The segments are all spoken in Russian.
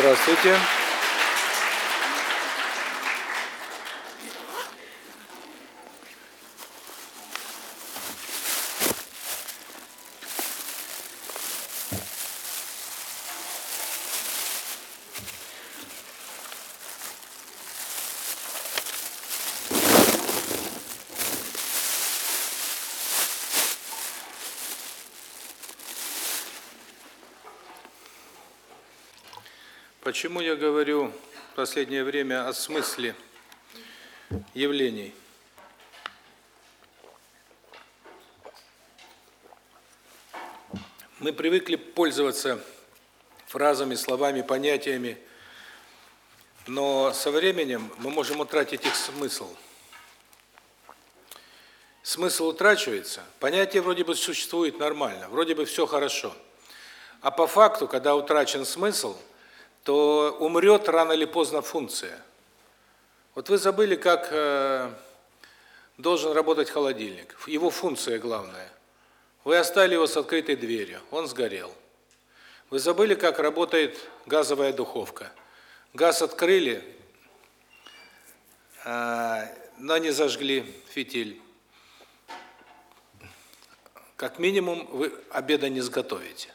Здравствуйте. Почему я говорю в последнее время о смысле явлений? Мы привыкли пользоваться фразами, словами, понятиями, но со временем мы можем утратить их смысл. Смысл утрачивается, понятие вроде бы существует нормально, вроде бы все хорошо. А по факту, когда утрачен смысл – то умрет рано или поздно функция. Вот вы забыли, как э, должен работать холодильник. Его функция главная. Вы оставили его с открытой дверью, он сгорел. Вы забыли, как работает газовая духовка. Газ открыли, э, но не зажгли фитиль. Как минимум вы обеда не сготовите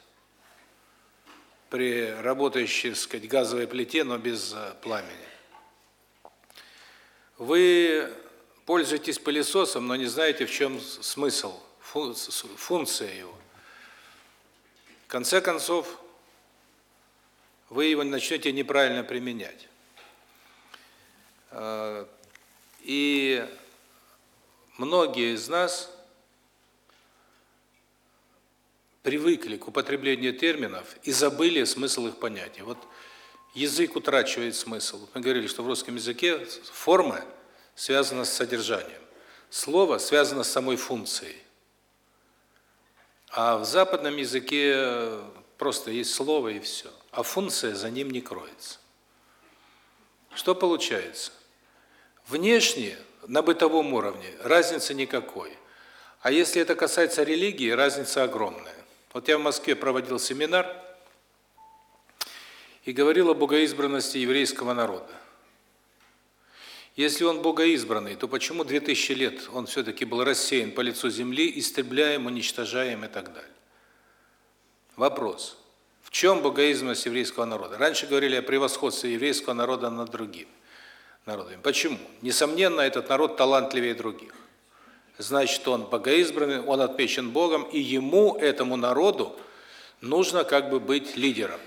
при работающей, так сказать, газовой плите, но без э, пламени. Вы пользуетесь пылесосом, но не знаете, в чем смысл, функция его. В конце концов, вы его начнете неправильно применять. Э, и многие из нас привыкли к употреблению терминов и забыли смысл их понятия. Вот язык утрачивает смысл. Мы говорили, что в русском языке форма связана с содержанием. Слово связано с самой функцией. А в западном языке просто есть слово и все. А функция за ним не кроется. Что получается? Внешне, на бытовом уровне, разницы никакой. А если это касается религии, разница огромная. Вот я в Москве проводил семинар и говорил о богоизбранности еврейского народа. Если он богоизбранный, то почему 2000 лет он все-таки был рассеян по лицу земли, истребляем, уничтожаем и так далее? Вопрос. В чем богоизбранность еврейского народа? Раньше говорили о превосходстве еврейского народа над другими народами. Почему? Несомненно, этот народ талантливее других значит, он богоизбранный, он отмечен Богом, и ему, этому народу, нужно как бы быть лидером.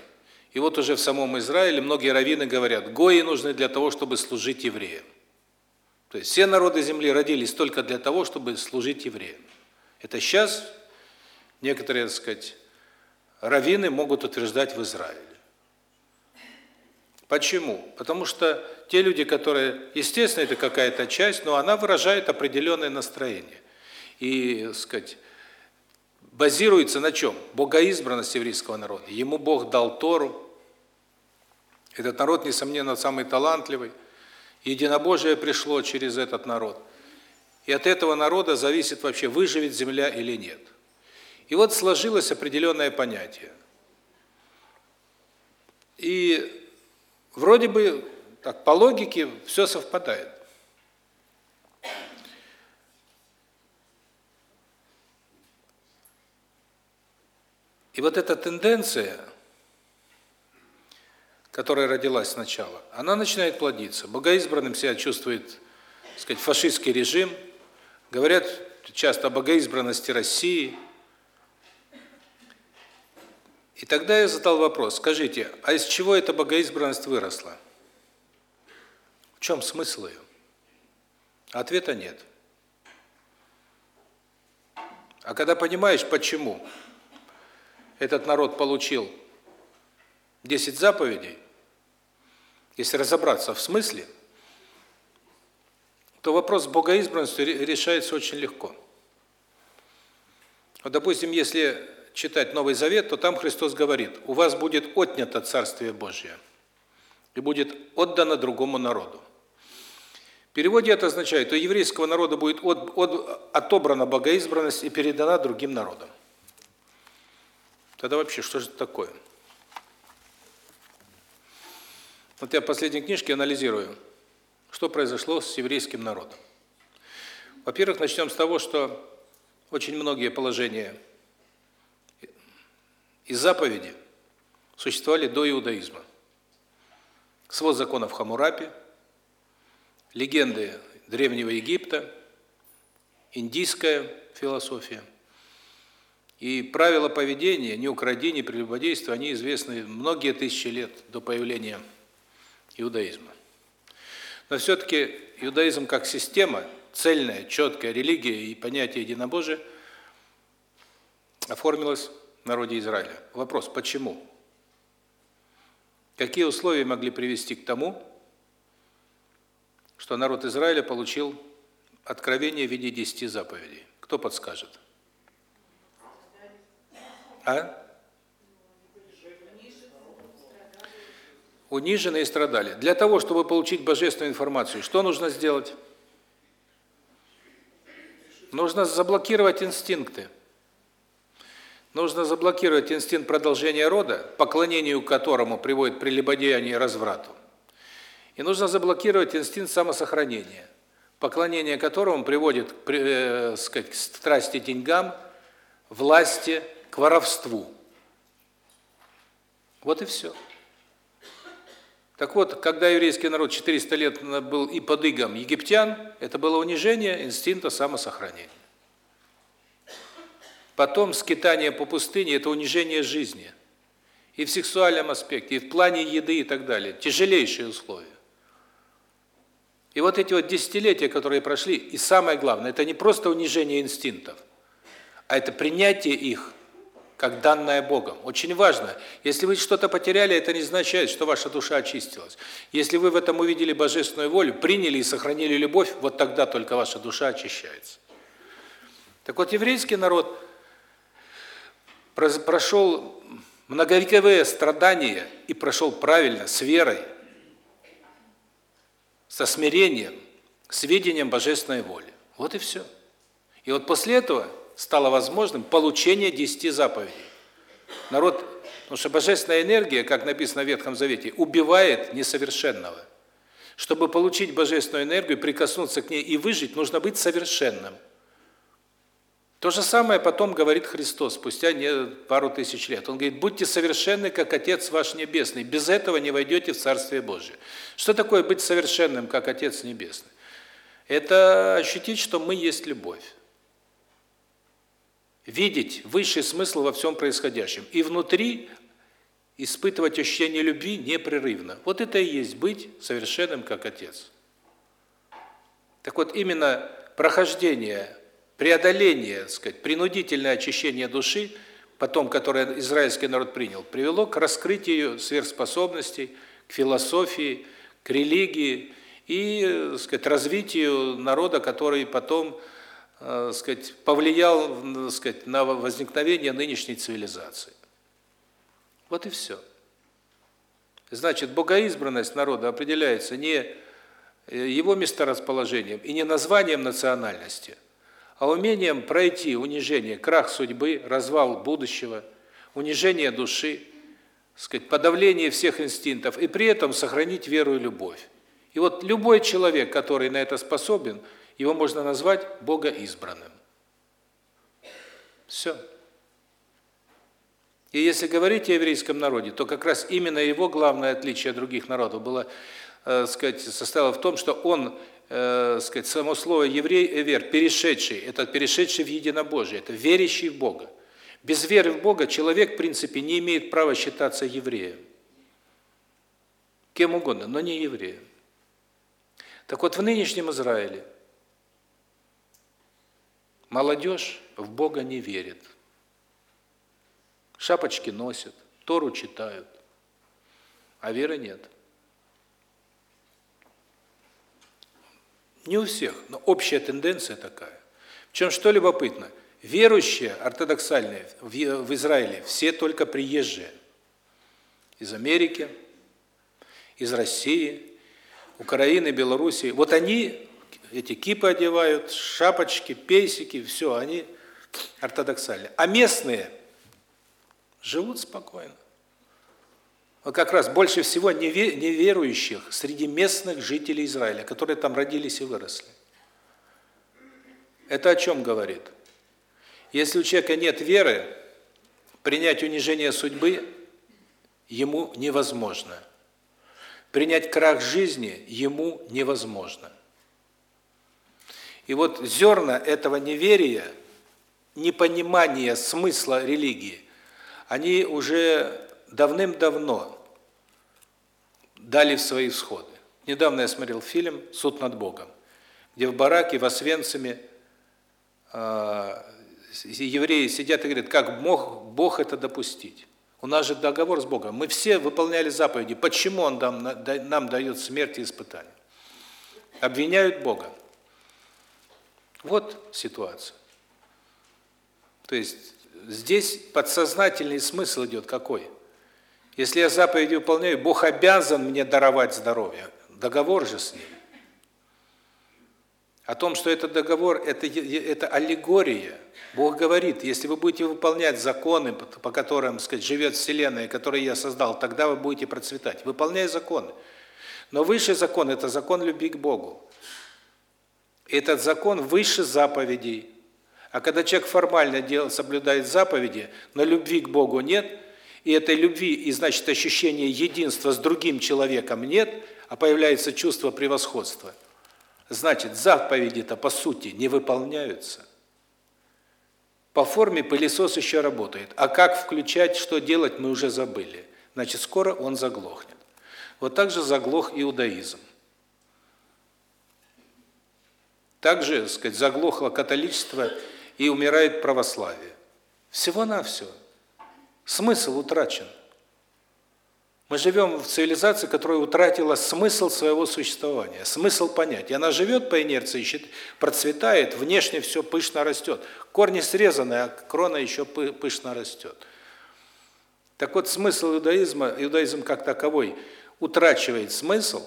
И вот уже в самом Израиле многие раввины говорят, гои нужны для того, чтобы служить евреям. То есть все народы земли родились только для того, чтобы служить евреям. Это сейчас некоторые, так сказать, раввины могут утверждать в Израиле. Почему? Потому что те люди, которые, естественно, это какая-то часть, но она выражает определенное настроение. И, сказать, базируется на чем? Богоизбранность еврейского народа. Ему Бог дал Тору. Этот народ, несомненно, самый талантливый. Единобожие пришло через этот народ. И от этого народа зависит вообще, выживет земля или нет. И вот сложилось определенное понятие. И Вроде бы, так по логике, все совпадает. И вот эта тенденция, которая родилась сначала, она начинает плодиться. Богоизбранным себя чувствует, так сказать, фашистский режим. Говорят часто о богоизбранности России – и тогда я задал вопрос, скажите, а из чего эта богоизбранность выросла? В чем смысл ее? Ответа нет. А когда понимаешь, почему этот народ получил 10 заповедей, если разобраться в смысле, то вопрос богоизбранности решается очень легко. Вот, допустим, если читать Новый Завет, то там Христос говорит, у вас будет отнято Царствие Божие и будет отдано другому народу. В переводе это означает, у еврейского народа будет от, от, отобрана богоизбранность и передана другим народам. Тогда вообще, что же это такое? Вот я в последней книжке анализирую, что произошло с еврейским народом. Во-первых, начнем с того, что очень многие положения и заповеди существовали до иудаизма. Свод законов Хамурапи, легенды Древнего Египта, индийская философия. И правила поведения, не укради, не прелюбодействуй, они известны многие тысячи лет до появления иудаизма. Но все-таки иудаизм как система, цельная, четкая религия и понятие единобожия оформилось народе Израиля. Вопрос, почему? Какие условия могли привести к тому, что народ Израиля получил откровение в виде десяти заповедей? Кто подскажет? А? унижены и страдали. Для того, чтобы получить божественную информацию, что нужно сделать? Нужно заблокировать инстинкты. Нужно заблокировать инстинкт продолжения рода, поклонению которому приводит прелюбодеяние и разврату. И нужно заблокировать инстинкт самосохранения, поклонение которому приводит э, сказать, к страсти деньгам, власти, к воровству. Вот и все. Так вот, когда еврейский народ 400 лет был и под игом египтян, это было унижение инстинкта самосохранения. Потом скитание по пустыне – это унижение жизни. И в сексуальном аспекте, и в плане еды и так далее. Тяжелейшие условия. И вот эти вот десятилетия, которые прошли, и самое главное, это не просто унижение инстинктов, а это принятие их как данное Богом. Очень важно. Если вы что-то потеряли, это не означает, что ваша душа очистилась. Если вы в этом увидели божественную волю, приняли и сохранили любовь, вот тогда только ваша душа очищается. Так вот, еврейский народ прошел многовековые страдания и прошел правильно, с верой, со смирением, с видением божественной воли. Вот и все. И вот после этого стало возможным получение десяти заповедей. Народ, потому что божественная энергия, как написано в Ветхом Завете, убивает несовершенного. Чтобы получить божественную энергию, прикоснуться к ней и выжить, нужно быть совершенным. То же самое потом говорит Христос спустя не пару тысяч лет. Он говорит: "Будьте совершенны, как Отец ваш небесный. Без этого не войдете в Царствие Божие". Что такое быть совершенным, как Отец небесный? Это ощутить, что мы есть любовь видеть высший смысл во всем происходящем и внутри испытывать ощущение любви непрерывно. Вот это и есть быть совершенным как Отец. Так вот, именно прохождение, преодоление, так сказать, принудительное очищение души, потом, которое израильский народ принял, привело к раскрытию сверхспособностей, к философии, к религии и, так сказать, развитию народа, который потом э, сказать, повлиял, так сказать, на возникновение нынешней цивилизации. Вот и все. Значит, богоизбранность народа определяется не э, его месторасположением и не названием национальности, а умением пройти унижение, крах судьбы, развал будущего, унижение души, сказать, подавление всех инстинктов и при этом сохранить веру и любовь. И вот любой человек, который на это способен – его можно назвать богоизбранным. Все. И если говорить о еврейском народе, то как раз именно его главное отличие от других народов было, э, сказать, состояло в том, что он, э, сказать, само слово еврей эвер, перешедший, это перешедший в единобожие, это верящий в Бога. Без веры в Бога человек, в принципе, не имеет права считаться евреем. Кем угодно, но не евреем. Так вот, в нынешнем Израиле Молодежь в Бога не верит. Шапочки носят, Тору читают, а веры нет. Не у всех, но общая тенденция такая. В чем что любопытно, верующие ортодоксальные в Израиле все только приезжие. Из Америки, из России, Украины, Белоруссии. Вот они эти кипы одевают, шапочки, пейсики, все, они ортодоксальные. А местные живут спокойно. Как раз больше всего неверующих среди местных жителей Израиля, которые там родились и выросли. Это о чем говорит? Если у человека нет веры, принять унижение судьбы ему невозможно. Принять крах жизни ему невозможно. И вот зерна этого неверия, непонимания смысла религии, они уже давным-давно дали свои всходы. Недавно я смотрел фильм «Суд над Богом», где в бараке в Освенциме э, евреи сидят и говорят, как мог Бог это допустить? У нас же договор с Богом. Мы все выполняли заповеди. Почему Он нам, нам дает смерть и испытания? Обвиняют Бога. Вот ситуация. То есть здесь подсознательный смысл идет какой? Если я заповеди выполняю, Бог обязан мне даровать здоровье. Договор же с ним. О том, что этот договор это это аллегория. Бог говорит: если вы будете выполнять законы, по которым, сказать, живет вселенная, которые я создал, тогда вы будете процветать. Выполняй законы. Но высший закон это закон любви к Богу. Этот закон выше заповедей. А когда человек формально делает, соблюдает заповеди, но любви к Богу нет, и этой любви, и значит ощущения единства с другим человеком нет, а появляется чувство превосходства – Значит, заповеди-то по сути не выполняются. По форме пылесос еще работает, а как включать, что делать, мы уже забыли. Значит, скоро он заглохнет. Вот так же заглох иудаизм. Также, так сказать, заглохло католичество и умирает православие. Всего-навсего. Смысл утрачен. Мы живем в цивилизации, которая утратила смысл своего существования, смысл понятия. Она живет по инерции, процветает, внешне все пышно растет. Корни срезаны, а крона еще пышно растет. Так вот, смысл иудаизма, иудаизм как таковой, утрачивает смысл,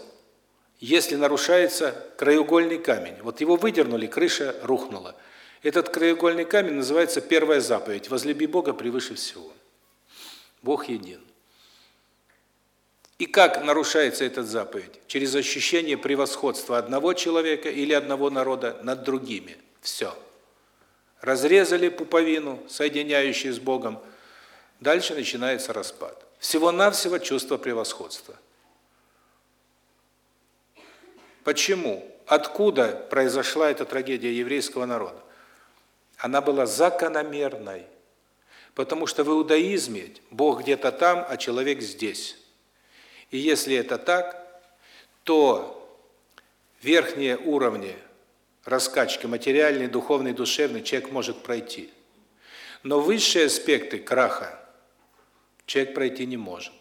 если нарушается краеугольный камень. Вот его выдернули, крыша рухнула. Этот краеугольный камень называется первая заповедь «Возлюби Бога превыше всего». Бог един. И как нарушается эта заповедь? Через ощущение превосходства одного человека или одного народа над другими. Все. Разрезали пуповину, соединяющую с Богом. Дальше начинается распад. Всего-навсего чувство превосходства. Почему? Откуда произошла эта трагедия еврейского народа? Она была закономерной. Потому что в иудаизме Бог где-то там, а человек здесь. И если это так, то верхние уровни раскачки материальный, духовный, душевный человек может пройти. Но высшие аспекты краха человек пройти не может.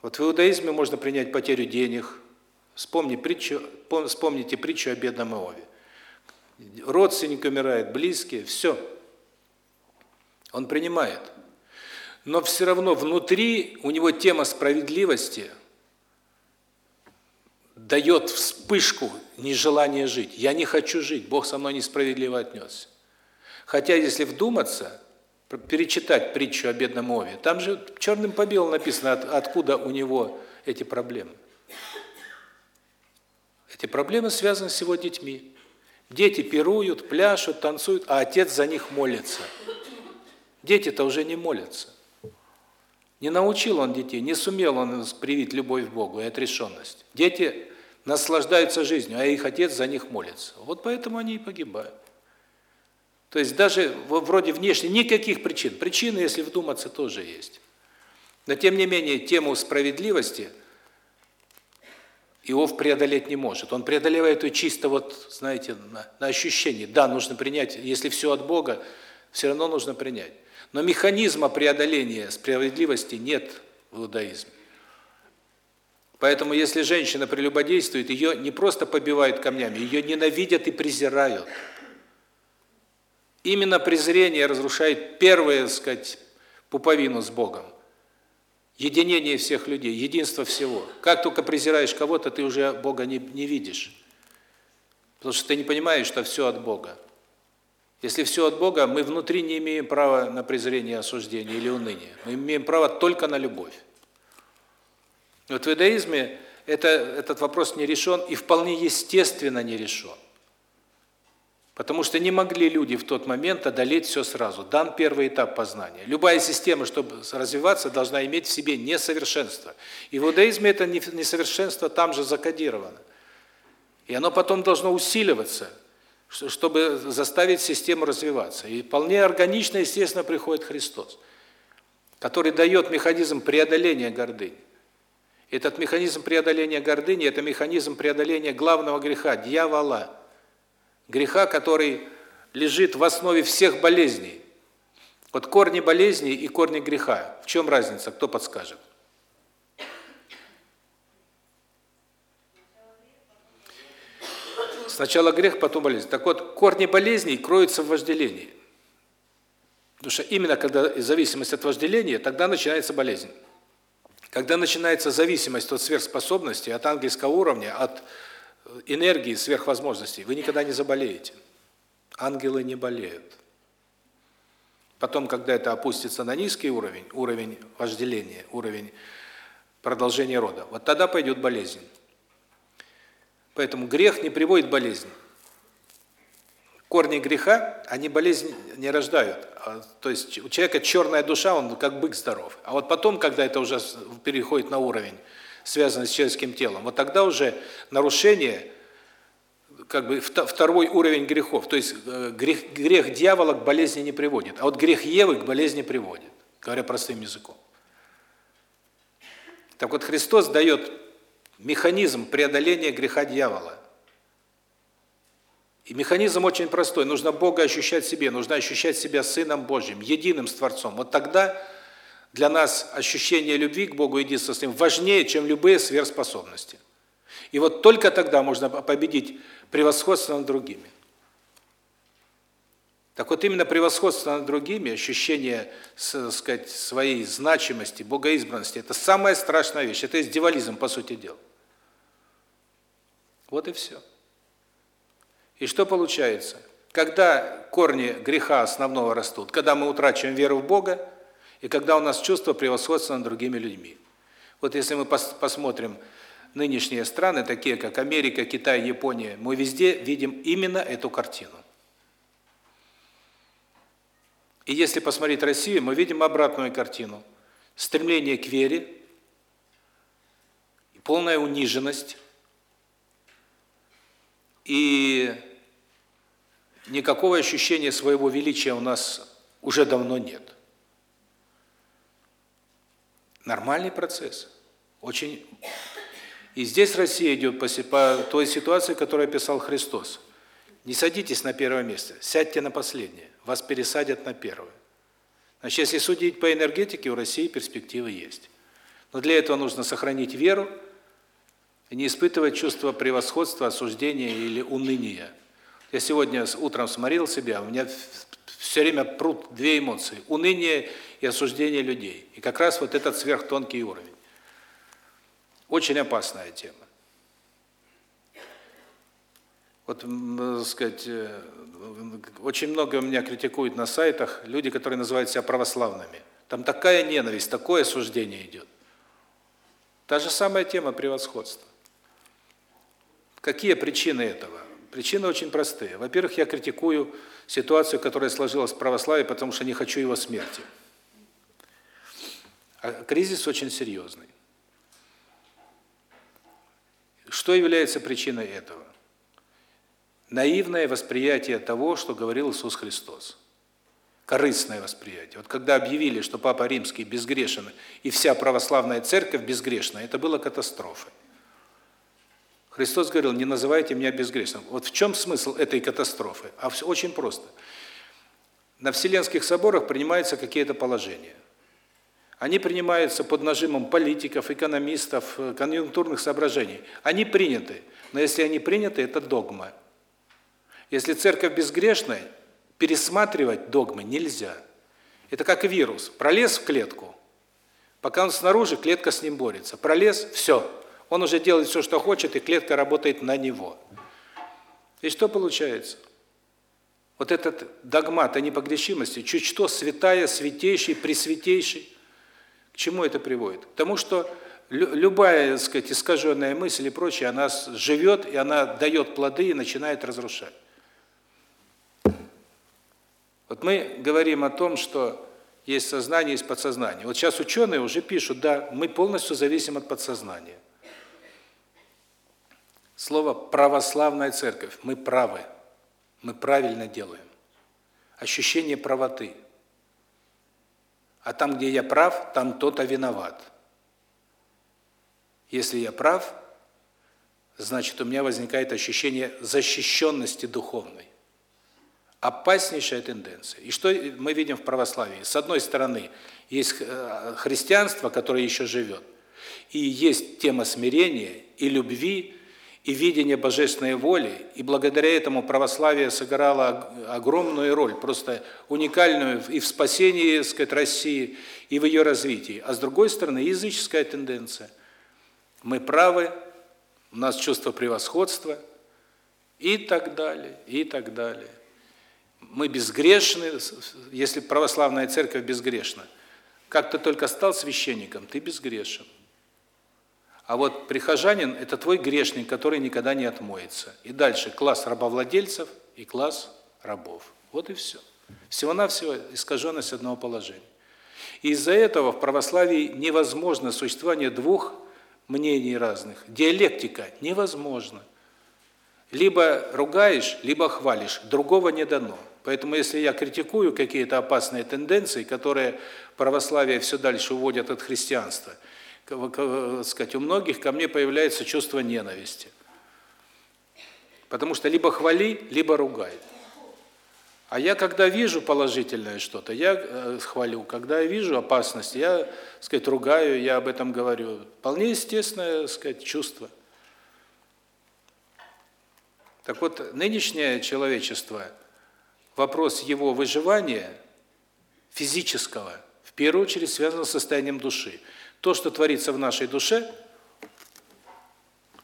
Вот в иудаизме можно принять потерю денег. Вспомни притчу, вспомните притчу о бедном Иове. Родственник умирает, близкие, все. Он принимает но все равно внутри у него тема справедливости дает вспышку нежелания жить. Я не хочу жить, Бог со мной несправедливо отнесся. Хотя, если вдуматься, перечитать притчу о бедном Ове, там же черным по белому написано, от, откуда у него эти проблемы. Эти проблемы связаны с его детьми. Дети пируют, пляшут, танцуют, а отец за них молится. Дети-то уже не молятся. Не научил он детей, не сумел он привить любовь к Богу и отрешенность. Дети наслаждаются жизнью, а их отец за них молится. Вот поэтому они и погибают. То есть даже вроде внешне никаких причин. Причины, если вдуматься, тоже есть. Но тем не менее, тему справедливости Иов преодолеть не может. Он преодолевает ее чисто вот, знаете, на, на ощущении. Да, нужно принять, если все от Бога, все равно нужно принять. Но механизма преодоления справедливости нет в иудаизме. Поэтому если женщина прелюбодействует, ее не просто побивают камнями, ее ненавидят и презирают. Именно презрение разрушает первое, так сказать, пуповину с Богом. Единение всех людей, единство всего. Как только презираешь кого-то, ты уже Бога не, не видишь. Потому что ты не понимаешь, что все от Бога. Если все от Бога, мы внутри не имеем права на презрение, осуждение или уныние. Мы имеем право только на любовь. Вот в иудаизме это, этот вопрос не решен и вполне естественно не решен. Потому что не могли люди в тот момент одолеть все сразу. Дан первый этап познания. Любая система, чтобы развиваться, должна иметь в себе несовершенство. И в иудаизме это несовершенство там же закодировано. И оно потом должно усиливаться, чтобы заставить систему развиваться. И вполне органично, естественно, приходит Христос, который дает механизм преодоления гордыни. Этот механизм преодоления гордыни – это механизм преодоления главного греха – дьявола. Греха, который лежит в основе всех болезней. Вот корни болезней и корни греха. В чем разница? Кто подскажет? Сначала грех, потом болезнь. Так вот, корни болезней кроются в вожделении. Потому что именно когда зависимость от вожделения, тогда начинается болезнь. Когда начинается зависимость от сверхспособностей, от ангельского уровня, от э, энергии, сверхвозможностей, вы никогда не заболеете. Ангелы не болеют. Потом, когда это опустится на низкий уровень, уровень вожделения, уровень продолжения рода, вот тогда пойдет болезнь. Поэтому грех не приводит к болезни. Корни греха, они болезнь не рождают. А, то есть у человека черная душа, он как бык здоров. А вот потом, когда это уже переходит на уровень, связанный с человеческим телом, вот тогда уже нарушение, как бы второй уровень грехов. То есть э, грех, грех дьявола к болезни не приводит, а вот грех Евы к болезни приводит, говоря простым языком. Так вот Христос дает механизм преодоления греха дьявола. И механизм очень простой. Нужно Бога ощущать себе, нужно ощущать себя Сыном Божьим, единым с Творцом. Вот тогда для нас ощущение любви к Богу, единства с Ним, важнее, чем любые сверхспособности. И вот только тогда можно победить превосходство над другими. Так вот именно превосходство над другими, ощущение, так сказать, своей значимости, богоизбранности это самая страшная вещь. Это издевализм по сути дела. Вот и все. И что получается? Когда корни греха основного растут, когда мы утрачиваем веру в Бога, и когда у нас чувство превосходства над другими людьми. Вот если мы пос посмотрим нынешние страны, такие как Америка, Китай, Япония, мы везде видим именно эту картину. И если посмотреть Россию, мы видим обратную картину. Стремление к вере, полная униженность, и никакого ощущения своего величия у нас уже давно нет. Нормальный процесс. Очень И здесь Россия идет по, по той ситуации, которую описал Христос. Не садитесь на первое место, сядьте на последнее. Вас пересадят на первое. Значит, если судить по энергетике, у России перспективы есть. Но для этого нужно сохранить веру не испытывать чувство превосходства, осуждения или уныния. Я сегодня утром смотрел себя, у меня все время прут две эмоции: уныние и осуждение людей. И как раз вот этот сверхтонкий уровень. Очень опасная тема. Вот, так сказать, э, очень много меня критикуют на сайтах люди, которые называют себя православными. Там такая ненависть, такое осуждение идет. Та же самая тема превосходства. Какие причины этого? Причины очень простые. Во-первых, я критикую ситуацию, которая сложилась в православии, потому что не хочу его смерти. А кризис очень серьезный. Что является причиной этого? Наивное восприятие того, что говорил Иисус Христос. Корыстное восприятие. Вот когда объявили, что Папа Римский безгрешен и вся православная церковь безгрешна, это было катастрофой. Христос говорил, не называйте меня безгрешным. Вот в чем смысл этой катастрофы? А все очень просто. На Вселенских соборах принимаются какие-то положения. Они принимаются под нажимом политиков, экономистов, конъюнктурных соображений. Они приняты, но если они приняты, это догма. Если церковь безгрешная, пересматривать догмы нельзя. Это как вирус. Пролез в клетку, пока он снаружи, клетка с ним борется. Пролез – все, он уже делает все, что хочет, и клетка работает на него. И что получается? Вот этот догмат о непогрешимости, чуть что святая, святейший, пресвятейший, к чему это приводит? К тому, что любая, так сказать, искаженная мысль и прочее, она живет, и она дает плоды и начинает разрушать. Вот мы говорим о том, что есть сознание, есть подсознание. Вот сейчас ученые уже пишут, да, мы полностью зависим от подсознания. Слово «православная церковь» – мы правы, мы правильно делаем. Ощущение правоты. А там, где я прав, там кто-то виноват. Если я прав, значит, у меня возникает ощущение защищенности духовной. Опаснейшая тенденция. И что мы видим в православии? С одной стороны, есть э, христианство, которое еще живет, и есть тема смирения и любви, и видение божественной воли, и благодаря этому православие сыграло огромную роль, просто уникальную и в спасении, сказать, России, и в ее развитии. А с другой стороны, языческая тенденция. Мы правы, у нас чувство превосходства, и так далее, и так далее. Мы безгрешны, если православная церковь безгрешна. Как ты только стал священником, ты безгрешен. А вот прихожанин – это твой грешник, который никогда не отмоется. И дальше класс рабовладельцев и класс рабов. Вот и все. Всего-навсего искаженность одного положения. И из-за этого в православии невозможно существование двух мнений разных. Диалектика невозможно. Либо ругаешь, либо хвалишь. Другого не дано. Поэтому если я критикую какие-то опасные тенденции, которые православие все дальше уводят от христианства – сказать, у многих ко мне появляется чувство ненависти. Потому что либо хвали, либо ругай. А я, когда вижу положительное что-то, я э, хвалю. Когда я вижу опасность, я, сказать, ругаю, я об этом говорю. Вполне естественное, сказать, чувство. Так вот, нынешнее человечество, вопрос его выживания физического, в первую очередь связан с состоянием души. То, что творится в нашей душе,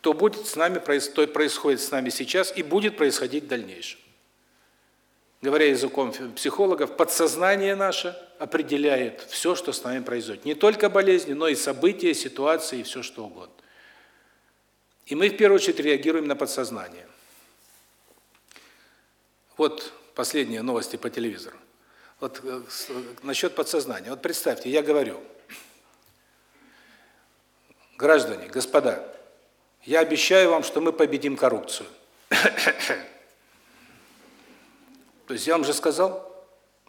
то будет с нами то происходит с нами сейчас и будет происходить в дальнейшем. Говоря языком психологов, подсознание наше определяет все, что с нами произойдет. Не только болезни, но и события, ситуации и все что угодно. И мы в первую очередь реагируем на подсознание. Вот последние новости по телевизору. Вот э, насчет подсознания. Вот представьте, я говорю, Граждане, господа, я обещаю вам, что мы победим коррупцию. То есть я вам же сказал,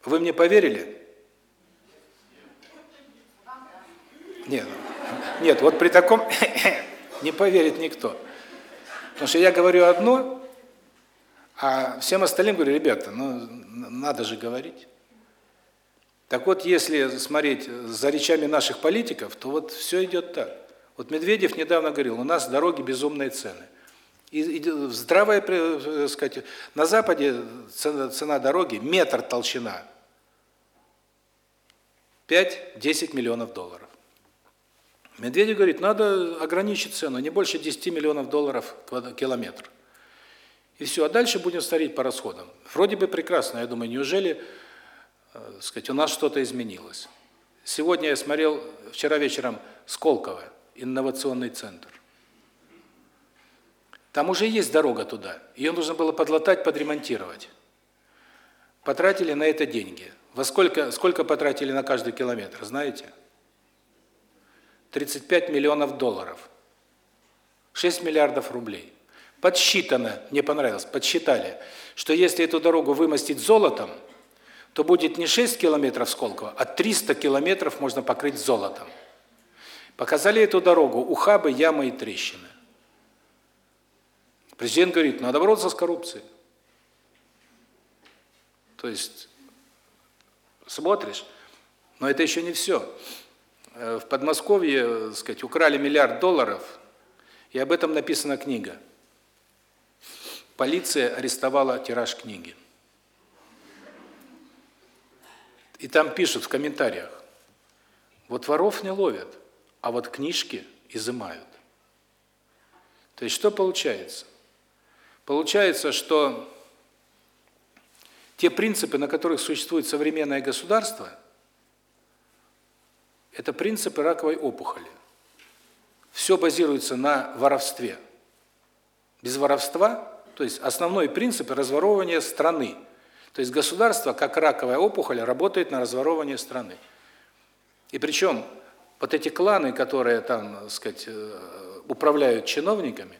вы мне поверили? Нет, нет, вот при таком не поверит никто. Потому что я говорю одно, а всем остальным говорю, ребята, ну надо же говорить. Так вот, если смотреть за речами наших политиков, то вот все идет так. Вот Медведев недавно говорил, у нас дороги безумные цены. И, и здравая, э, сказать, на Западе цена, цена дороги, метр толщина, 5-10 миллионов долларов. Медведев говорит, надо ограничить цену, не больше 10 миллионов долларов километр. И все, а дальше будем старить по расходам. Вроде бы прекрасно, я думаю, неужели, э, сказать, у нас что-то изменилось? Сегодня я смотрел, вчера вечером, Сколково инновационный центр. Там уже есть дорога туда. Ее нужно было подлатать, подремонтировать. Потратили на это деньги. Во сколько сколько потратили на каждый километр, знаете? 35 миллионов долларов. 6 миллиардов рублей. Подсчитано, мне понравилось, подсчитали, что если эту дорогу вымостить золотом, то будет не 6 километров Сколково, а 300 километров можно покрыть золотом. Показали эту дорогу, ухабы, ямы и трещины. Президент говорит, надо бороться с коррупцией. То есть, смотришь, но это еще не все. Э, в Подмосковье, так сказать, украли миллиард долларов, и об этом написана книга. Полиция арестовала тираж книги. И там пишут в комментариях, вот воров не ловят а вот книжки изымают. То есть что получается? Получается, что Те принципы, на которых существует современное государство, это принципы раковой опухоли. Все базируется на воровстве. Без воровства, то есть основной принцип разворовывания страны. То есть государство, как раковая опухоль, работает на разворовывание страны. И причем вот эти кланы, которые там, так сказать, э, управляют чиновниками,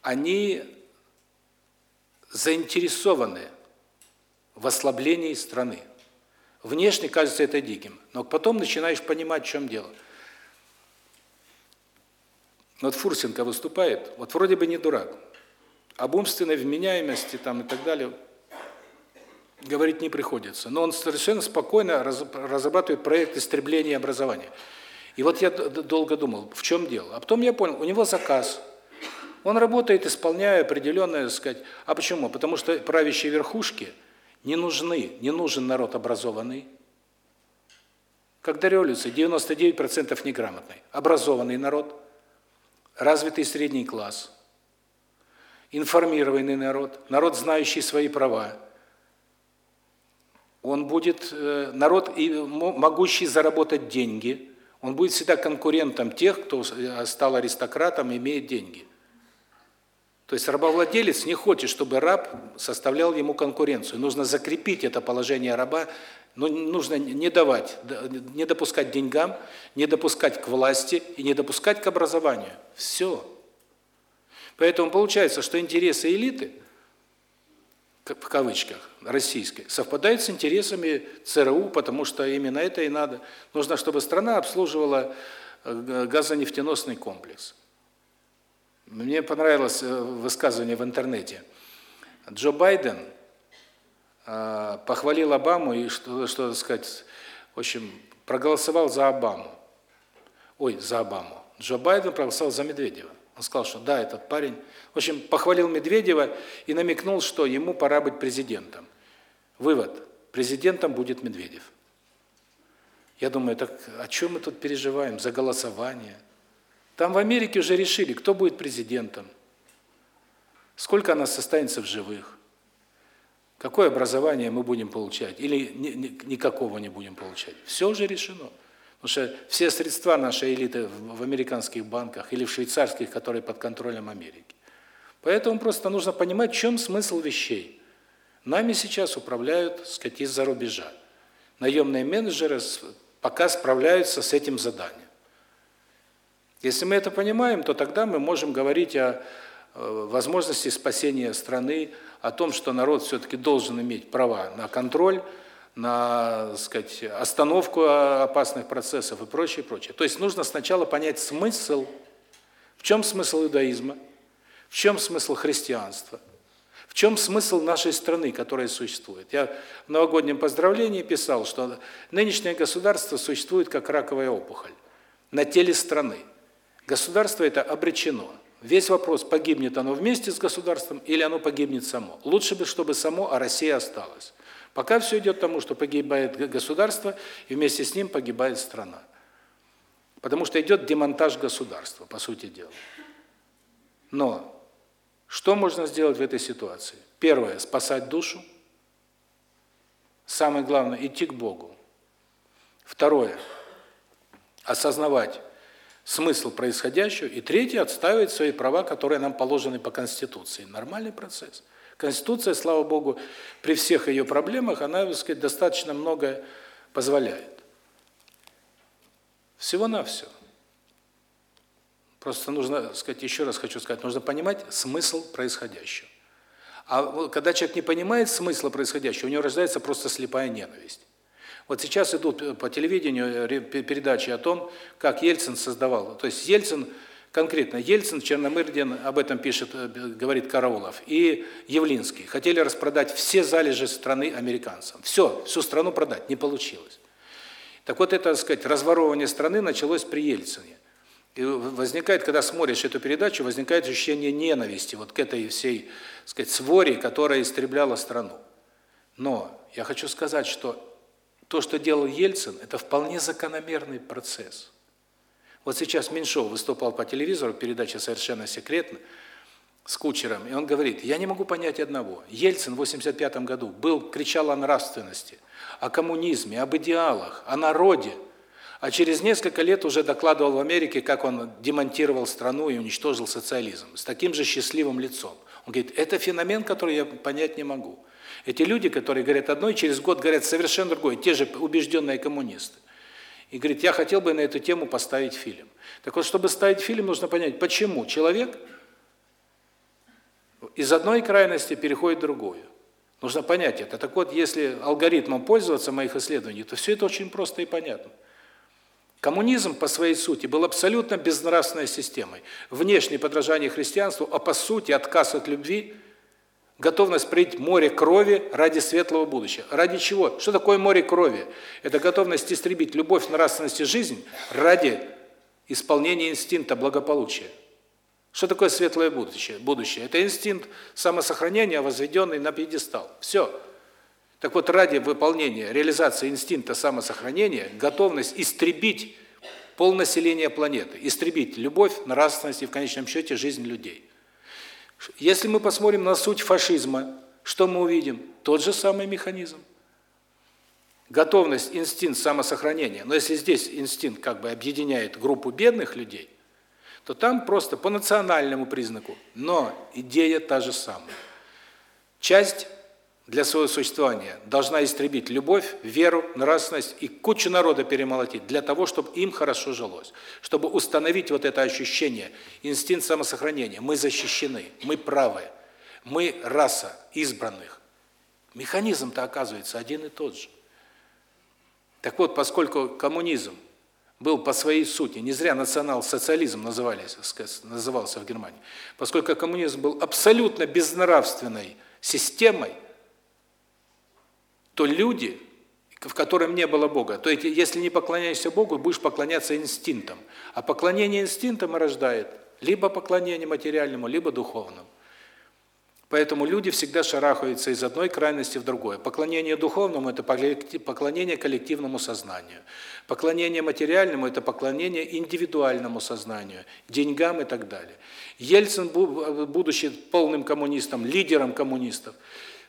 они заинтересованы в ослаблении страны. Внешне кажется это диким, но потом начинаешь понимать, в чем дело. Вот Фурсенко выступает, вот вроде бы не дурак, об умственной вменяемости там и так далее говорить не приходится. Но он совершенно спокойно разрабатывает проект истребления образования. И вот я долго думал, в чем дело. А потом я понял, у него заказ. Он работает, исполняя определенное, сказать. А почему? Потому что правящие верхушки не нужны, не нужен народ образованный. Как до революции 99% неграмотный. Образованный народ, развитый средний класс, информированный народ, народ, знающий свои права, он будет э, народ могущий заработать деньги, он будет всегда конкурентом тех, кто э, стал аристократом и имеет деньги. То есть рабовладелец не хочет, чтобы раб составлял ему конкуренцию. Нужно закрепить это положение раба, но нужно не давать, не допускать деньгам, не допускать к власти и не допускать к образованию. Все. Поэтому получается, что интересы элиты – в кавычках, российской, совпадает с интересами ЦРУ, потому что именно это и надо. Нужно, чтобы страна обслуживала э, газонефтеносный комплекс. Мне понравилось э, высказывание в интернете. Джо Байден э, похвалил Обаму и, что, что сказать, в общем, проголосовал за Обаму. Ой, за Обаму. Джо Байден проголосовал за Медведева. Он сказал, что да, этот парень... В общем, похвалил Медведева и намекнул, что ему пора быть президентом. Вывод. Президентом будет Медведев. Я думаю, так о чем мы тут переживаем? За голосование. Там в Америке уже решили, кто будет президентом. Сколько нас останется в живых. Какое образование мы будем получать. Или никакого не будем получать. Все уже решено. Потому что все средства нашей элиты в американских банках или в швейцарских, которые под контролем Америки. Поэтому просто нужно понимать, в чем смысл вещей. Нами сейчас управляют, сказать, из-за рубежа. Наемные менеджеры пока справляются с этим заданием. Если мы это понимаем, то тогда мы можем говорить о э, возможности спасения страны, о том, что народ все-таки должен иметь права на контроль, на, так сказать, остановку опасных процессов и прочее, прочее. То есть нужно сначала понять смысл, в чем смысл иудаизма, в чем смысл христианства, в чем смысл нашей страны, которая существует. Я в новогоднем поздравлении писал, что нынешнее государство существует как раковая опухоль на теле страны. Государство это обречено. Весь вопрос, погибнет оно вместе с государством или оно погибнет само. Лучше бы, чтобы само, а Россия осталась. Пока все идет к тому, что погибает государство, и вместе с ним погибает страна. Потому что идет демонтаж государства, по сути дела. Но что можно сделать в этой ситуации? Первое – спасать душу. Самое главное – идти к Богу. Второе – осознавать смысл происходящего. И третье – отстаивать свои права, которые нам положены по Конституции. Нормальный процесс – Конституция, слава Богу, при всех ее проблемах, она, так сказать, достаточно многое позволяет. Всего-навсего. Просто нужно, сказать, еще раз хочу сказать, нужно понимать смысл происходящего. А когда человек не понимает смысла происходящего, у него рождается просто слепая ненависть. Вот сейчас идут по телевидению передачи о том, как Ельцин создавал. То есть Ельцин конкретно Ельцин, Черномырдин, об этом пишет, э, говорит Караулов, и Явлинский, хотели распродать все залежи страны американцам. Все, всю страну продать, не получилось. Так вот, это, так сказать, разворовывание страны началось при Ельцине. И возникает, когда смотришь эту передачу, возникает ощущение ненависти вот к этой всей, так сказать, своре, которая истребляла страну. Но я хочу сказать, что то, что делал Ельцин, это вполне закономерный процесс. Вот сейчас Меньшов выступал по телевизору, передача совершенно секретна, с Кучером, и он говорит, я не могу понять одного. Ельцин в 85 году был, кричал о нравственности, о коммунизме, об идеалах, о народе, а через несколько лет уже докладывал в Америке, как он демонтировал страну и уничтожил социализм, с таким же счастливым лицом. Он говорит, это феномен, который я понять не могу. Эти люди, которые говорят одно, и через год говорят совершенно другое, те же убежденные коммунисты. И говорит, я хотел бы на эту тему поставить фильм. Так вот, чтобы ставить фильм, нужно понять, почему человек из одной крайности переходит в другую. Нужно понять это. Так вот, если алгоритмом пользоваться моих исследований, то все это очень просто и понятно. Коммунизм по своей сути был абсолютно безнравственной системой. Внешнее подражание христианству, а по сути отказ от любви, готовность пролить море крови ради светлого будущего. Ради чего? Что такое море крови? Это готовность истребить любовь, нравственность и жизнь ради исполнения инстинкта благополучия. Что такое светлое будущее? Будущее это инстинкт самосохранения, возведенный на пьедестал. Все. Так вот, ради выполнения, реализации инстинкта самосохранения, готовность истребить полнаселение планеты, истребить любовь, нравственность и в конечном счете жизнь людей. Если мы посмотрим на суть фашизма, что мы увидим? Тот же самый механизм. Готовность, инстинкт самосохранения. Но если здесь инстинкт как бы объединяет группу бедных людей, то там просто по национальному признаку, но идея та же самая. Часть для своего существования должна истребить любовь, веру, нравственность и кучу народа перемолотить для того, чтобы им хорошо жилось, чтобы установить вот это ощущение, инстинкт самосохранения. Мы защищены, мы правы, мы раса избранных. Механизм-то оказывается один и тот же. Так вот, поскольку коммунизм был по своей сути, не зря национал-социализм назывался в Германии, поскольку коммунизм был абсолютно безнравственной системой, то люди, в котором не было Бога, то есть если не поклоняешься Богу, будешь поклоняться инстинктам. А поклонение инстинктам рождает либо поклонение материальному, либо духовному. Поэтому люди всегда шарахаются из одной крайности в другое. Поклонение духовному – это поклонение коллективному сознанию. Поклонение материальному – это поклонение индивидуальному сознанию, деньгам и так далее. Ельцин, будучи полным коммунистом, лидером коммунистов,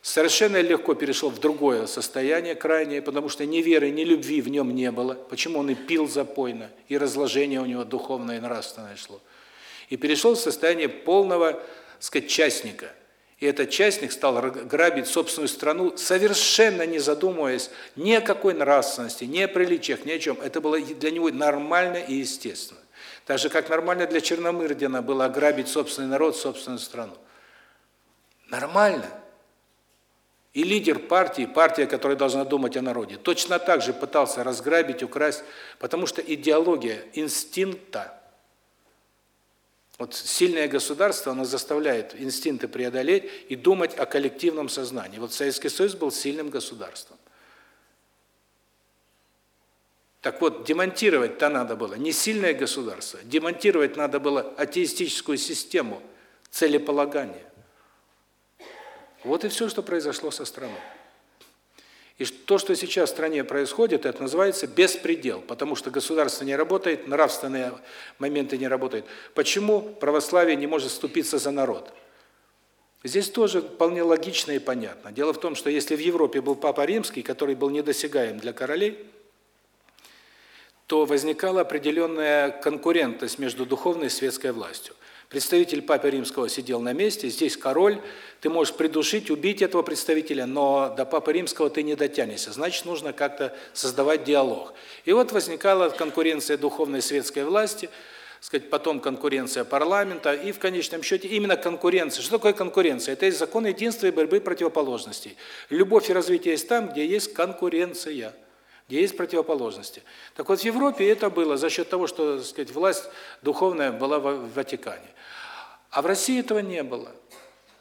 совершенно легко перешел в другое состояние крайнее, потому что ни веры, ни любви в нем не было. Почему он и пил запойно, и разложение у него духовное и нравственное шло. И перешел в состояние полного, сказать, частника. И этот частник стал грабить собственную страну, совершенно не задумываясь ни о какой нравственности, ни о приличиях, ни о чем. Это было для него нормально и естественно. Так же, как нормально для Черномырдина было ограбить собственный народ, собственную страну. Нормально. И лидер партии, партия, которая должна думать о народе, точно так же пытался разграбить, украсть, потому что идеология инстинкта, вот сильное государство, оно заставляет инстинкты преодолеть и думать о коллективном сознании. Вот Советский Союз был сильным государством. Так вот, демонтировать-то надо было не сильное государство, демонтировать надо было атеистическую систему целеполагания. Вот и все, что произошло со страной. И то, что сейчас в стране происходит, это называется беспредел, потому что государство не работает, нравственные моменты не работают. Почему православие не может вступиться за народ? Здесь тоже вполне логично и понятно. Дело в том, что если в Европе был Папа Римский, который был недосягаем для королей, то возникала определенная конкурентность между духовной и светской властью. Представитель Папы Римского сидел на месте, здесь король, ты можешь придушить, убить этого представителя, но до Папы Римского ты не дотянешься, значит, нужно как-то создавать диалог. И вот возникала конкуренция духовной светской власти, сказать, потом конкуренция парламента, и в конечном счете именно конкуренция. Что такое конкуренция? Это есть закон единства и борьбы противоположностей. Любовь и развитие есть там, где есть конкуренция где есть противоположности. Так вот, в Европе это было за счет того, что, так сказать, власть духовная была в Ватикане. А в России этого не было.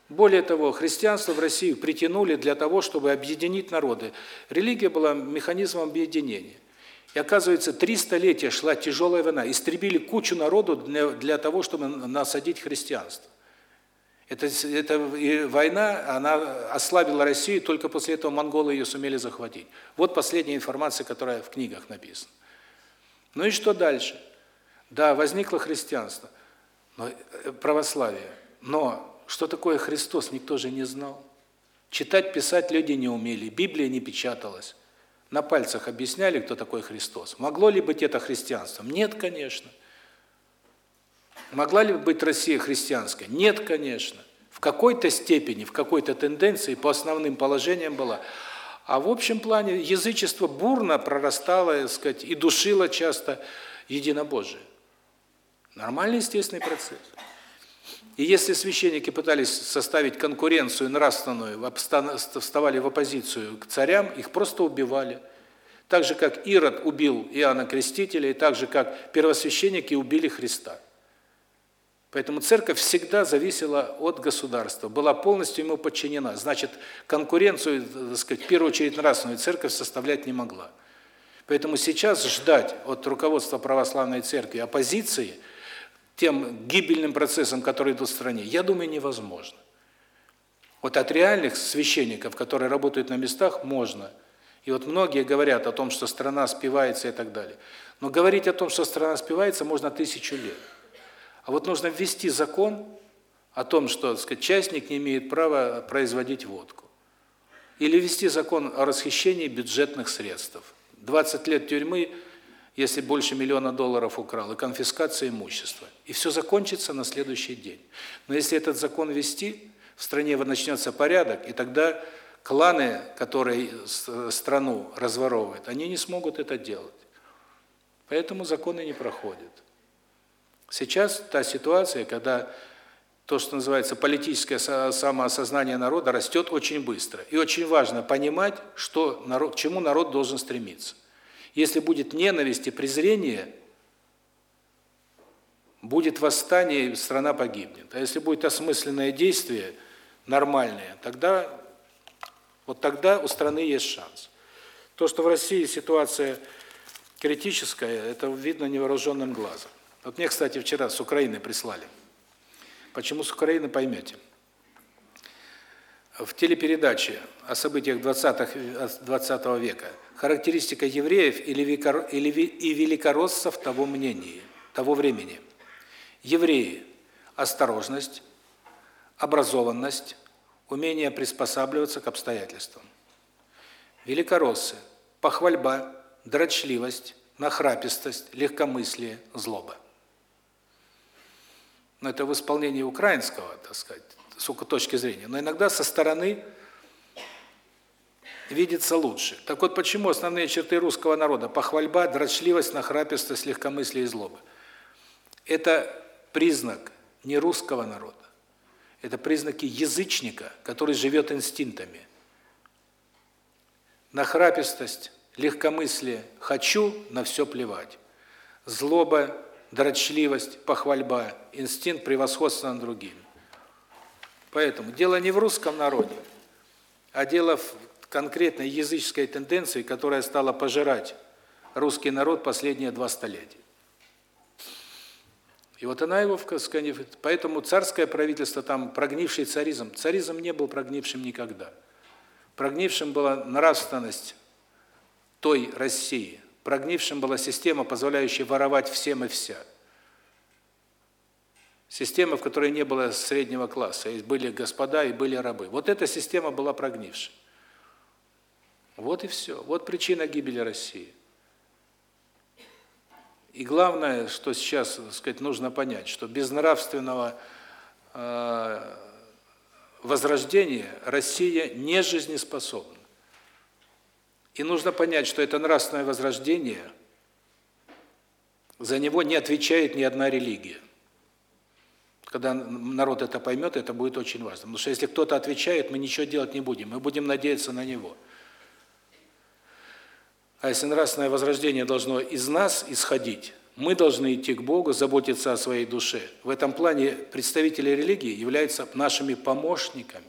Более того, христианство в Россию притянули для того, чтобы объединить народы. Религия была механизмом объединения. И оказывается, три столетия шла тяжелая война, истребили кучу народу для, для того, чтобы насадить христианство. Это, это война, она ослабила Россию, только после этого монголы ее сумели захватить. Вот последняя информация, которая в книгах написана. Ну и что дальше? Да, возникло христианство, но, э, православие, но Что такое Христос, никто же не знал. Читать, писать люди не умели, Библия не печаталась. На пальцах объясняли, кто такой Христос. Могло ли быть это христианством? Нет, конечно. Могла ли быть Россия христианской? Нет, конечно. В какой-то степени, в какой-то тенденции по основным положениям была. А в общем плане язычество бурно прорастало, так сказать, и душило часто единобожие. Нормальный естественный процесс. И если священники пытались составить конкуренцию нравственную, вставали в оппозицию к царям, их просто убивали. Так же, как Ирод убил Иоанна Крестителя, и так же, как первосвященники убили Христа. Поэтому церковь всегда зависела от государства, была полностью ему подчинена. Значит, конкуренцию, так сказать, в первую очередь нравственную церковь составлять не могла. Поэтому сейчас ждать от руководства православной церкви оппозиции тем гибельным процессам, которые идут в стране, я думаю, невозможно. Вот от реальных священников, которые работают на местах, можно. И вот многие говорят о том, что страна спивается и так далее. Но говорить о том, что страна спивается, можно тысячу лет. А вот нужно ввести закон о том, что, так сказать, частник не имеет права производить водку. Или ввести закон о расхищении бюджетных средств. 20 лет тюрьмы, если больше миллиона долларов украл, и конфискация имущества. И все закончится на следующий день. Но если этот закон ввести, в стране начнется порядок, и тогда кланы, которые страну разворовывают, они не смогут это делать. Поэтому законы не проходят. Сейчас та ситуация, когда то, что называется политическое самоосознание народа, растет очень быстро. И очень важно понимать, что народ, к чему народ должен стремиться. Если будет ненависть и презрение, будет восстание, и страна погибнет. А если будет осмысленное действие, нормальное, тогда вот тогда у страны есть шанс. То, что в России ситуация критическая, это видно невооруженным глазом. Вот мне, кстати, вчера с Украины прислали. Почему с Украины, поймете. В телепередаче о событиях 20 20 века характеристика евреев или и великороссов того мнения, того времени. Евреи осторожность, образованность, умение приспосабливаться к обстоятельствам. Великороссы похвальба, дрочливость, нахрапистость, легкомыслие, злоба но это в исполнении украинского, так сказать, с точки зрения, но иногда со стороны видится лучше. Так вот, почему основные черты русского народа – похвальба, дрочливость, нахрапистость, легкомыслие и злоба? Это признак не русского народа, это признаки язычника, который живет инстинктами. Нахрапистость, легкомыслие – хочу, на все плевать. Злоба, дрочливость, похвальба, инстинкт превосходства над другими. Поэтому дело не в русском народе, а дело в конкретной языческой тенденции, которая стала пожирать русский народ последние два столетия. И вот она его, поэтому царское правительство там прогнивший царизм, царизм не был прогнившим никогда. Прогнившим была нравственность той России, Прогнившим была система, позволяющая воровать всем и вся. Система, в которой не было среднего класса, и были господа и были рабы. Вот эта система была прогнившей. Вот и все. Вот причина гибели России. И главное, что сейчас, так сказать, нужно понять, что без нравственного э, возрождения Россия не жизнеспособна. И нужно понять, что это нравственное возрождение, за него не отвечает ни одна религия. Когда народ это поймет, это будет очень важно. Потому что если кто-то отвечает, мы ничего делать не будем, мы будем надеяться на него. А если нравственное возрождение должно из нас исходить, мы должны идти к Богу, заботиться о своей душе. В этом плане представители религии являются нашими помощниками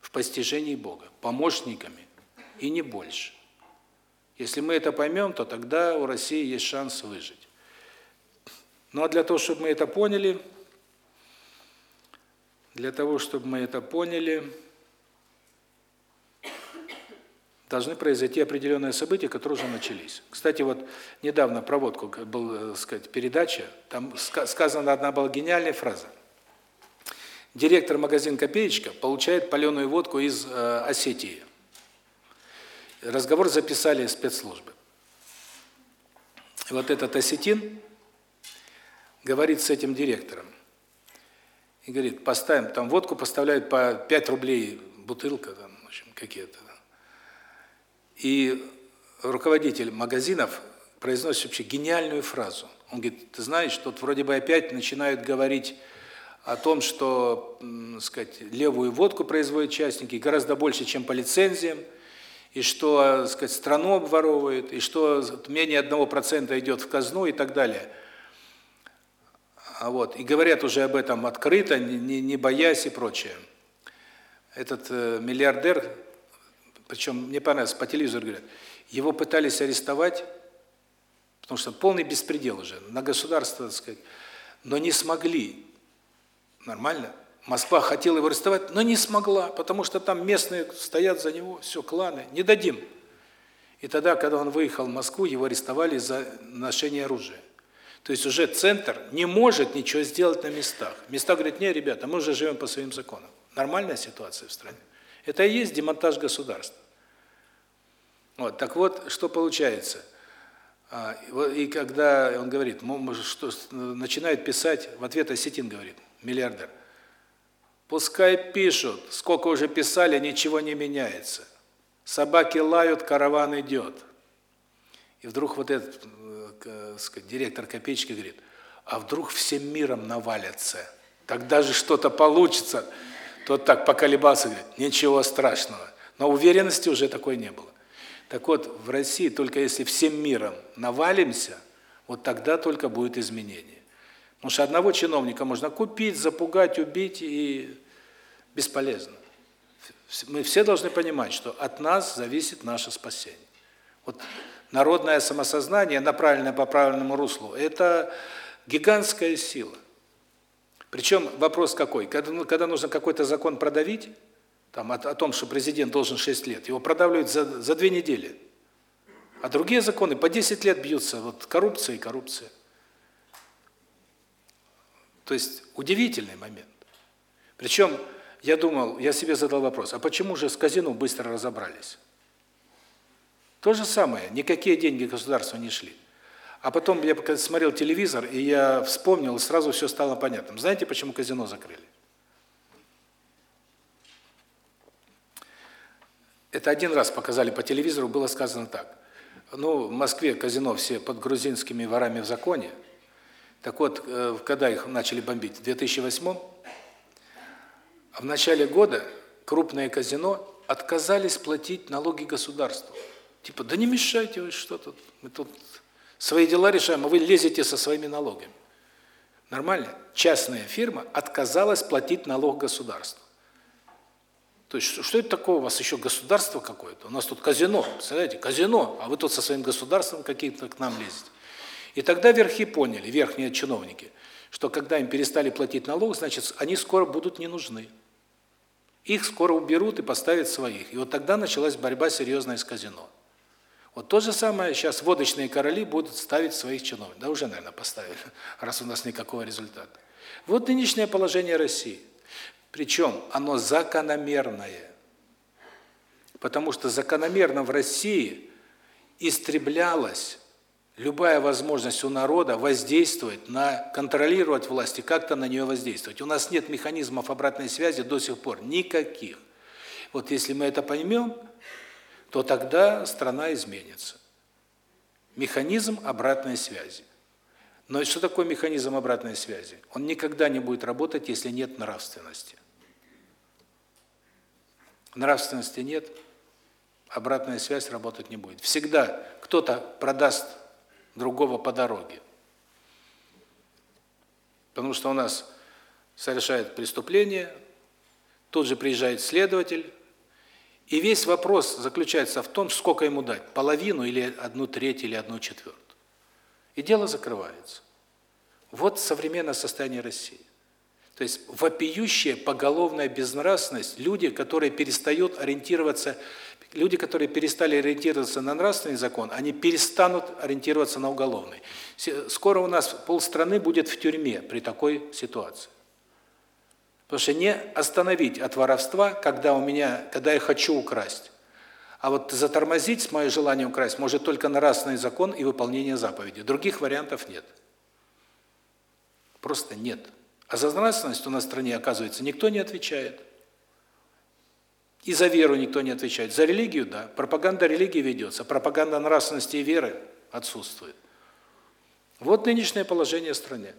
в постижении Бога, помощниками и не больше. Если мы это поймем, то тогда у России есть шанс выжить. Ну а для того, чтобы мы это поняли, для того, чтобы мы это поняли, должны произойти определенные события, которые уже начались. Кстати, вот недавно проводку была, так сказать, передача, там сказана одна была гениальная фраза. директор магазина «Копеечка» получает паленую водку из э, Осетии. Разговор записали спецслужбы. Вот этот осетин говорит с этим директором. И говорит, поставим, там водку поставляют по 5 рублей бутылка, там, в общем, какие-то. И руководитель магазинов произносит вообще гениальную фразу. Он говорит, ты знаешь, тут вроде бы опять начинают говорить о том, что, сказать, левую водку производят частники гораздо больше, чем по лицензиям, и что, сказать, страну обворовывают, и что менее 1% идет в казну и так далее. А вот, и говорят уже об этом открыто, не, не боясь и прочее. Этот э, миллиардер, причем мне понравилось, по телевизору говорят, его пытались арестовать, потому что полный беспредел уже, на государство, так сказать, но не смогли. Нормально? Москва хотела его арестовать, но не смогла, потому что там местные стоят за него, все, кланы, не дадим. И тогда, когда он выехал в Москву, его арестовали за ношение оружия. То есть уже центр не может ничего сделать на местах. Места говорят, не, ребята, мы уже живем по своим законам. Нормальная ситуация в стране. Это и есть демонтаж государства. Вот, так вот, что получается? А, и когда он говорит, что начинает писать, в ответ Осетин говорит, миллиардер, пускай пишут, сколько уже писали, ничего не меняется. Собаки лают, караван идет. И вдруг вот этот, э, сказать, директор копеечки говорит, а вдруг всем миром навалятся, тогда же что-то получится. Тот так поколебался, говорит, ничего страшного. Но уверенности уже такой не было. Так вот, в России только если всем миром навалимся, вот тогда только будет изменение. Потому что одного чиновника можно купить, запугать, убить, и бесполезно. Мы все должны понимать, что от нас зависит наше спасение. Вот народное самосознание, направленное по правильному руслу, это гигантская сила. Причем вопрос какой? Когда, ну, когда нужно какой-то закон продавить, там, о, о том, что президент должен 6 лет, его продавливают за, за две недели. А другие законы по 10 лет бьются, вот коррупция и коррупция. То есть удивительный момент. Причем я думал, я себе задал вопрос, а почему же с казино быстро разобрались? То же самое, никакие деньги государству не шли. А потом я смотрел телевизор, и я вспомнил, сразу все стало понятным. Знаете, почему казино закрыли? Это один раз показали по телевизору, было сказано так. Ну, в Москве казино все под грузинскими ворами в законе. Так вот, э, когда их начали бомбить? В 2008 в начале года крупные казино отказались платить налоги государству. Типа, да не мешайте вы что тут, мы тут свои дела решаем, а вы лезете со своими налогами. Нормально? Частная фирма отказалась платить налог государству. То есть, что это такое у вас еще государство какое-то? У нас тут казино, представляете, казино, а вы тут со своим государством каким-то к нам лезете. И тогда верхи поняли, верхние чиновники, что когда им перестали платить налог, значит, они скоро будут не нужны. Их скоро уберут и поставят своих. И вот тогда началась борьба серьезная с казино. Вот то же самое сейчас водочные короли будут ставить своих чиновников. Да уже, наверное, поставили, раз у нас никакого результата. Вот нынешнее положение России. Причем оно закономерное. Потому что закономерно в России истреблялась любая возможность у народа воздействовать на контролировать власть и как-то на нее воздействовать. У нас нет механизмов обратной связи до сих пор никаких. Вот если мы это поймем, то тогда страна изменится. Механизм обратной связи. Но что такое механизм обратной связи? Он никогда не будет работать, если нет нравственности. Нравственности нет, обратная связь работать не будет. Всегда кто-то продаст другого по дороге. Потому что у нас совершает преступление, тут же приезжает следователь, и весь вопрос заключается в том, сколько ему дать, половину или одну треть или одну четвертую. И дело закрывается. Вот современное состояние России. То есть вопиющая поголовная безнравственность, люди, которые перестают ориентироваться люди, которые перестали ориентироваться на нравственный закон, они перестанут ориентироваться на уголовный. Скоро у нас полстраны будет в тюрьме при такой ситуации. Потому что не остановить от воровства, когда у меня, когда я хочу украсть. А вот затормозить мое желание украсть может только нравственный закон и выполнение заповеди. Других вариантов нет. Просто нет. А за нравственность у нас в стране, оказывается, никто не отвечает. И за веру никто не отвечает. За религию – да. Пропаганда религии ведется. Пропаганда нравственности и веры отсутствует. Вот нынешнее положение в стране.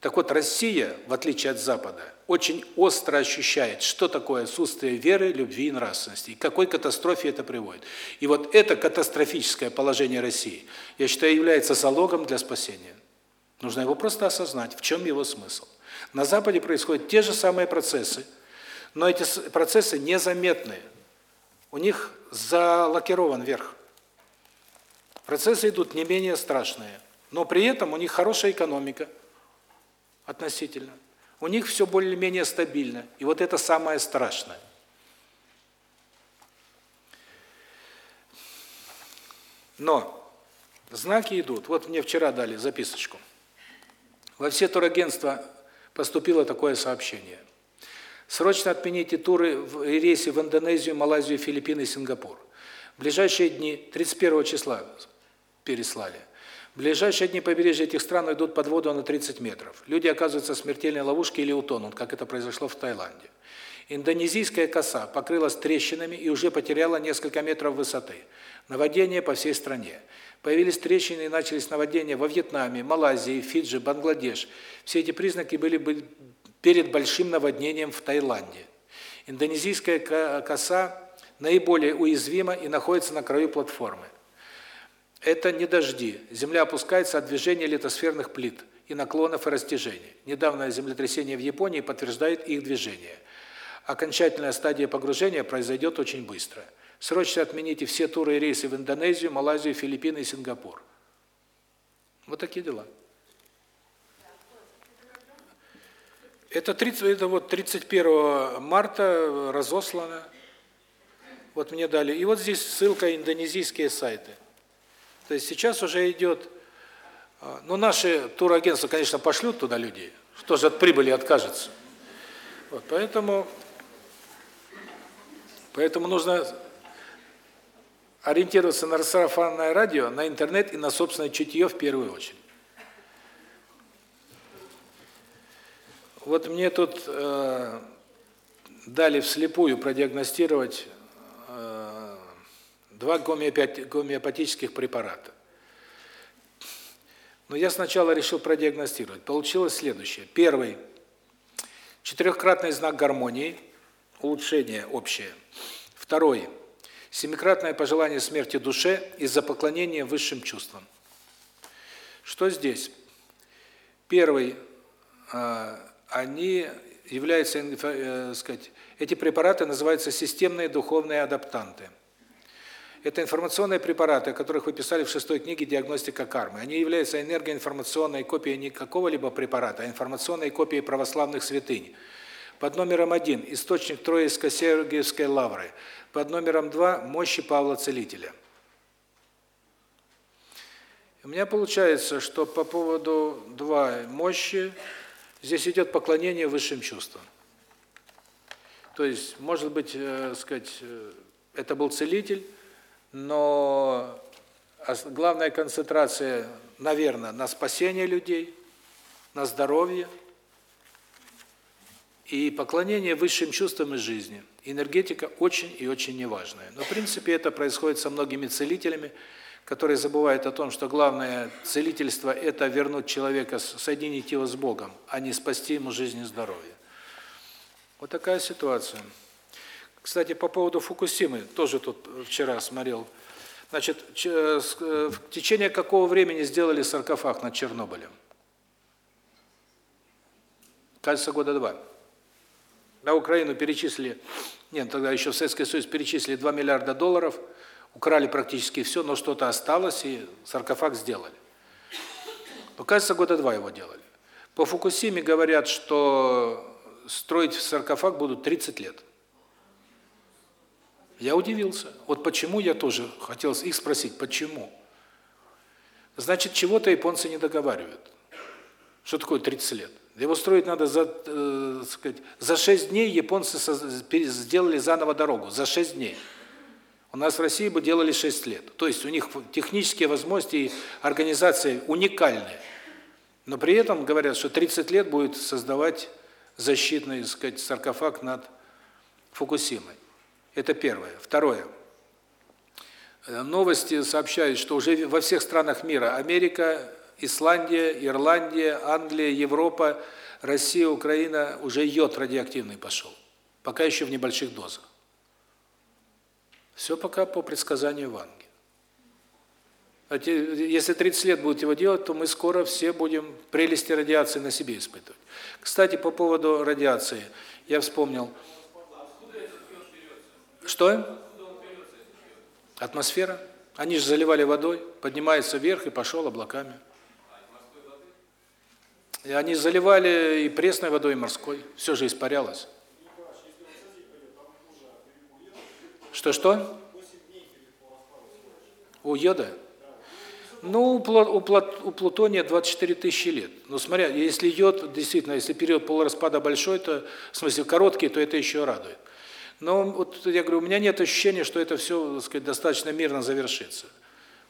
Так вот, Россия, в отличие от Запада, очень остро ощущает, что такое отсутствие веры, любви и нравственности, и к какой катастрофе это приводит. И вот это катастрофическое положение России, я считаю, является залогом для спасения. Нужно его просто осознать, в чем его смысл. На Западе происходят те же самые процессы, но эти процессы незаметные. У них залакирован верх. Процессы идут не менее страшные, но при этом у них хорошая экономика – относительно. У них все более-менее стабильно. И вот это самое страшное. Но знаки идут. Вот мне вчера дали записочку. Во все турагентства поступило такое сообщение. Срочно отмените туры в рейсы в Индонезию, Малайзию, Филиппины и Сингапур. В ближайшие дни, 31 числа переслали, в ближайшие дни побережья этих стран идут под воду на 30 метров. Люди оказываются в смертельной ловушке или утонут, как это произошло в Таиланде. Индонезийская коса покрылась трещинами и уже потеряла несколько метров высоты. Наводнение по всей стране. Появились трещины и начались наводнения во Вьетнаме, Малайзии, Фиджи, Бангладеш. Все эти признаки были перед большим наводнением в Таиланде. Индонезийская коса наиболее уязвима и находится на краю платформы. Это не дожди. Земля опускается от движения литосферных плит и наклонов и растяжений. Недавнее землетрясение в Японии подтверждает их движение. Окончательная стадия погружения произойдет очень быстро. Срочно отмените все туры и рейсы в Индонезию, Малайзию, Филиппины и Сингапур. Вот такие дела. Это 30 это вот 31 марта разослано. Вот мне дали. И вот здесь ссылка индонезийские сайты. То есть сейчас уже идет, а, ну наши турагентства, конечно, пошлют туда людей, что же от прибыли откажется. Вот, поэтому, поэтому нужно ориентироваться на сарафанное радио, на интернет и на собственное чутье в первую очередь. Вот мне тут э, дали вслепую продиагностировать два гомеопатических препарата. Но я сначала решил продиагностировать. Получилось следующее. Первый – четырехкратный знак гармонии, улучшение общее. Второй – семикратное пожелание смерти душе из-за поклонения высшим чувствам. Что здесь? Первый а, – они являются, э, сказать, эти препараты называются системные духовные адаптанты – это информационные препараты, о которых вы писали в шестой книге «Диагностика кармы». Они являются энергоинформационной копией не какого-либо препарата, а информационной копией православных святынь. Под номером один – источник Троицко-Сергиевской лавры. Под номером два – мощи Павла Целителя. У меня получается, что по поводу два мощи здесь идет поклонение высшим чувствам. То есть, может быть, э, сказать, э, это был целитель, но главная концентрация, наверное, на спасение людей, на здоровье и поклонение высшим чувствам и жизни. Энергетика очень и очень неважная. Но в принципе это происходит со многими целителями, которые забывают о том, что главное целительство – это вернуть человека, соединить его с Богом, а не спасти ему жизнь и здоровье. Вот такая ситуация. Кстати, по поводу Фукусимы, тоже тут вчера смотрел. Значит, э, э, в течение какого времени сделали саркофаг над Чернобылем? Кажется, года два. На Украину перечислили, нет, тогда еще в Советский Союз перечислили 2 миллиарда долларов, украли практически все, но что-то осталось, и саркофаг сделали. Но, кажется, года два его делали. По Фукусиме говорят, что строить саркофаг будут 30 лет. Я удивился. Вот почему я тоже хотел их спросить, почему? Значит, чего-то японцы не договаривают. Что такое 30 лет? Его строить надо за, э, сказать, за 6 дней японцы сделали заново дорогу, за 6 дней. У нас в России бы делали 6 лет. То есть у них технические возможности и организация уникальные. Но при этом говорят, что 30 лет будет создавать защитный, так сказать, саркофаг над Фукусимой. Это первое. Второе. Э, новости сообщают, что уже во всех странах мира Америка, Исландия, Ирландия, Англия, Европа, Россия, Украина уже йод радиоактивный пошел. Пока еще в небольших дозах. Все пока по предсказанию Ванги. Если 30 лет будет его делать, то мы скоро все будем прелести радиации на себе испытывать. Кстати, по поводу радиации, я вспомнил. Что? Атмосфера. Они же заливали водой, поднимается вверх и пошел облаками. И они заливали и пресной водой, и морской. Все же испарялось. Что-что? У йода? Ну, у, у плутония 24 тысячи лет. Но смотря, если йод, действительно, если период полураспада большой, то, в смысле, короткий, то это еще радует. Но вот я говорю, у меня нет ощущения, что это все, так сказать, достаточно мирно завершится.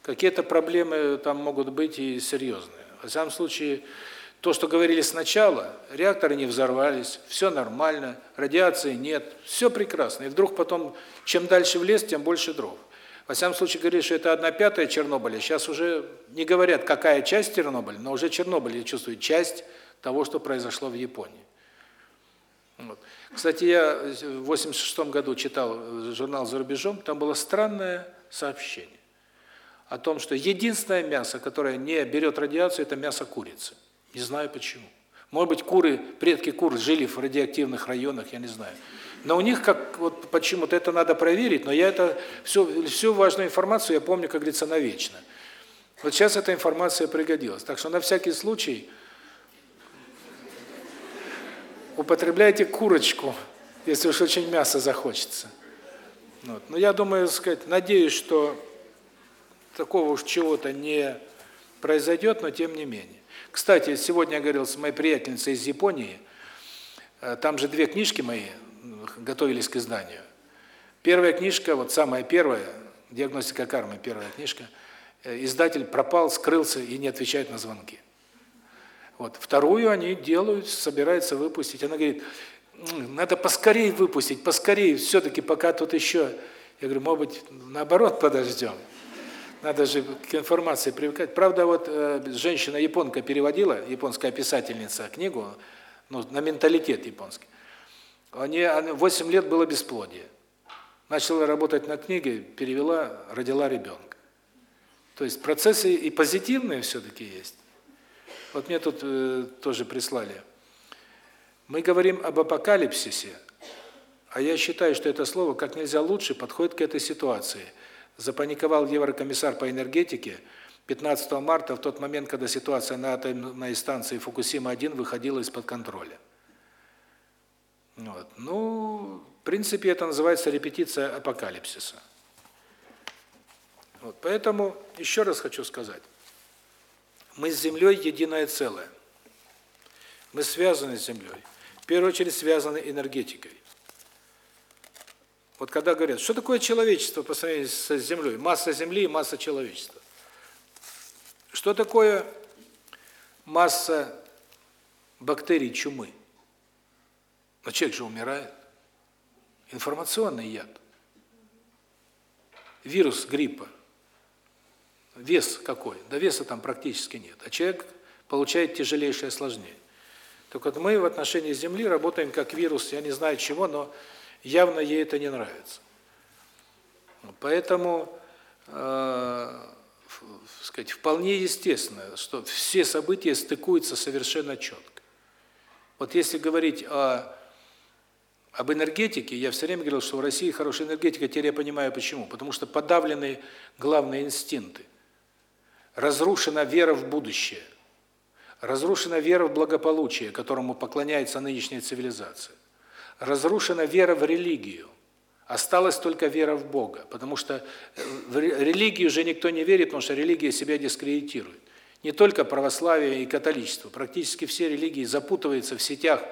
Какие-то проблемы там могут быть и серьезные. В самом случае, то, что говорили сначала, реакторы не взорвались, все нормально, радиации нет, все прекрасно. И вдруг потом, чем дальше в лес, тем больше дров. Во всяком случае, говорили, что это одна пятая Чернобыля. Сейчас уже не говорят, какая часть Чернобыля, но уже Чернобыль, я чувствую, часть того, что произошло в Японии. Вот. Кстати, я в 86 году читал журнал «За рубежом», там было странное сообщение о том, что единственное мясо, которое не берет радиацию, это мясо курицы. Не знаю почему. Может быть, куры, предки кур жили в радиоактивных районах, я не знаю. Но у них как вот почему-то это надо проверить, но я это всю всю важную информацию я помню, как говорится, навечно. Вот сейчас эта информация пригодилась. Так что на всякий случай употребляйте курочку, если уж очень мясо захочется. Вот. Но я думаю, сказать, надеюсь, что такого уж чего-то не произойдет, но тем не менее. Кстати, сегодня я говорил с моей приятельницей из Японии, э, там же две книжки мои готовились к изданию. Первая книжка, вот самая первая, «Диагностика кармы», первая книжка, э, издатель пропал, скрылся и не отвечает на звонки. Вот. Вторую они делают, собираются выпустить. Она говорит, надо поскорее выпустить, поскорее, все-таки пока тут еще... Я говорю, может быть, наоборот подождем. Надо же к информации привыкать. Правда, вот э, женщина-японка переводила, японская писательница, книгу ну, на менталитет японский. Они 8 лет было бесплодие. Начала работать над книгой, перевела, родила ребенка. То есть процессы и позитивные все-таки есть. Вот мне тут э, тоже прислали. Мы говорим об апокалипсисе, а я считаю, что это слово как нельзя лучше подходит к этой ситуации. Запаниковал еврокомиссар по энергетике 15 марта, в тот момент, когда ситуация на атомной станции Фукусима-1 выходила из-под контроля. Вот. Ну, в принципе, это называется репетиция апокалипсиса. Вот. Поэтому еще раз хочу сказать. Мы с Землей единое целое. Мы связаны с Землей. В первую очередь связаны энергетикой. Вот когда говорят, что такое человечество по сравнению с Землей? Масса Земли и масса человечества. Что такое масса бактерий чумы? Но человек же умирает. Информационный яд. Вирус гриппа. Вес какой? Да веса там практически нет. А человек получает тяжелейшее осложнение. Так вот мы в отношении Земли работаем как вирус, я не знаю чего, но явно ей это не нравится. Поэтому, э, сказать, вполне естественно, что все события стыкуются совершенно четко. Вот если говорить о об энергетике, я все время говорил, что в России хорошая энергетика, теперь я понимаю почему. Потому что подавлены главные инстинкты. Разрушена вера в будущее. Разрушена вера в благополучие, которому поклоняется нынешняя цивилизация. Разрушена вера в религию. Осталась только вера в Бога, потому что э, в религию уже никто не верит, потому что религия себя дискредитирует. Не только православие и католичество, практически все религии запутываются в сетях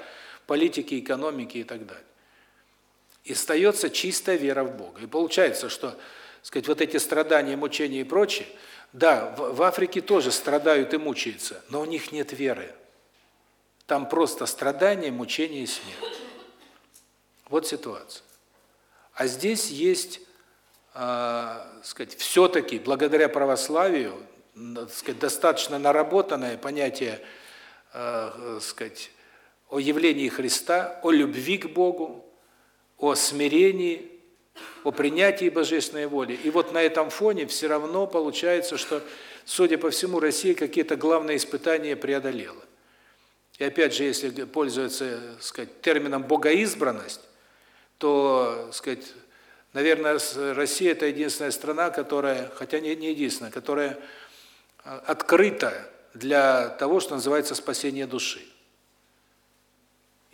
политики, экономики и так далее. И остается чистая вера в Бога. И получается, что, сказать, вот эти страдания, мучения и прочее, да, в, в Африке тоже страдают и мучаются, но у них нет веры. Там просто страдания, мучения и смерть. Вот ситуация. А здесь есть, э, сказать, все-таки благодаря православию, сказать, достаточно наработанное понятие, э, сказать, о явлении Христа, о любви к Богу, о смирении, о принятии божественной воли. И вот на этом фоне все равно получается, что, судя по всему, Россия какие-то главные испытания преодолела. И опять же, если пользоваться, сказать, термином богоизбранность, то, сказать, наверное, Россия это единственная страна, которая, хотя не не единственная, которая а, открыта для того, что называется спасение души.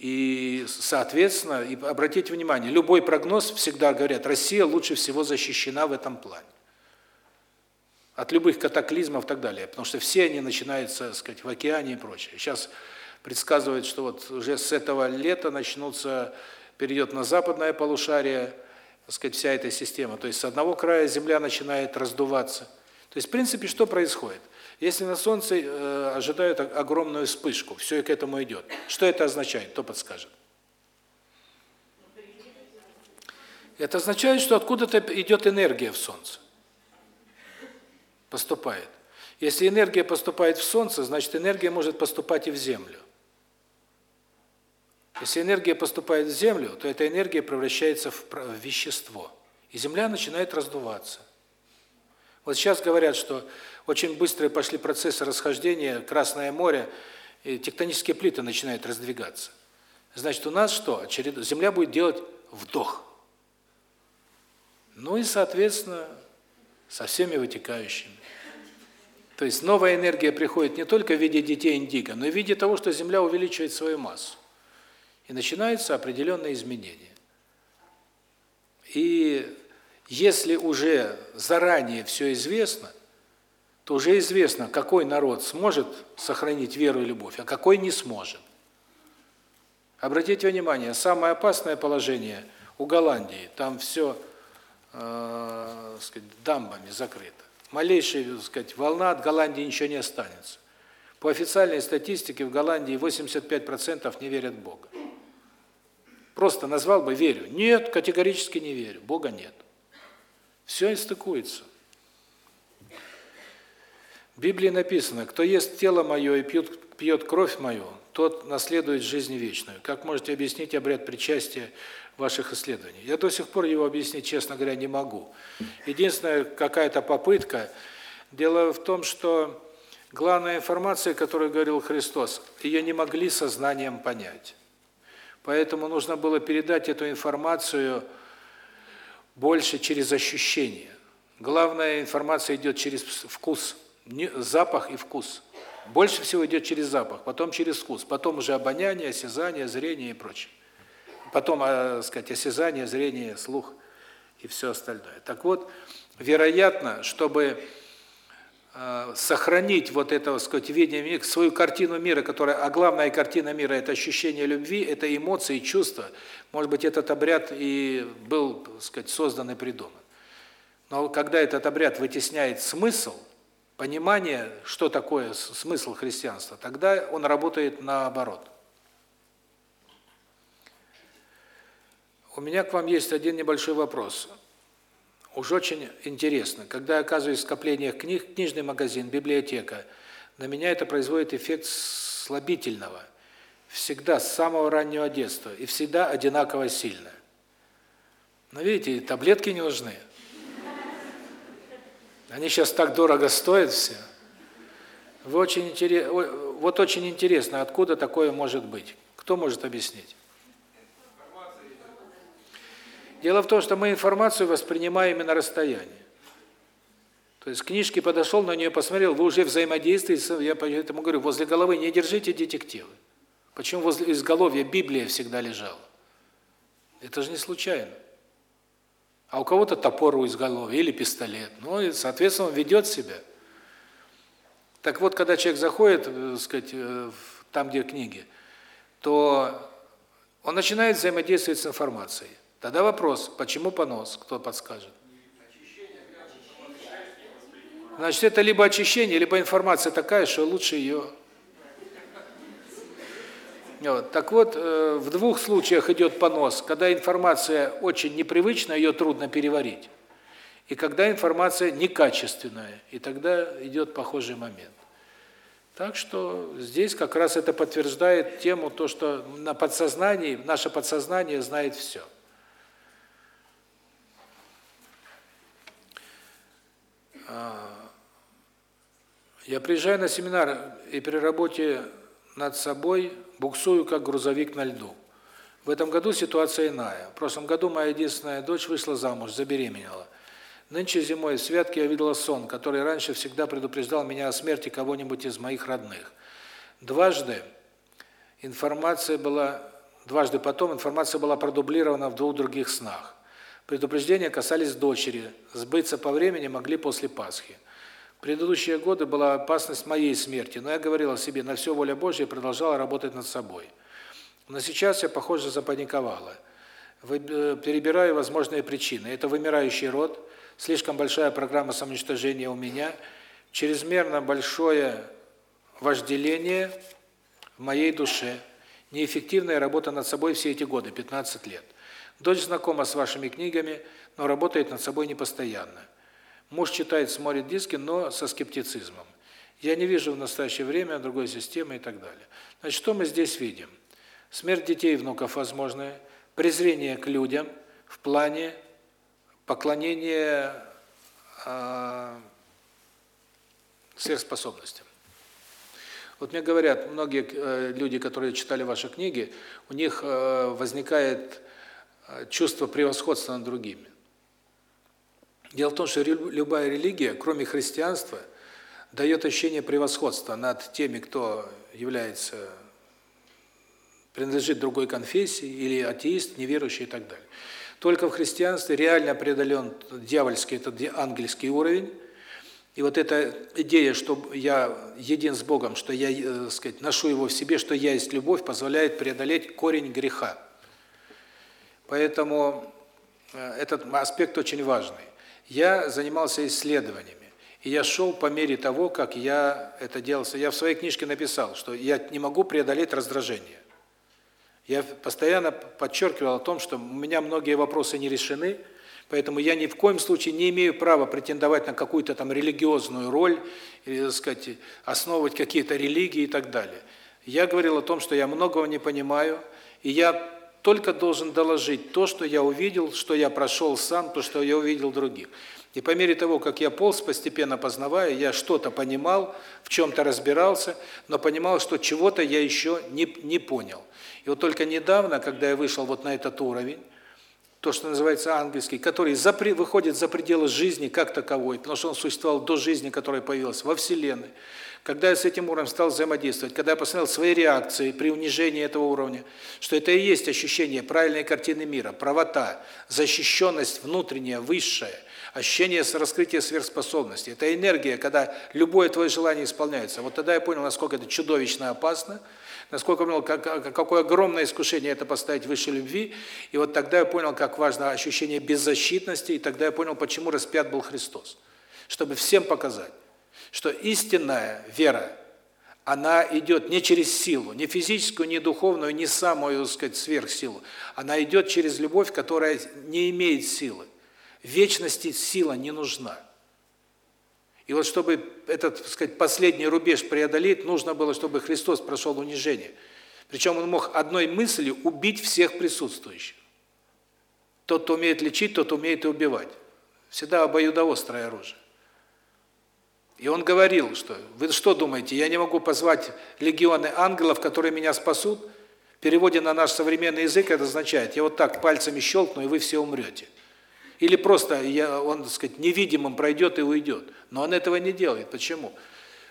И, соответственно, и обратите внимание, любой прогноз всегда говорят, Россия лучше всего защищена в этом плане. От любых катаклизмов и так далее, потому что все они начинаются, сказать, в океане и прочее. Сейчас предсказывают, что вот уже с этого лета начнутся, перейдет на западное полушарие, так сказать, вся эта система. То есть с одного края земля начинает раздуваться. То есть, в принципе, что происходит? Если на Солнце э, ожидают огромную вспышку, все к этому идет. Что это означает? Кто подскажет? Это означает, что откуда-то идет энергия в Солнце. Поступает. Если энергия поступает в Солнце, значит энергия может поступать и в Землю. Если энергия поступает в Землю, то эта энергия превращается в вещество. И Земля начинает раздуваться. Вот сейчас говорят, что очень быстрые пошли процессы расхождения, Красное море, и тектонические плиты начинают раздвигаться. Значит, у нас что? Земля будет делать вдох. Ну и, соответственно, со всеми вытекающими. То есть новая энергия приходит не только в виде детей индиго, но и в виде того, что Земля увеличивает свою массу. И начинаются определенные изменения. И если уже заранее все известно, то уже известно, какой народ сможет сохранить веру и любовь, а какой не сможет. Обратите внимание, самое опасное положение у Голландии, там все, э, сказать, дамбами закрыто. Малейшая, так сказать, волна от Голландии ничего не останется. По официальной статистике в Голландии 85% не верят в Бога. Просто назвал бы верю. Нет, категорически не верю. Бога нет. Все стыкуется. В Библии написано, кто ест тело мое и пьет, пьет кровь мою, тот наследует жизнь вечную. Как можете объяснить обряд причастия ваших исследований? Я до сих пор его объяснить, честно говоря, не могу. Единственная какая-то попытка. Дело в том, что главная информация, которую говорил Христос, ее не могли сознанием понять. Поэтому нужно было передать эту информацию больше через ощущение. Главная информация идет через вкус запах и вкус. Больше всего идет через запах, потом через вкус, потом уже обоняние, осязание, зрение и прочее. Потом, э, сказать, осязание, зрение, слух и все остальное. Так вот, вероятно, чтобы сохранить вот это, сказать, видение, свою картину мира, которая, а главная картина мира – это ощущение любви, это эмоции, чувства. Может быть, этот обряд и был, сказать, создан и придуман. Но когда этот обряд вытесняет смысл – понимание, что такое смысл христианства, тогда он работает наоборот. У меня к вам есть один небольшой вопрос. Уж очень интересно. Когда я оказываюсь в скоплениях книг, книжный магазин, библиотека, на меня это производит эффект слабительного. Всегда, с самого раннего детства. И всегда одинаково сильно. Но видите, таблетки не нужны. Они сейчас так дорого стоят все. Вы очень интерес... Вот очень интересно, откуда такое может быть? Кто может объяснить? Дело в том, что мы информацию воспринимаем на расстоянии. То есть книжки подошел, на нее посмотрел, вы уже взаимодействуете, я поэтому говорю, возле головы не держите детективы. Почему возле изголовья Библия всегда лежала? Это же не случайно а у кого-то топор у изголовья или пистолет. Ну и, соответственно, он ведет себя. Так вот, когда человек заходит, так сказать, там, где книги, то он начинает взаимодействовать с информацией. Тогда вопрос, почему понос, кто подскажет? Значит, это либо очищение, либо информация такая, что лучше ее... Вот. Так вот, э, в двух случаях идет понос, когда информация очень непривычна, ее трудно переварить, и когда информация некачественная, и тогда идет похожий момент. Так что здесь как раз это подтверждает тему, то, что на подсознании, наше подсознание знает все. Я приезжаю на семинар и при работе над собой буксую, как грузовик на льду. В этом году ситуация иная. В прошлом году моя единственная дочь вышла замуж, забеременела. Нынче зимой в святке я видела сон, который раньше всегда предупреждал меня о смерти кого-нибудь из моих родных. Дважды информация была, дважды потом информация была продублирована в двух других снах. Предупреждения касались дочери, сбыться по времени могли после Пасхи. В предыдущие годы была опасность моей смерти, но я говорила себе на все воля Божья и продолжала работать над собой. Но сейчас я, похоже, запаниковала. Э, перебираю возможные причины. Это вымирающий род, слишком большая программа самоуничтожения у меня, чрезмерно большое вожделение в моей душе, неэффективная работа над собой все эти годы, 15 лет. Дочь знакома с вашими книгами, но работает над собой непостоянно. Муж читает, смотрит диски, но со скептицизмом. Я не вижу в настоящее время другой системы и так далее. Значит, что мы здесь видим? Смерть детей и внуков возможная, презрение к людям в плане поклонения э, сверхспособностям. Вот мне говорят, многие э, люди, которые читали ваши книги, у них э, возникает чувство превосходства над другими. Дело в том, что любая религия, кроме христианства, дает ощущение превосходства над теми, кто является принадлежит другой конфессии или атеист, неверующий и так далее. Только в христианстве реально преодолен дьявольский, этот ангельский уровень. И вот эта идея, что я един с Богом, что я, э, сказать, ношу его в себе, что я есть любовь, позволяет преодолеть корень греха. Поэтому э, этот аспект очень важный. Я занимался исследованиями. И я шел по мере того, как я это делал. Я в своей книжке написал, что я не могу преодолеть раздражение. Я постоянно подчеркивал о том, что у меня многие вопросы не решены, поэтому я ни в коем случае не имею права претендовать на какую-то там религиозную роль, или, так сказать, основывать какие-то религии и так далее. Я говорил о том, что я многого не понимаю, и я только должен доложить то, что я увидел, что я прошел сам, то, что я увидел других. И по мере того, как я полз, постепенно познавая, я что-то понимал, в чем-то разбирался, но понимал, что чего-то я еще не, не понял. И вот только недавно, когда я вышел вот на этот уровень, то, что называется ангельский, который за, выходит за пределы жизни как таковой, потому что он существовал до жизни, которая появилась во Вселенной, когда я с этим уровнем стал взаимодействовать, когда я посмотрел свои реакции при унижении этого уровня, что это и есть ощущение правильной картины мира, правота, защищенность внутренняя, высшая, ощущение раскрытия сверхспособностей. Это энергия, когда любое твое желание исполняется. Вот тогда я понял, насколько это чудовищно опасно, насколько понял, как, какое огромное искушение это поставить выше любви, и вот тогда я понял, как важно ощущение беззащитности, и тогда я понял, почему распят был Христос. Чтобы всем показать что истинная вера, она идет не через силу, не физическую, не духовную, не самую, так сказать, сверхсилу. Она идет через любовь, которая не имеет силы. Вечности сила не нужна. И вот чтобы этот, так сказать, последний рубеж преодолеть, нужно было, чтобы Христос прошел унижение. Причем он мог одной мыслью убить всех присутствующих. Тот, кто умеет лечить, тот умеет и убивать. Всегда обоюдоострое оружие. И он говорил, что вы что думаете, я не могу позвать легионы ангелов, которые меня спасут? В переводе на наш современный язык это означает, я вот так пальцами щелкну, и вы все умрете. Или просто я, он, так сказать, невидимым пройдет и уйдет. Но он этого не делает. Почему?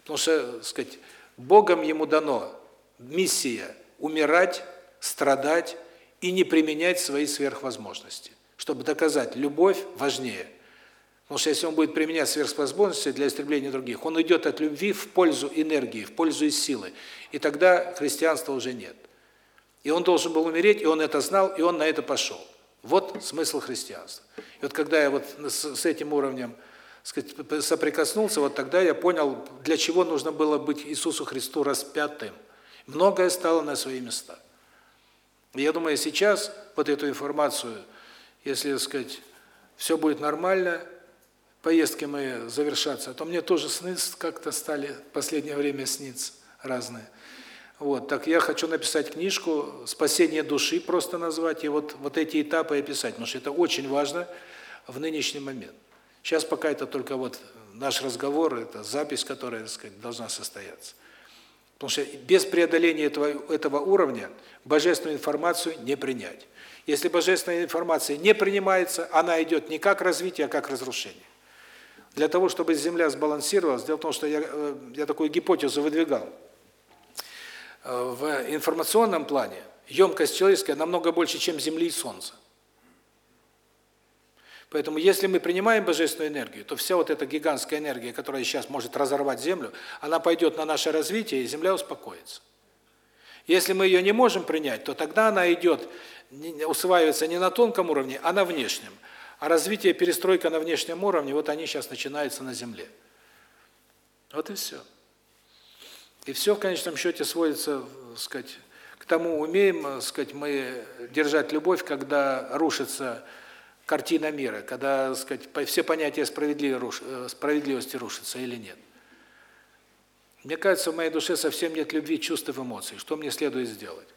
Потому что, так сказать, Богом ему дано миссия умирать, страдать и не применять свои сверхвозможности, чтобы доказать, любовь важнее – Потому что если он будет применять сверхспособности для истребления других, он идет от любви в пользу энергии, в пользу и силы. И тогда христианства уже нет. И он должен был умереть, и он это знал, и он на это пошел. Вот смысл христианства. И вот когда я вот с, этим уровнем сказать, соприкоснулся, вот тогда я понял, для чего нужно было быть Иисусу Христу распятым. Многое стало на свои места. Я думаю, сейчас вот эту информацию, если, так сказать, все будет нормально, поездки мои завершатся, то мне тоже сны как-то стали в последнее время сниться разные. Вот, так я хочу написать книжку «Спасение души», просто назвать, и вот, вот эти этапы описать, потому что это очень важно в нынешний момент. Сейчас пока это только вот наш разговор, это запись, которая, так сказать, должна состояться. Потому что без преодоления этого, этого уровня божественную информацию не принять. Если божественная информация не принимается, она идет не как развитие, а как разрушение. Для того, чтобы Земля сбалансировалась, дело в том, что я, э, я такую гипотезу выдвигал. Э, в информационном плане емкость человеческая намного больше, чем Земли и Солнца. Поэтому если мы принимаем божественную энергию, то вся вот эта гигантская энергия, которая сейчас может разорвать Землю, она пойдет на наше развитие, и Земля успокоится. Если мы ее не можем принять, то тогда она идет, усваивается не на тонком уровне, а на внешнем. А развитие, перестройка на внешнем уровне, вот они сейчас начинаются на Земле. Вот и все. И все в конечном счете сводится, сказать, к тому, умеем, сказать, мы держать любовь, когда рушится картина мира, когда, сказать, все понятия э, справедливости рушатся или нет. Мне кажется, в моей душе совсем нет любви, чувств эмоций. Что мне следует сделать?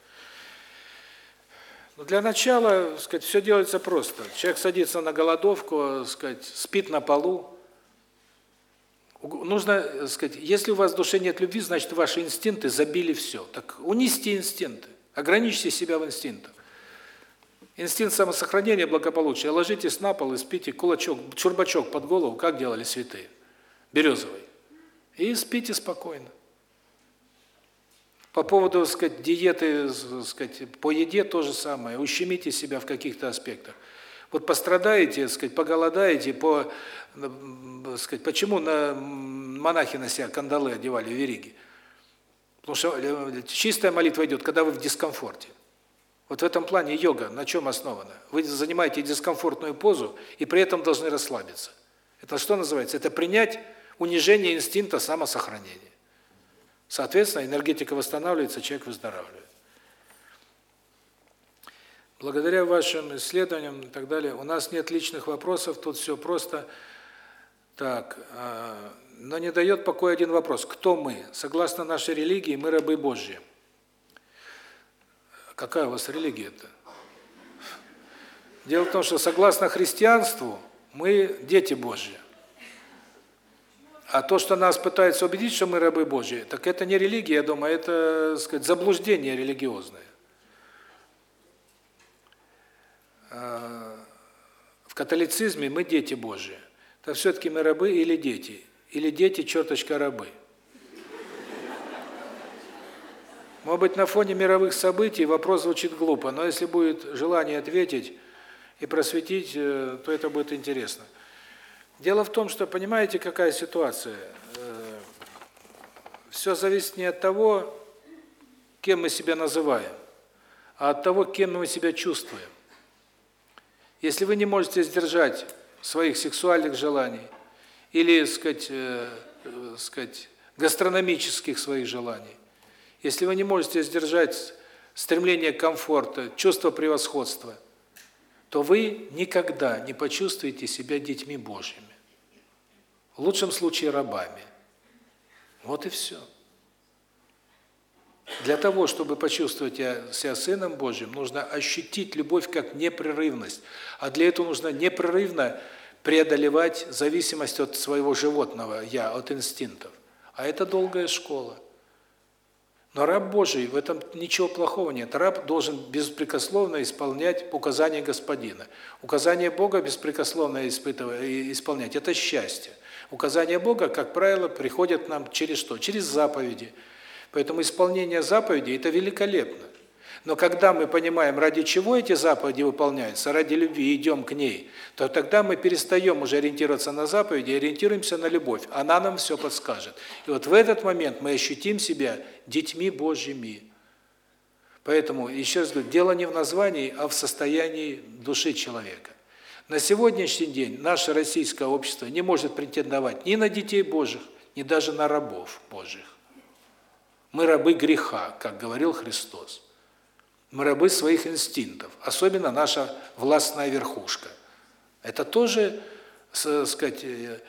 Ну, для начала, сказать, все делается просто. Человек садится на голодовку, сказать, спит на полу, Нужно, сказать, если у вас в душе нет любви, значит, ваши инстинкты забили все. Так унести инстинкты, ограничьте себя в инстинктах. Инстинкт самосохранения, благополучия. Ложитесь на пол и спите кулачок, чурбачок под голову, как делали святые, березовый. И спите спокойно. По поводу, сказать, диеты, сказать, по еде то же самое. Ущемите себя в каких-то аспектах. Вот пострадаете, сказать, поголодаете, по, сказать, почему на монахи на себя кандалы одевали, вериги? Потому что э, чистая молитва идет, когда вы в дискомфорте. Вот в этом плане йога на чем основана? Вы занимаете дискомфортную позу и при этом должны расслабиться. Это что называется? Это принять унижение инстинкта самосохранения. Соответственно, энергетика восстанавливается, человек выздоравливает. Благодаря вашим исследованиям и так далее, у нас нет личных вопросов, тут все просто. Так, а, но не дает покоя один вопрос. Кто мы? Согласно нашей религии, мы рабы Божьи. Какая у вас религия-то? Дело в том, что согласно христианству, мы дети Божьи. А то, что нас пытаются убедить, что мы рабы Божьи, так это не религия, я думаю, это, так сказать, заблуждение религиозное. А, в католицизме мы дети Божьи. Так все-таки мы рабы или дети? Или дети, черточка, рабы? Может быть, на фоне мировых событий вопрос звучит глупо, но если будет желание ответить и просветить, э, то это будет интересно. Дело в том, что, понимаете, какая ситуация? Э, Все зависит не от того, кем мы себя называем, а от того, кем мы себя чувствуем. Если вы не можете сдержать своих сексуальных желаний или, сказать, э, э, сказать, гастрономических своих желаний, если вы не можете сдержать стремление к комфорту, чувство превосходства, то вы никогда не почувствуете себя детьми Божьими. В лучшем случае рабами. Вот и все. Для того, чтобы почувствовать себя сыном Божьим, нужно ощутить любовь как непрерывность. А для этого нужно непрерывно преодолевать зависимость от своего животного «я», от инстинктов. А это долгая школа. Но раб Божий, в этом ничего плохого нет. Раб должен беспрекословно исполнять указания Господина. Указания Бога беспрекословно исполнять – это счастье. Указания Бога, как правило, приходят нам через что? Через заповеди – Поэтому исполнение заповедей – это великолепно. Но когда мы понимаем, ради чего эти заповеди выполняются, ради любви, идем к ней, то тогда мы перестаем уже ориентироваться на заповеди, ориентируемся на любовь. Она нам все подскажет. И вот в этот момент мы ощутим себя детьми Божьими. Поэтому, еще раз говорю, дело не в названии, а в состоянии души человека. На сегодняшний день наше российское общество не может претендовать ни на детей Божьих, ни даже на рабов Божьих. Мы рабы греха, как говорил Христос. Мы рабы своих инстинктов, особенно наша властная верхушка. Это тоже, сказать, э,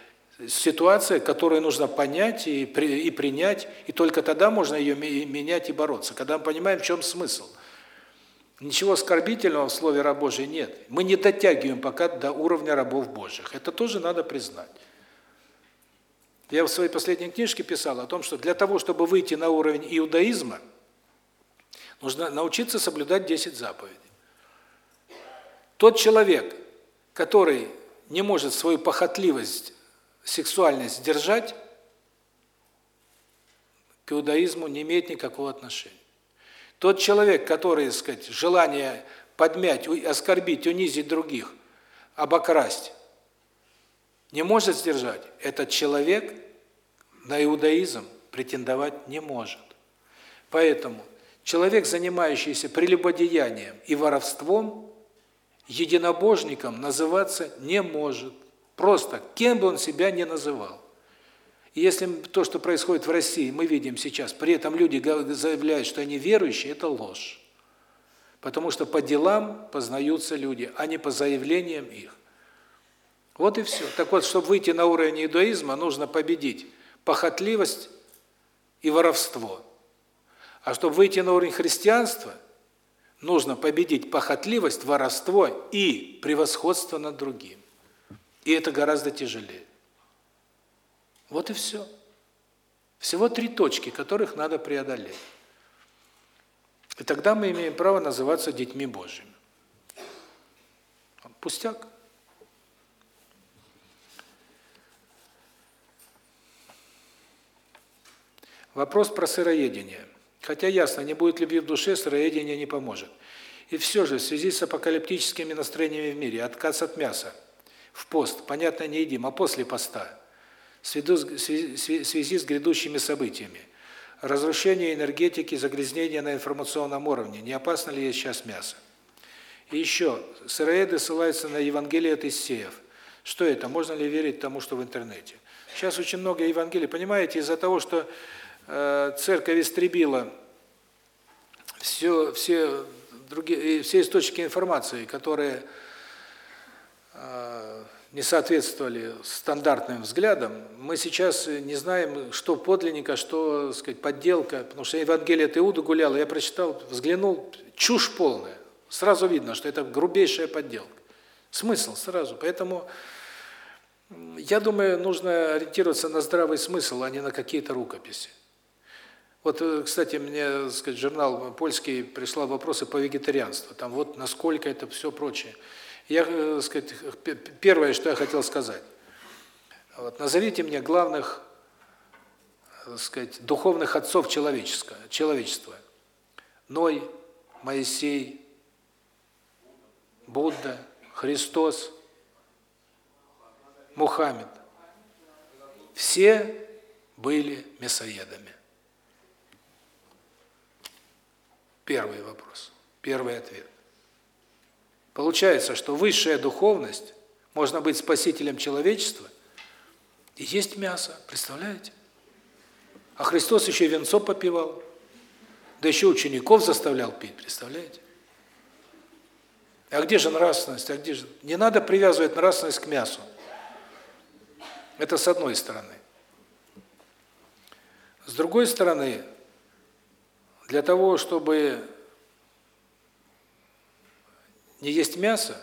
ситуация, которую нужно понять и, и принять, и только тогда можно ее менять и бороться, когда мы понимаем, в чем смысл. Ничего оскорбительного в слове «раб Божий» нет. Мы не дотягиваем пока до уровня рабов Божьих. Это тоже надо признать. Я в своей последней книжке писал о том, что для того, чтобы выйти на уровень иудаизма, нужно научиться соблюдать 10 заповедей. Тот человек, который не может свою похотливость, сексуальность сдержать, к иудаизму не имеет никакого отношения. Тот человек, который, так сказать, желание подмять, оскорбить, унизить других, обокрасть, не может сдержать, этот человек на иудаизм претендовать не может. Поэтому человек, занимающийся прелюбодеянием и воровством, единобожником называться не может. Просто, кем бы он себя ни называл. Если то, что происходит в России, мы видим сейчас, при этом люди заявляют, что они верующие, это ложь. Потому что по делам познаются люди, а не по заявлениям их. Вот и все. Так вот, чтобы выйти на уровень иудаизма, нужно победить похотливость и воровство. А чтобы выйти на уровень христианства, нужно победить похотливость, воровство и превосходство над другим. И это гораздо тяжелее. Вот и все. Всего три точки, которых надо преодолеть. И тогда мы имеем право называться детьми Божьими. Пустяк. Вопрос про сыроедение. Хотя ясно, не будет любви в душе, сыроедение не поможет. И все же, в связи с апокалиптическими настроениями в мире, отказ от мяса, в пост, понятно, не едим, а после поста, в связи с грядущими событиями, разрушение энергетики, загрязнение на информационном уровне, не опасно ли есть сейчас мясо? И еще, сыроеды ссылаются на Евангелие от Исеев. Что это? Можно ли верить тому, что в интернете? Сейчас очень много Евангелий, понимаете, из-за того, что Э, церковь истребила все все другие все источники информации, которые э, не соответствовали стандартным взглядам, мы сейчас не знаем, что подлинника, что, так сказать, подделка, потому что Евангелие от Иуды гуляло, я прочитал, взглянул, чушь полная. Сразу видно, что это грубейшая подделка. Смысл сразу. Поэтому я думаю, нужно ориентироваться на здравый смысл, а не на какие-то рукописи. Вот, э, кстати, мне, сказать, журнал польский прислал вопросы по вегетарианству. Там вот насколько это все прочее. Я, э, сказать, первое, что я хотел сказать. Вот назовите мне главных, так сказать, духовных отцов человеческого, человечества. Ной, Моисей, Будда, Христос, Мухаммед. Все были мясоедами. Первый вопрос, первый ответ. Получается, что высшая духовность, можно быть спасителем человечества и есть мясо, представляете? А Христос еще венцо попивал, да еще учеников заставлял пить, представляете? А где же нравственность? А где же не надо привязывать нравственность к мясу? Это с одной стороны. С другой стороны, для того, чтобы не есть мясо,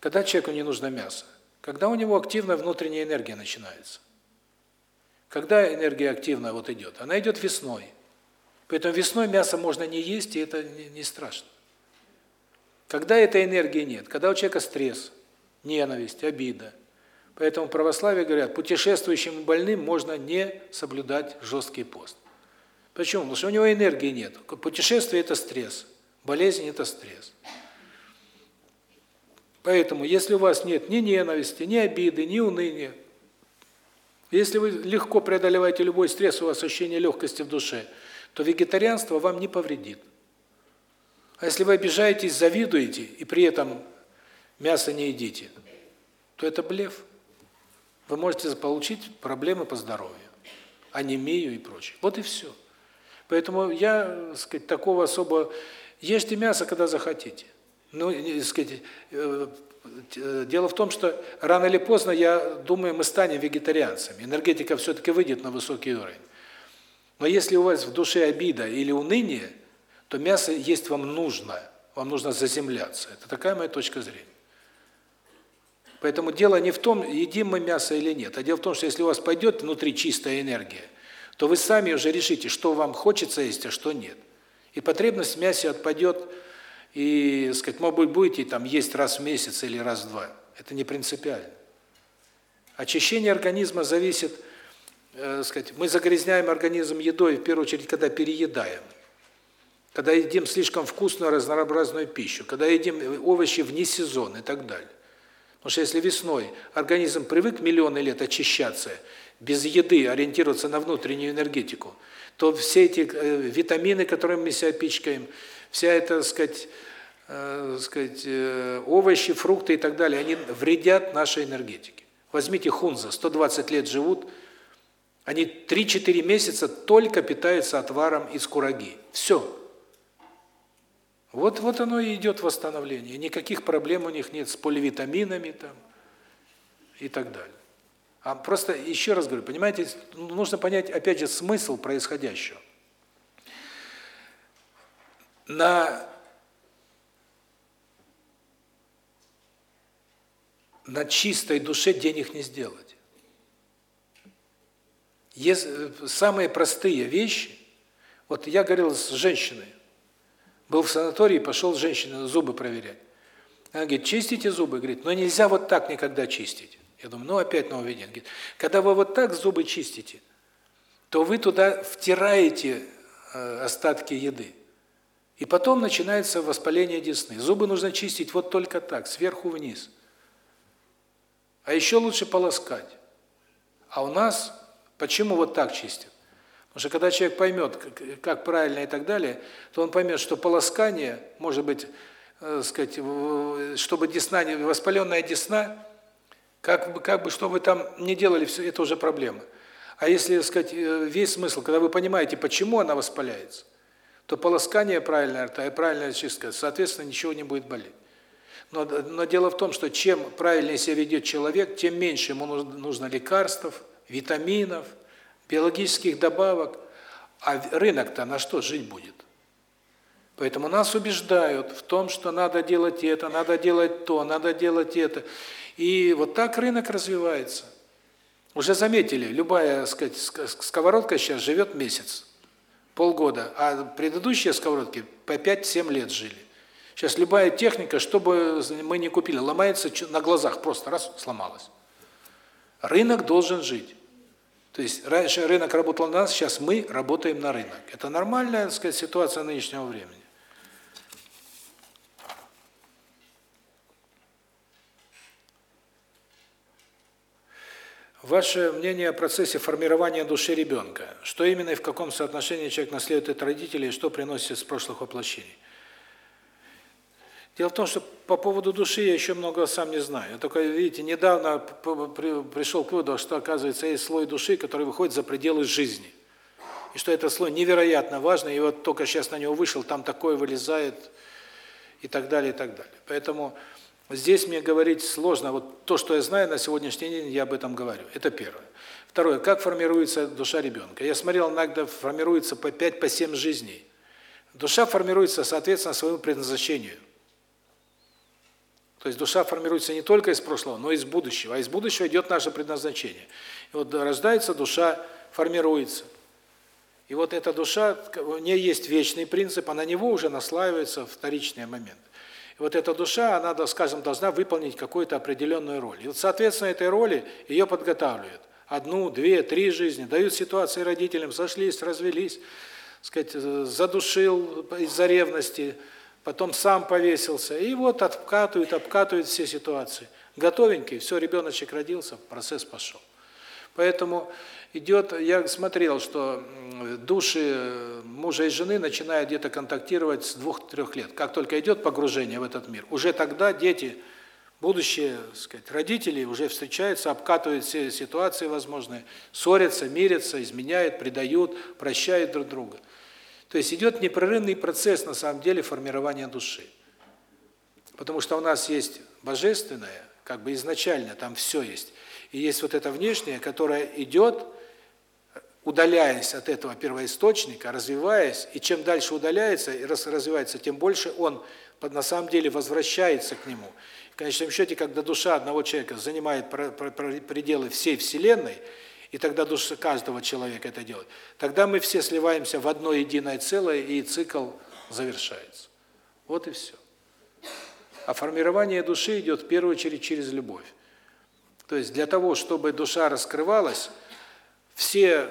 когда человеку не нужно мясо? Когда у него активная внутренняя энергия начинается. Когда энергия активная вот идет? Она идет весной. Поэтому весной мясо можно не есть, и это не страшно. Когда этой энергии нет? Когда у человека стресс, ненависть, обида. Поэтому православие говорят, путешествующим и больным можно не соблюдать жесткий пост. Почему? Потому что у него энергии нет. Путешествие – это стресс, болезнь – это стресс. Поэтому, если у вас нет ни ненависти, ни обиды, ни уныния, если вы легко преодолеваете любой стресс, у вас ощущение легкости в душе, то вегетарианство вам не повредит. А если вы обижаетесь, завидуете и при этом мясо не едите, то это блеф. Вы можете получить проблемы по здоровью, анемию и прочее. Вот и все. Поэтому я, так сказать, такого особо ешьте мясо, когда захотите. Ну, сказать, э, дело в том, что рано или поздно, я думаю, мы станем вегетарианцами. Энергетика все-таки выйдет на высокий уровень. Но если у вас в душе обида или уныние, то мясо есть вам нужно. Вам нужно заземляться. Это такая моя точка зрения. Поэтому дело не в том, едим мы мясо или нет, а дело в том, что если у вас пойдет внутри чистая энергия, то вы сами уже решите, что вам хочется есть, а что нет. И потребность в мясе отпадет, и, сказать, может быть, будете там есть раз в месяц или раз в два. Это не принципиально. Очищение организма зависит, э, сказать, мы загрязняем организм едой, в первую очередь, когда переедаем. Когда едим слишком вкусную, разнообразную пищу, когда едим овощи вне сезона и так далее. Потому что если весной организм привык миллионы лет очищаться, без еды ориентироваться на внутреннюю энергетику, то все эти э, витамины, которыми мы себя пичкаем, вся эта, так сказать, э, сказать, э, овощи, фрукты и так далее, они вредят нашей энергетике. Возьмите хунза, 120 лет живут, они 3-4 месяца только питаются отваром из кураги. Все. Вот вот оно и идет восстановление. Никаких проблем у них нет с поливитаминами там и так далее. А просто еще раз говорю, понимаете, нужно понять опять же смысл происходящего. На на чистой душе денег не сделать. Есть самые простые вещи. Вот я говорил с женщиной, был в санатории, пошел женщина зубы проверять. Она говорит, чистите зубы. Говорит, но нельзя вот так никогда чистить. Я думаю, ну опять нововведение. Говорит, когда вы вот так зубы чистите, то вы туда втираете э, остатки еды. И потом начинается воспаление десны. Зубы нужно чистить вот только так, сверху вниз. А еще лучше полоскать. А у нас почему вот так чистят? Потому что когда человек поймет, как, правильно и так далее, то он поймет, что полоскание, может быть, э, сказать, чтобы десна, воспаленная десна, как бы, как бы, что вы там не делали, все это уже проблема. А если, сказать, э, весь смысл, когда вы понимаете, почему она воспаляется, то полоскание правильное рта и правильная чистка, соответственно, ничего не будет болеть. Но, но дело в том, что чем правильнее себя ведет человек, тем меньше ему нужно лекарств, витаминов, биологических добавок, а рынок-то на что жить будет? Поэтому нас убеждают в том, что надо делать это, надо делать то, надо делать это. И вот так рынок развивается. Уже заметили, любая, сказать, сковородка сейчас живет месяц, полгода, а предыдущие сковородки по 5-7 лет жили. Сейчас любая техника, чтобы мы не купили, ломается на глазах, просто раз сломалась. Рынок должен жить. То есть раньше рынок работал на нас, сейчас мы работаем на рынок. Это нормальная, так сказать, ситуация нынешнего времени. Ваше мнение о процессе формирования души ребенка. Что именно и в каком соотношении человек наследует от родителей, и что приносит с прошлых воплощений? Дело в том, что по поводу души я еще много сам не знаю. Я только, видите, недавно пришел к выводу, что, оказывается, есть слой души, который выходит за пределы жизни. И что этот слой невероятно важный, и вот только сейчас на него вышел, там такое вылезает, и так далее, и так далее. Поэтому здесь мне говорить сложно. Вот то, что я знаю на сегодняшний день, я об этом говорю. Это первое. Второе. Как формируется душа ребенка? Я смотрел, иногда формируется по 5-7 по жизней. Душа формируется, соответственно, своему предназначению. То есть душа формируется не только из прошлого, но и из будущего. А из будущего идет наше предназначение. И вот рождается душа, формируется. И вот эта душа, у нее есть вечный принцип, а на него уже наслаивается вторичный момент. И вот эта душа, она, скажем, должна выполнить какую-то определенную роль. И вот, соответственно, этой роли ее подготавливают. Одну, две, три жизни, дают ситуации родителям, сошлись, развелись, сказать, задушил из-за ревности, потом сам повесился, и вот обкатывают, обкатывают все ситуации. Готовенький, все, ребеночек родился, процесс пошел. Поэтому идет, я смотрел, что души мужа и жены начинают где-то контактировать с двух-трех лет. Как только идет погружение в этот мир, уже тогда дети, будущие, сказать, родители уже встречаются, обкатывают все ситуации возможные, ссорятся, мирятся, изменяют, предают, прощают друг друга. То есть идет непрерывный процесс, на самом деле, формирования души. Потому что у нас есть божественное, как бы изначально там все есть, и есть вот это внешнее, которое идет, удаляясь от этого первоисточника, развиваясь, и чем дальше удаляется и развивается, тем больше он на самом деле возвращается к нему. В конечном счете, когда душа одного человека занимает пределы всей Вселенной, и тогда душа каждого человека это делает, тогда мы все сливаемся в одно единое целое, и цикл завершается. Вот и все. А формирование души идет в первую очередь через любовь. То есть для того, чтобы душа раскрывалась, все,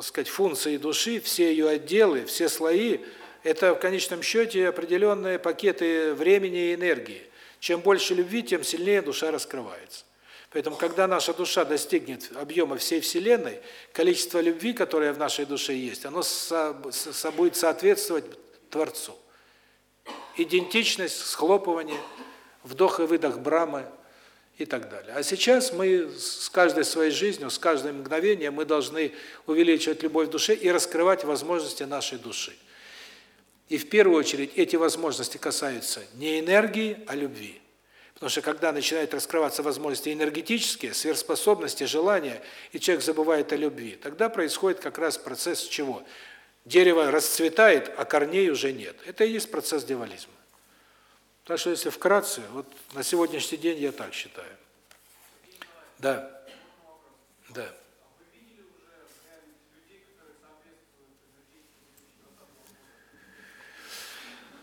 сказать, функции души, все ее отделы, все слои это в конечном счете определенные пакеты времени и энергии. Чем больше любви, тем сильнее душа раскрывается. Поэтому когда наша душа достигнет объема всей вселенной, количество любви, которое в нашей душе есть, оно со, со, будет соответствовать Творцу. Идентичность, схлопывание, вдох и выдох Брамы – и так далее. А сейчас мы с каждой своей жизнью, с каждым мгновением мы должны увеличивать любовь в душе и раскрывать возможности нашей души. И в первую очередь эти возможности касаются не энергии, а любви. Потому что когда начинают раскрываться возможности энергетические, сверхспособности, желания, и человек забывает о любви, тогда происходит как раз процесс чего? Дерево расцветает, а корней уже нет. Это и есть процесс дьяволизма. Так что, если вкратце, вот на сегодняшний день я так считаю. Да. Да.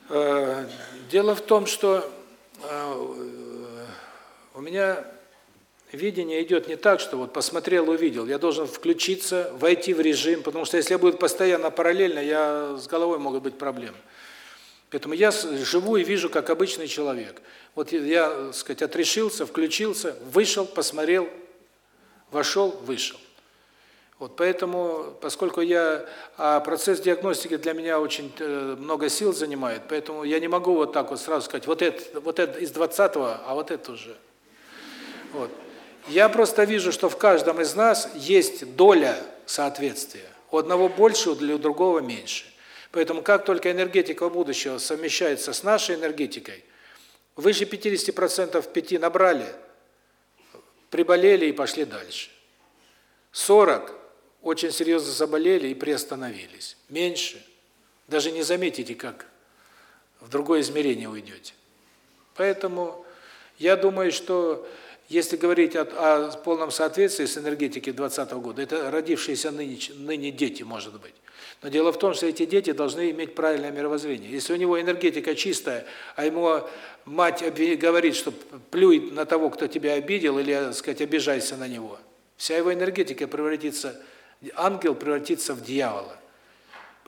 Э, дело в том, что э, у меня видение идет не так, что вот посмотрел, увидел. Я должен включиться, войти в режим, потому что если я буду постоянно параллельно, я с головой могут быть проблемы. Поэтому я живу и вижу как обычный человек. Вот я, так сказать, отрешился, включился, вышел, посмотрел, вошел, вышел. Вот поэтому, поскольку я а процесс диагностики для меня очень э, много сил занимает, поэтому я не могу вот так вот сразу сказать, вот это вот это из 20-го, а вот это уже. Вот. Я просто вижу, что в каждом из нас есть доля соответствия. У одного больше, у другого меньше. Поэтому как только энергетика будущего совмещается с нашей энергетикой, выше 50% пяти набрали, приболели и пошли дальше. 40 очень серьезно заболели и приостановились. Меньше. Даже не заметите, как в другое измерение уйдете. Поэтому я думаю, что если говорить о, о полном соответствии с энергетикой 20 -го года, это родившиеся ныне, ныне дети, может быть. Но дело в том, что эти дети должны иметь правильное мировоззрение. Если у него энергетика чистая, а ему мать говорит, что плюй на того, кто тебя обидел, или, так сказать, обижайся на него, вся его энергетика превратится, ангел превратится в дьявола.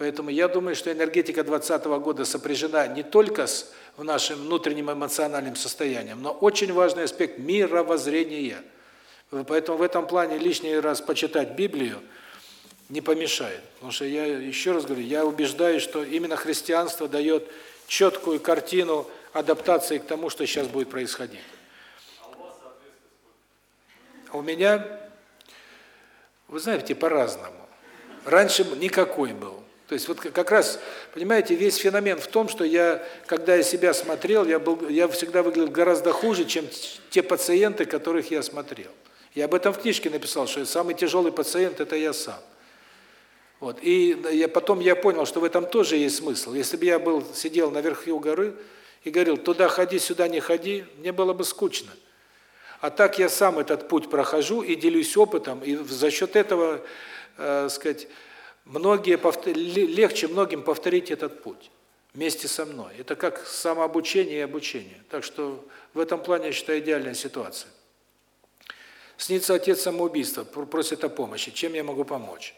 Поэтому я думаю, что энергетика 20 -го года сопряжена не только с нашим внутренним эмоциональным состоянием, но очень важный аспект мировоззрения. Поэтому в этом плане лишний раз почитать Библию – не помешает. Потому что я еще раз говорю, я убеждаюсь, что именно христианство дает четкую картину адаптации к тому, что сейчас будет происходить. А у меня, вы знаете, по-разному. Раньше никакой был. То есть вот как раз, понимаете, весь феномен в том, что я, когда я себя смотрел, я был, я всегда выглядел гораздо хуже, чем те пациенты, которых я смотрел. Я об этом в книжке написал, что самый тяжелый пациент – это я сам. Вот. И я потом я понял, что в этом тоже есть смысл. Если бы я был сидел на верху горы и говорил, туда ходи, сюда не ходи, мне было бы скучно. А так я сам этот путь прохожу и делюсь опытом, и за счет этого, э, сказать, многие повтор... легче многим повторить этот путь вместе со мной. Это как самообучение и обучение. Так что в этом плане, я считаю, идеальная ситуация. Снится отец самоубийства, просит о помощи. Чем я могу помочь?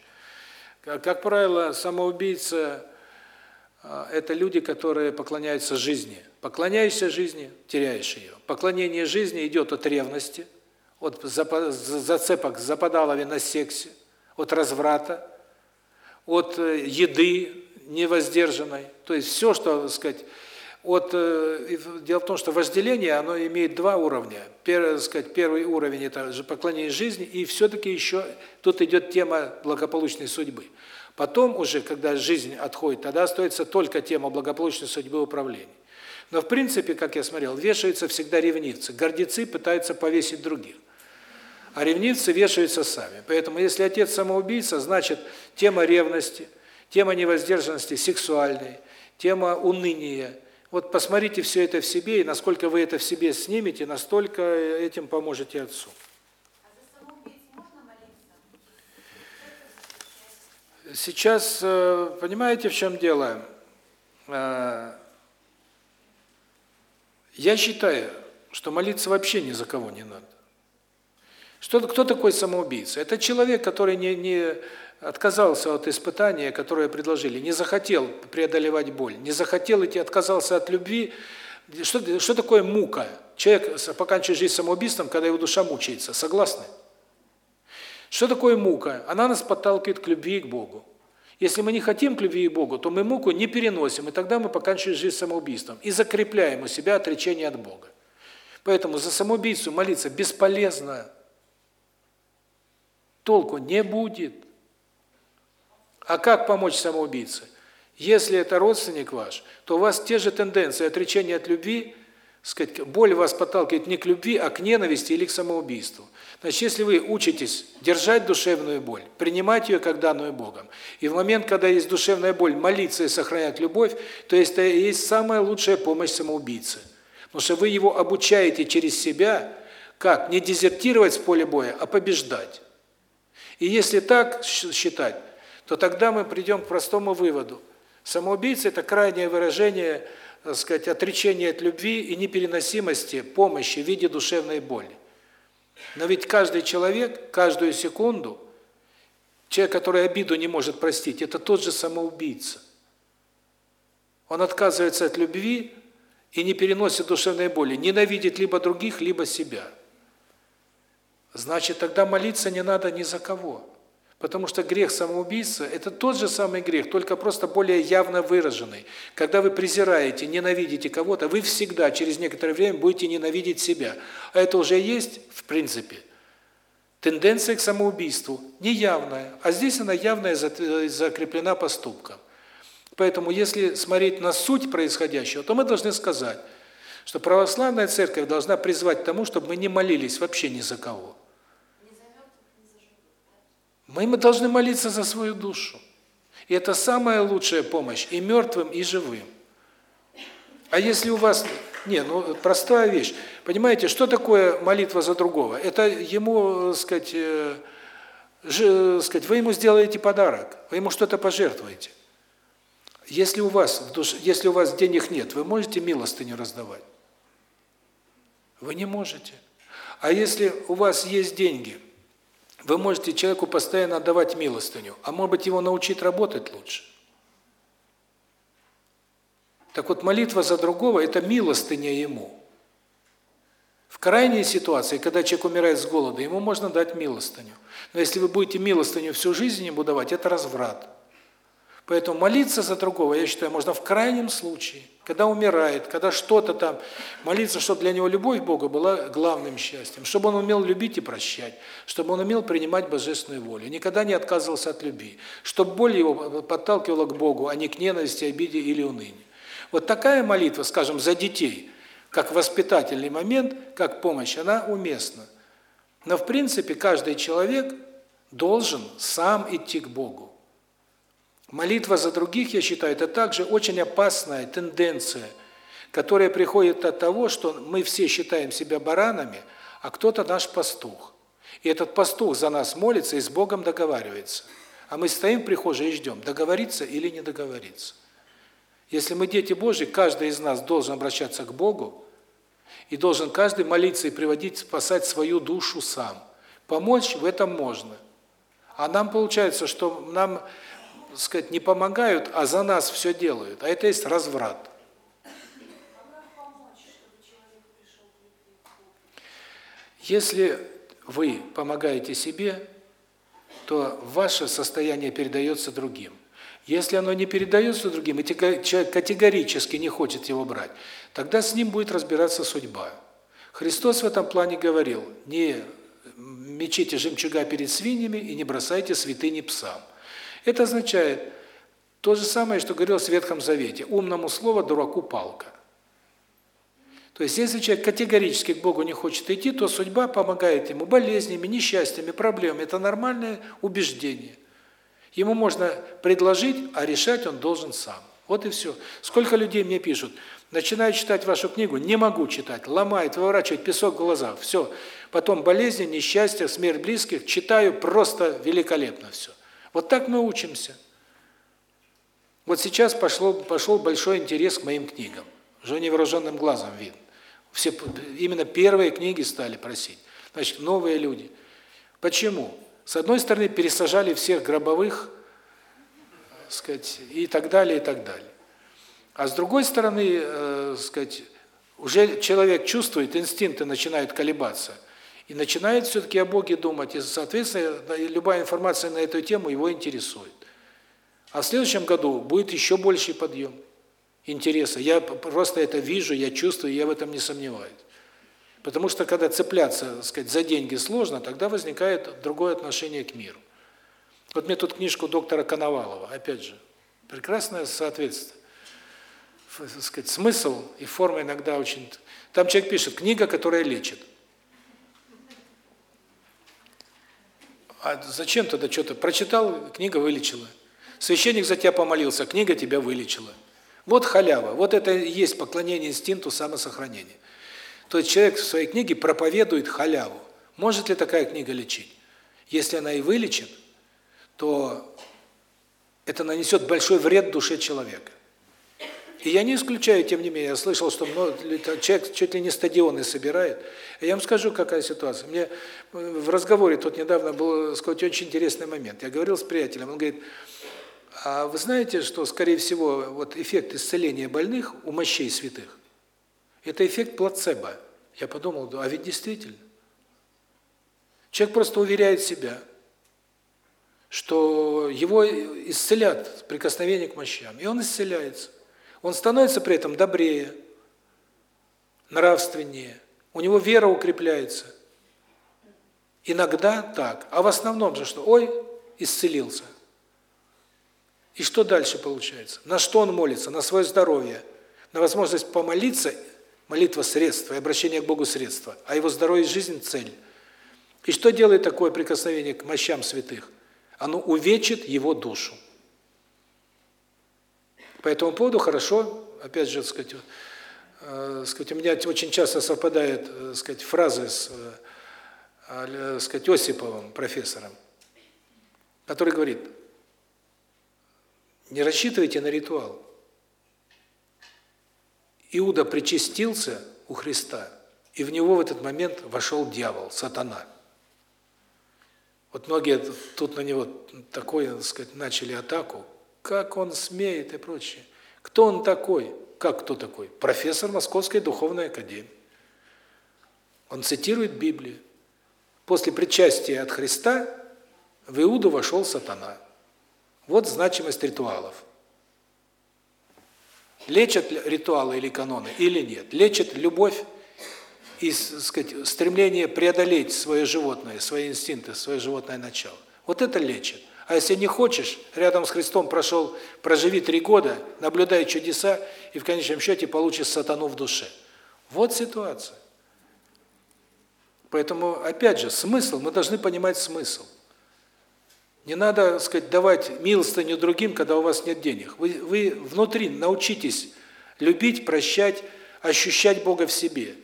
Как правило, самоубийца – это люди, которые поклоняются жизни. Поклоняешься жизни – теряешь ее. Поклонение жизни идет от ревности, от зацепок западалови на сексе, от разврата, от э, еды невоздержанной. То есть все, что, так сказать, от э, дело в том, что вожделение, оно имеет два уровня. Первый, сказать, первый уровень это же поклонение жизни, и все таки еще тут идет тема благополучной судьбы. Потом уже, когда жизнь отходит, тогда остается только тема благополучной судьбы управления. Но в принципе, как я смотрел, вешаются всегда ревнивцы. Гордецы пытаются повесить других. А ревнивцы вешаются сами. Поэтому если отец самоубийца, значит, тема ревности, тема невоздержанности сексуальной, тема уныния, вот посмотрите все это в себе, и насколько вы это в себе снимете, настолько этим поможете отцу. Сейчас, э, понимаете, в чем дело? Э, я считаю, что молиться вообще ни за кого не надо. Что кто такой самоубийца? Это человек, который не не отказался от испытания, которое предложили, не захотел преодолевать боль, не захотел идти, отказался от любви. Что, что такое мука? Человек поканчивает жизнь самоубийством, когда его душа мучается. Согласны? Что такое мука? Она нас подталкивает к любви и к Богу. Если мы не хотим к любви и Богу, то мы муку не переносим, и тогда мы поканчиваем жизнь самоубийством и закрепляем у себя отречение от Бога. Поэтому за самоубийцу молиться бесполезно. Толку не будет. А как помочь самоубийце? Если это родственник ваш, то у вас те же тенденции отречения от любви, сказать, боль вас подталкивает не к любви, а к ненависти или к самоубийству. Значит, если вы учитесь держать душевную боль, принимать ее как данную Богом, и в момент, когда есть душевная боль, молиться и сохранять любовь, то есть это есть самая лучшая помощь самоубийце. Потому что вы его обучаете через себя, как не дезертировать с поля боя, а побеждать. И если так считать, то тогда мы придем к простому выводу. Самоубийца – это крайнее выражение, так сказать, отречения от любви и непереносимости помощи в виде душевной боли. Но ведь каждый человек, каждую секунду, человек, который обиду не может простить, это тот же самоубийца. Он отказывается от любви и не переносит душевной боли, ненавидит либо других, либо себя. Значит, тогда молиться не надо ни за кого. Потому что грех самоубийства – это тот же самый грех, только просто более явно выраженный. Когда вы презираете, ненавидите кого-то, вы всегда через некоторое время будете ненавидеть себя. А это уже есть, в принципе, тенденция к самоубийству, неявная. А здесь она явная, закреплена поступком. Поэтому, если смотреть на суть происходящего, то мы должны сказать, что православная церковь должна призвать к тому, чтобы мы не молились вообще ни за кого. Мы должны молиться за свою душу. И это самая лучшая помощь и мертвым, и живым. А если у вас... Не, ну, простая вещь. Понимаете, что такое молитва за другого? Это ему, так сказать, э, ж, сказать, вы ему сделаете подарок, вы ему что-то пожертвуете. Если у вас в душе, если у вас денег нет, вы можете милостыню раздавать? Вы не можете. А если у вас есть деньги, вы можете человеку постоянно отдавать милостыню, а может быть его научить работать лучше. Так вот, молитва за другого – это милостыня ему. В крайней ситуации, когда человек умирает с голода, ему можно дать милостыню. Но если вы будете милостыню всю жизнь ему давать, это разврат. Поэтому молиться за другого, я считаю, можно в крайнем случае, когда умирает, когда что-то там, молиться, чтобы для него любовь к Богу была главным счастьем, чтобы он умел любить и прощать, чтобы он умел принимать божественную волю, никогда не отказывался от любви, чтобы боль его подталкивала к Богу, а не к ненависти, обиде или унынию. Вот такая молитва, скажем, за детей, как воспитательный момент, как помощь, она уместна. Но в принципе каждый человек должен сам идти к Богу. Молитва за других, я считаю, это также очень опасная тенденция, которая приходит от того, что мы все считаем себя баранами, а кто-то наш пастух. И этот пастух за нас молится и с Богом договаривается. А мы стоим в прихожей и ждем, договориться или не договориться. Если мы дети Божьи, каждый из нас должен обращаться к Богу, и должен каждый молиться и приводить, спасать свою душу сам. Помочь в этом можно. А нам получается, что нам, так сказать, не помогают, а за нас все делают. А это есть разврат. Если вы помогаете себе, то ваше состояние передается другим. Если оно не передается другим, и человек категорически не хочет его брать, тогда с ним будет разбираться судьба. Христос в этом плане говорил, не мечите жемчуга перед свиньями и не бросайте святыни псам. Это означает то же самое, что говорилось в Ветхом Завете. Умному слово, дураку палка. То есть, если человек категорически к Богу не хочет идти, то судьба помогает ему болезнями, несчастьями, проблемами. Это нормальное убеждение. Ему можно предложить, а решать он должен сам. Вот и все. Сколько людей мне пишут, начинаю читать вашу книгу, не могу читать, ломает, выворачивает песок в глазах, все. Потом болезни, несчастья, смерть близких, читаю просто великолепно все. Вот так мы учимся. Вот сейчас пошло, пошел большой интерес к моим книгам. Уже невооруженным глазом видно. Все именно первые книги стали просить. Значит, новые люди. Почему? С одной стороны, пересажали всех гробовых, сказать, и так далее, и так далее. А с другой стороны, э, сказать, уже человек чувствует, инстинкты начинают колебаться, и начинает все-таки о Боге думать, и, соответственно, любая информация на эту тему его интересует. А в следующем году будет еще больший подъем интереса. Я просто это вижу, я чувствую, я в этом не сомневаюсь. Потому что когда цепляться, так сказать, за деньги сложно, тогда возникает другое отношение к миру. Вот мне тут книжку доктора Коновалова, опять же, прекрасное соответствие. Так сказать, смысл и форма иногда очень... Там человек пишет, книга, которая лечит. А зачем тогда что-то? Прочитал, книга вылечила. Священник за тебя помолился, книга тебя вылечила. Вот халява, вот это и есть поклонение инстинкту самосохранения. То есть человек в своей книге проповедует халяву. Может ли такая книга лечить? Если она и вылечит, то это нанесет большой вред душе человека. И я не исключаю, тем не менее, я слышал, что человек чуть ли не стадионы собирает. Я вам скажу, какая ситуация. Мне в разговоре тут недавно был, сказать, очень интересный момент. Я говорил с приятелем, он говорит, а вы знаете, что, скорее всего, вот эффект исцеления больных у мощей святых – это эффект плацебо. Я подумал, а ведь действительно. Человек просто уверяет себя, что его исцелят прикосновение к мощам, и он исцеляется. Он становится при этом добрее, нравственнее, у него вера укрепляется. Иногда так, а в основном же что? Ой, исцелился. И что дальше получается? На что он молится? На свое здоровье, на возможность помолиться, молитва средство, и обращение к Богу средство, а его здоровье и жизнь цель. И что делает такое прикосновение к мощам святых? Оно увечит его душу. По этому поводу хорошо, опять же, сказать, э, сказать, у меня очень часто совпадают, э, сказать, фразы с, э, сказать, Осиповым, профессором, который говорит: не рассчитывайте на ритуал. Иуда причастился у Христа, и в него в этот момент вошел дьявол, сатана. Вот многие тут на него такое, так сказать, начали атаку. Как он смеет и прочее. Кто он такой? Как кто такой? Профессор Московской духовной академии. Он цитирует Библию. После причастия от Христа в Иуду вошел сатана. Вот значимость ритуалов. Лечат ритуалы или каноны или нет? Лечат любовь и, сказать, стремление преодолеть свое животное, свои инстинкты, свое животное начало. Вот это лечит. А если не хочешь, рядом с Христом прошел, проживи три года, наблюдай чудеса, и в конечном счете получишь сатану в душе. Вот ситуация. Поэтому, опять же, смысл, мы должны понимать смысл. Не надо, так сказать, давать милостыню другим, когда у вас нет денег. Вы вы внутри научитесь любить, прощать, ощущать Бога в себе.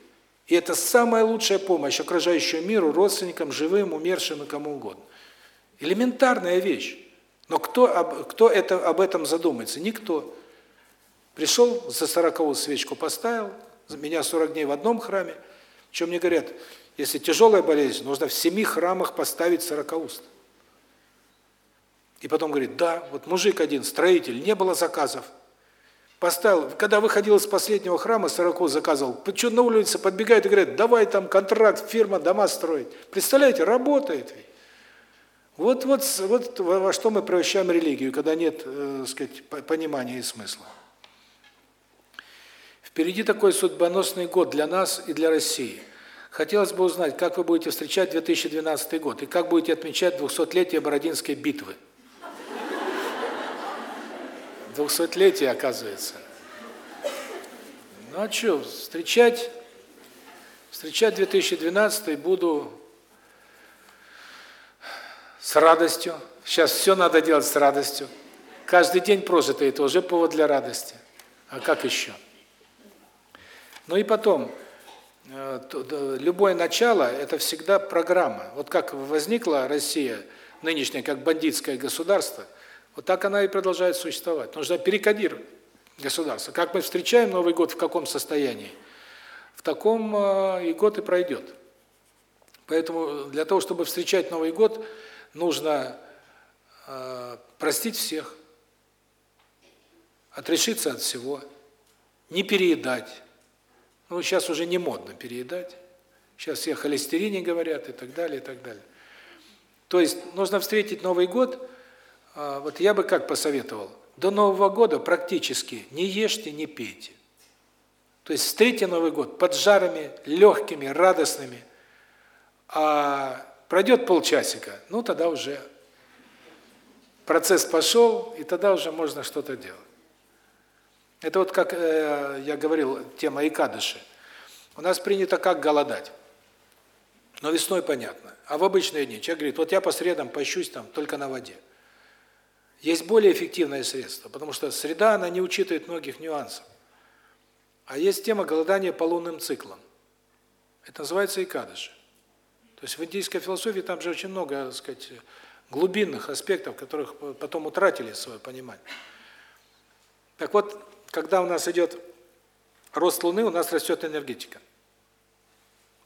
И это самая лучшая помощь окружающему миру, родственникам, живым, умершим и кому угодно. Элементарная вещь. Но кто кто это об этом задумается? Никто. Пришел, за сороковую свечку поставил, меня 40 дней в одном храме. Чем мне говорят, если тяжелая болезнь, нужно в семи храмах поставить сорокауст. И потом говорит, да, вот мужик один, строитель, не было заказов. Поставил, когда выходил из последнего храма, Сороков заказывал, что на улице подбегает и говорит, давай там контракт, фирма дома строить. Представляете, работает. Вот, вот, вот во что мы превращаем религию, когда нет, э, сказать, понимания и смысла. Впереди такой судьбоносный год для нас и для России. Хотелось бы узнать, как вы будете встречать 2012 год и как будете отмечать 200-летие Бородинской битвы. 200-летие, оказывается. Ну а что, встречать встречать 2012 буду с радостью. Сейчас все надо делать с радостью. Каждый день прожитый это уже повод для радости. А как еще? Ну и потом, э, любое начало – это всегда программа. Вот как возникла Россия нынешняя, как бандитское государство – вот так она и продолжает существовать. Нужно перекодировать государство. Как мы встречаем Новый год, в каком состоянии, в таком э, и год и пройдет. Поэтому для того, чтобы встречать Новый год, нужно э, простить всех, отрешиться от всего, не переедать. Ну, сейчас уже не модно переедать. Сейчас все о холестерине говорят и так далее, и так далее. То есть нужно встретить Новый год – а, вот я бы как посоветовал, до Нового года практически не ешьте, не пейте. То есть встретите Новый год под жарами, легкими, радостными, а пройдет полчасика, ну тогда уже процесс пошел, и тогда уже можно что-то делать. Это вот как э, я говорил, тема Икадыши. У нас принято как голодать. Но весной понятно. А в обычные дни человек говорит, вот я по средам пощусь там только на воде. Есть более эффективное средство, потому что среда, она не учитывает многих нюансов. А есть тема голодания по лунным циклам. Это называется икадыши. То есть в индийской философии там же очень много, так сказать, глубинных аспектов, которых потом утратили свое понимание. Так вот, когда у нас идет рост Луны, у нас растет энергетика.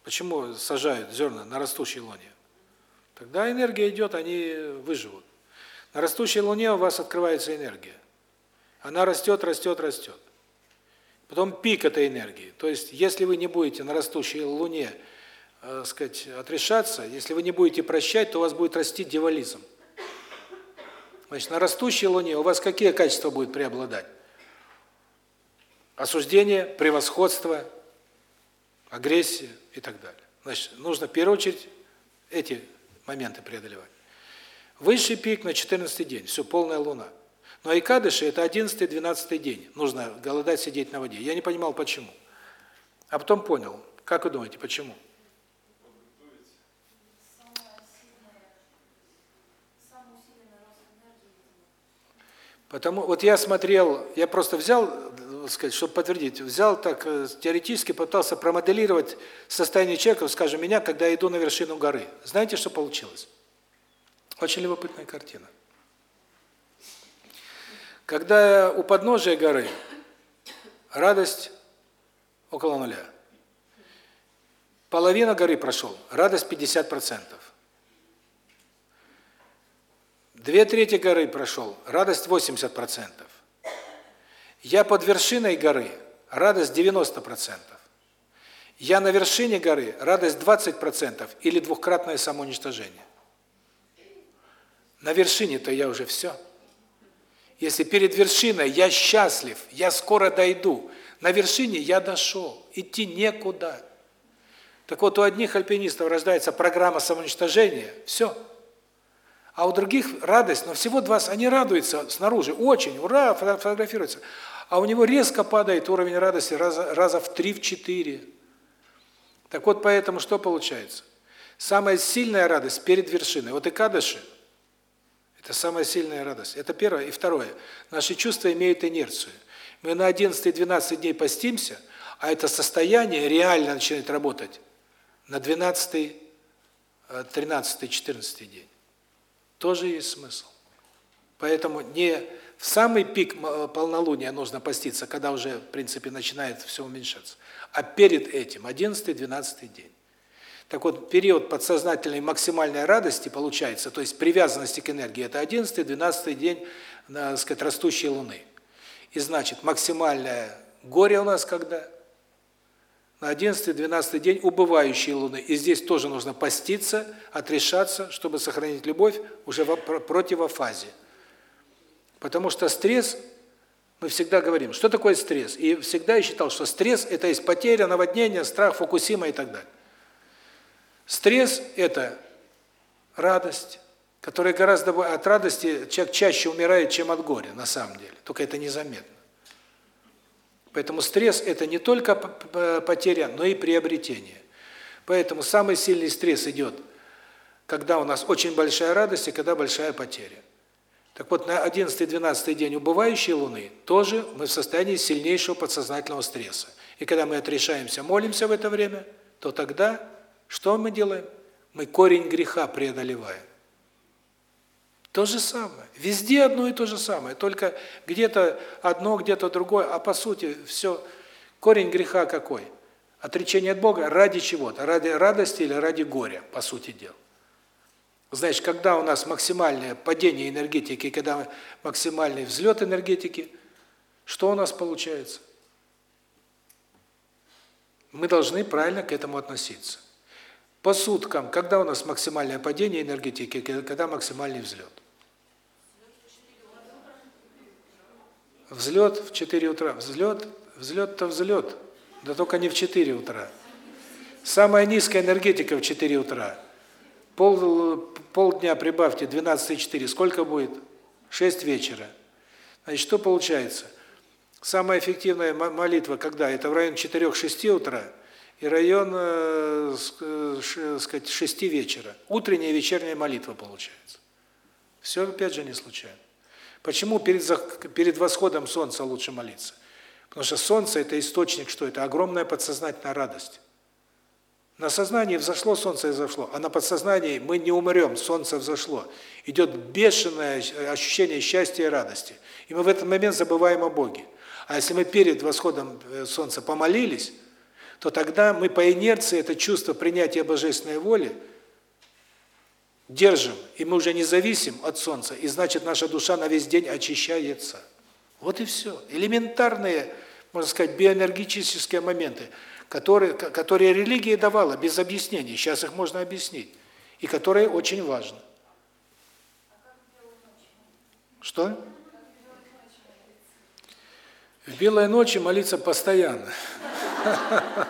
Почему сажают зерна на растущей Луне? Тогда энергия идет, они выживут. На растущей Луне у вас открывается энергия. Она растет, растет, растет. Потом пик этой энергии. То есть, если вы не будете на растущей Луне, э, сказать, отрешаться, если вы не будете прощать, то у вас будет расти дьяволизм. Значит, на растущей Луне у вас какие качества будут преобладать? Осуждение, превосходство, агрессия и так далее. Значит, нужно в первую очередь эти моменты преодолевать. Высший пик на 14 день, все, полная луна. Но Айкадыши – это 11-12 день, нужно голодать, сидеть на воде. Я не понимал, почему. А потом понял. Как вы думаете, почему? Потому вот я смотрел, я просто взял, сказать, чтобы подтвердить, взял так э, теоретически пытался промоделировать состояние человека, скажем, меня, когда я иду на вершину горы. Знаете, что получилось? Очень любопытная картина. Когда у подножия горы радость около нуля. Половина горы прошел, радость 50%. Две трети горы прошел, радость 80%. Я под вершиной горы, радость 90%. Я на вершине горы, радость 20% или двухкратное самоуничтожение. На вершине-то я уже все. Если перед вершиной я счастлив, я скоро дойду, на вершине я дошел, идти некуда. Так вот, у одних альпинистов рождается программа самоуничтожения, все. А у других радость, но всего два, они радуются снаружи, очень, ура, фотографируются. А у него резко падает уровень радости раза, раза в три, в четыре. Так вот, поэтому что получается? Самая сильная радость перед вершиной. Вот и Кадыши – это самая сильная радость. Это первое. И второе. Наши чувства имеют инерцию. Мы на 11 и 12 дней постимся, а это состояние реально начинает работать на 12, 13, 14 день. Тоже есть смысл. Поэтому не в самый пик полнолуния нужно поститься, когда уже, в принципе, начинает все уменьшаться, а перед этим, 11-12 день. Так вот, период подсознательной максимальной радости получается, то есть привязанности к энергии, это 11-12 день, так сказать, растущей Луны. И значит, максимальное горе у нас когда? На 11-12 день убывающей Луны. И здесь тоже нужно поститься, отрешаться, чтобы сохранить любовь уже в противофазе. Потому что стресс, мы всегда говорим, что такое стресс? И всегда я считал, что стресс – это есть потеря, наводнение, страх, Фукусима и так далее. Стресс – это радость, которая гораздо от радости человек чаще умирает, чем от горя, на самом деле. Только это незаметно. Поэтому стресс – это не только потеря, но и приобретение. Поэтому самый сильный стресс идет, когда у нас очень большая радость и когда большая потеря. Так вот, на 11-12 день убывающей Луны тоже мы в состоянии сильнейшего подсознательного стресса. И когда мы отрешаемся, молимся в это время, то тогда что мы делаем? Мы корень греха преодолеваем. То же самое. Везде одно и то же самое, только где-то одно, где-то другое, а по сути все корень греха какой? Отречение от Бога ради чего-то, ради радости или ради горя, по сути дела. Значит, когда у нас максимальное падение энергетики, когда максимальный взлет энергетики, что у нас получается? Мы должны правильно к этому относиться. По суткам, когда у нас максимальное падение энергетики, когда максимальный взлет? Взлет в 4 утра. Взлет, взлет-то взлет, да только не в 4 утра. Самая низкая энергетика в 4 утра. Пол полдня прибавьте 12,4, сколько будет? 6 вечера. Значит, что получается? Самая эффективная молитва когда? Это в районе 4-6 утра – и район, э, э, сказать, 6 вечера. Утренняя и вечерняя молитва получается. Все опять же не случайно. Почему перед перед восходом солнца лучше молиться? Потому что солнце это источник, что это огромная подсознательная радость. На сознании взошло солнце и взошло, а на подсознании мы не умрем, солнце взошло. Идет бешеное ощущение счастья и радости. И мы в этот момент забываем о Боге. А если мы перед восходом э, солнца помолились, то тогда мы по инерции это чувство принятия божественной воли держим, и мы уже не зависим от солнца, и значит наша душа на весь день очищается. Вот и все. Элементарные, можно сказать, биоэнергетические моменты, которые, которые религия давала без объяснений, сейчас их можно объяснить, и которые очень важны. Что? В белой ночи молиться постоянно.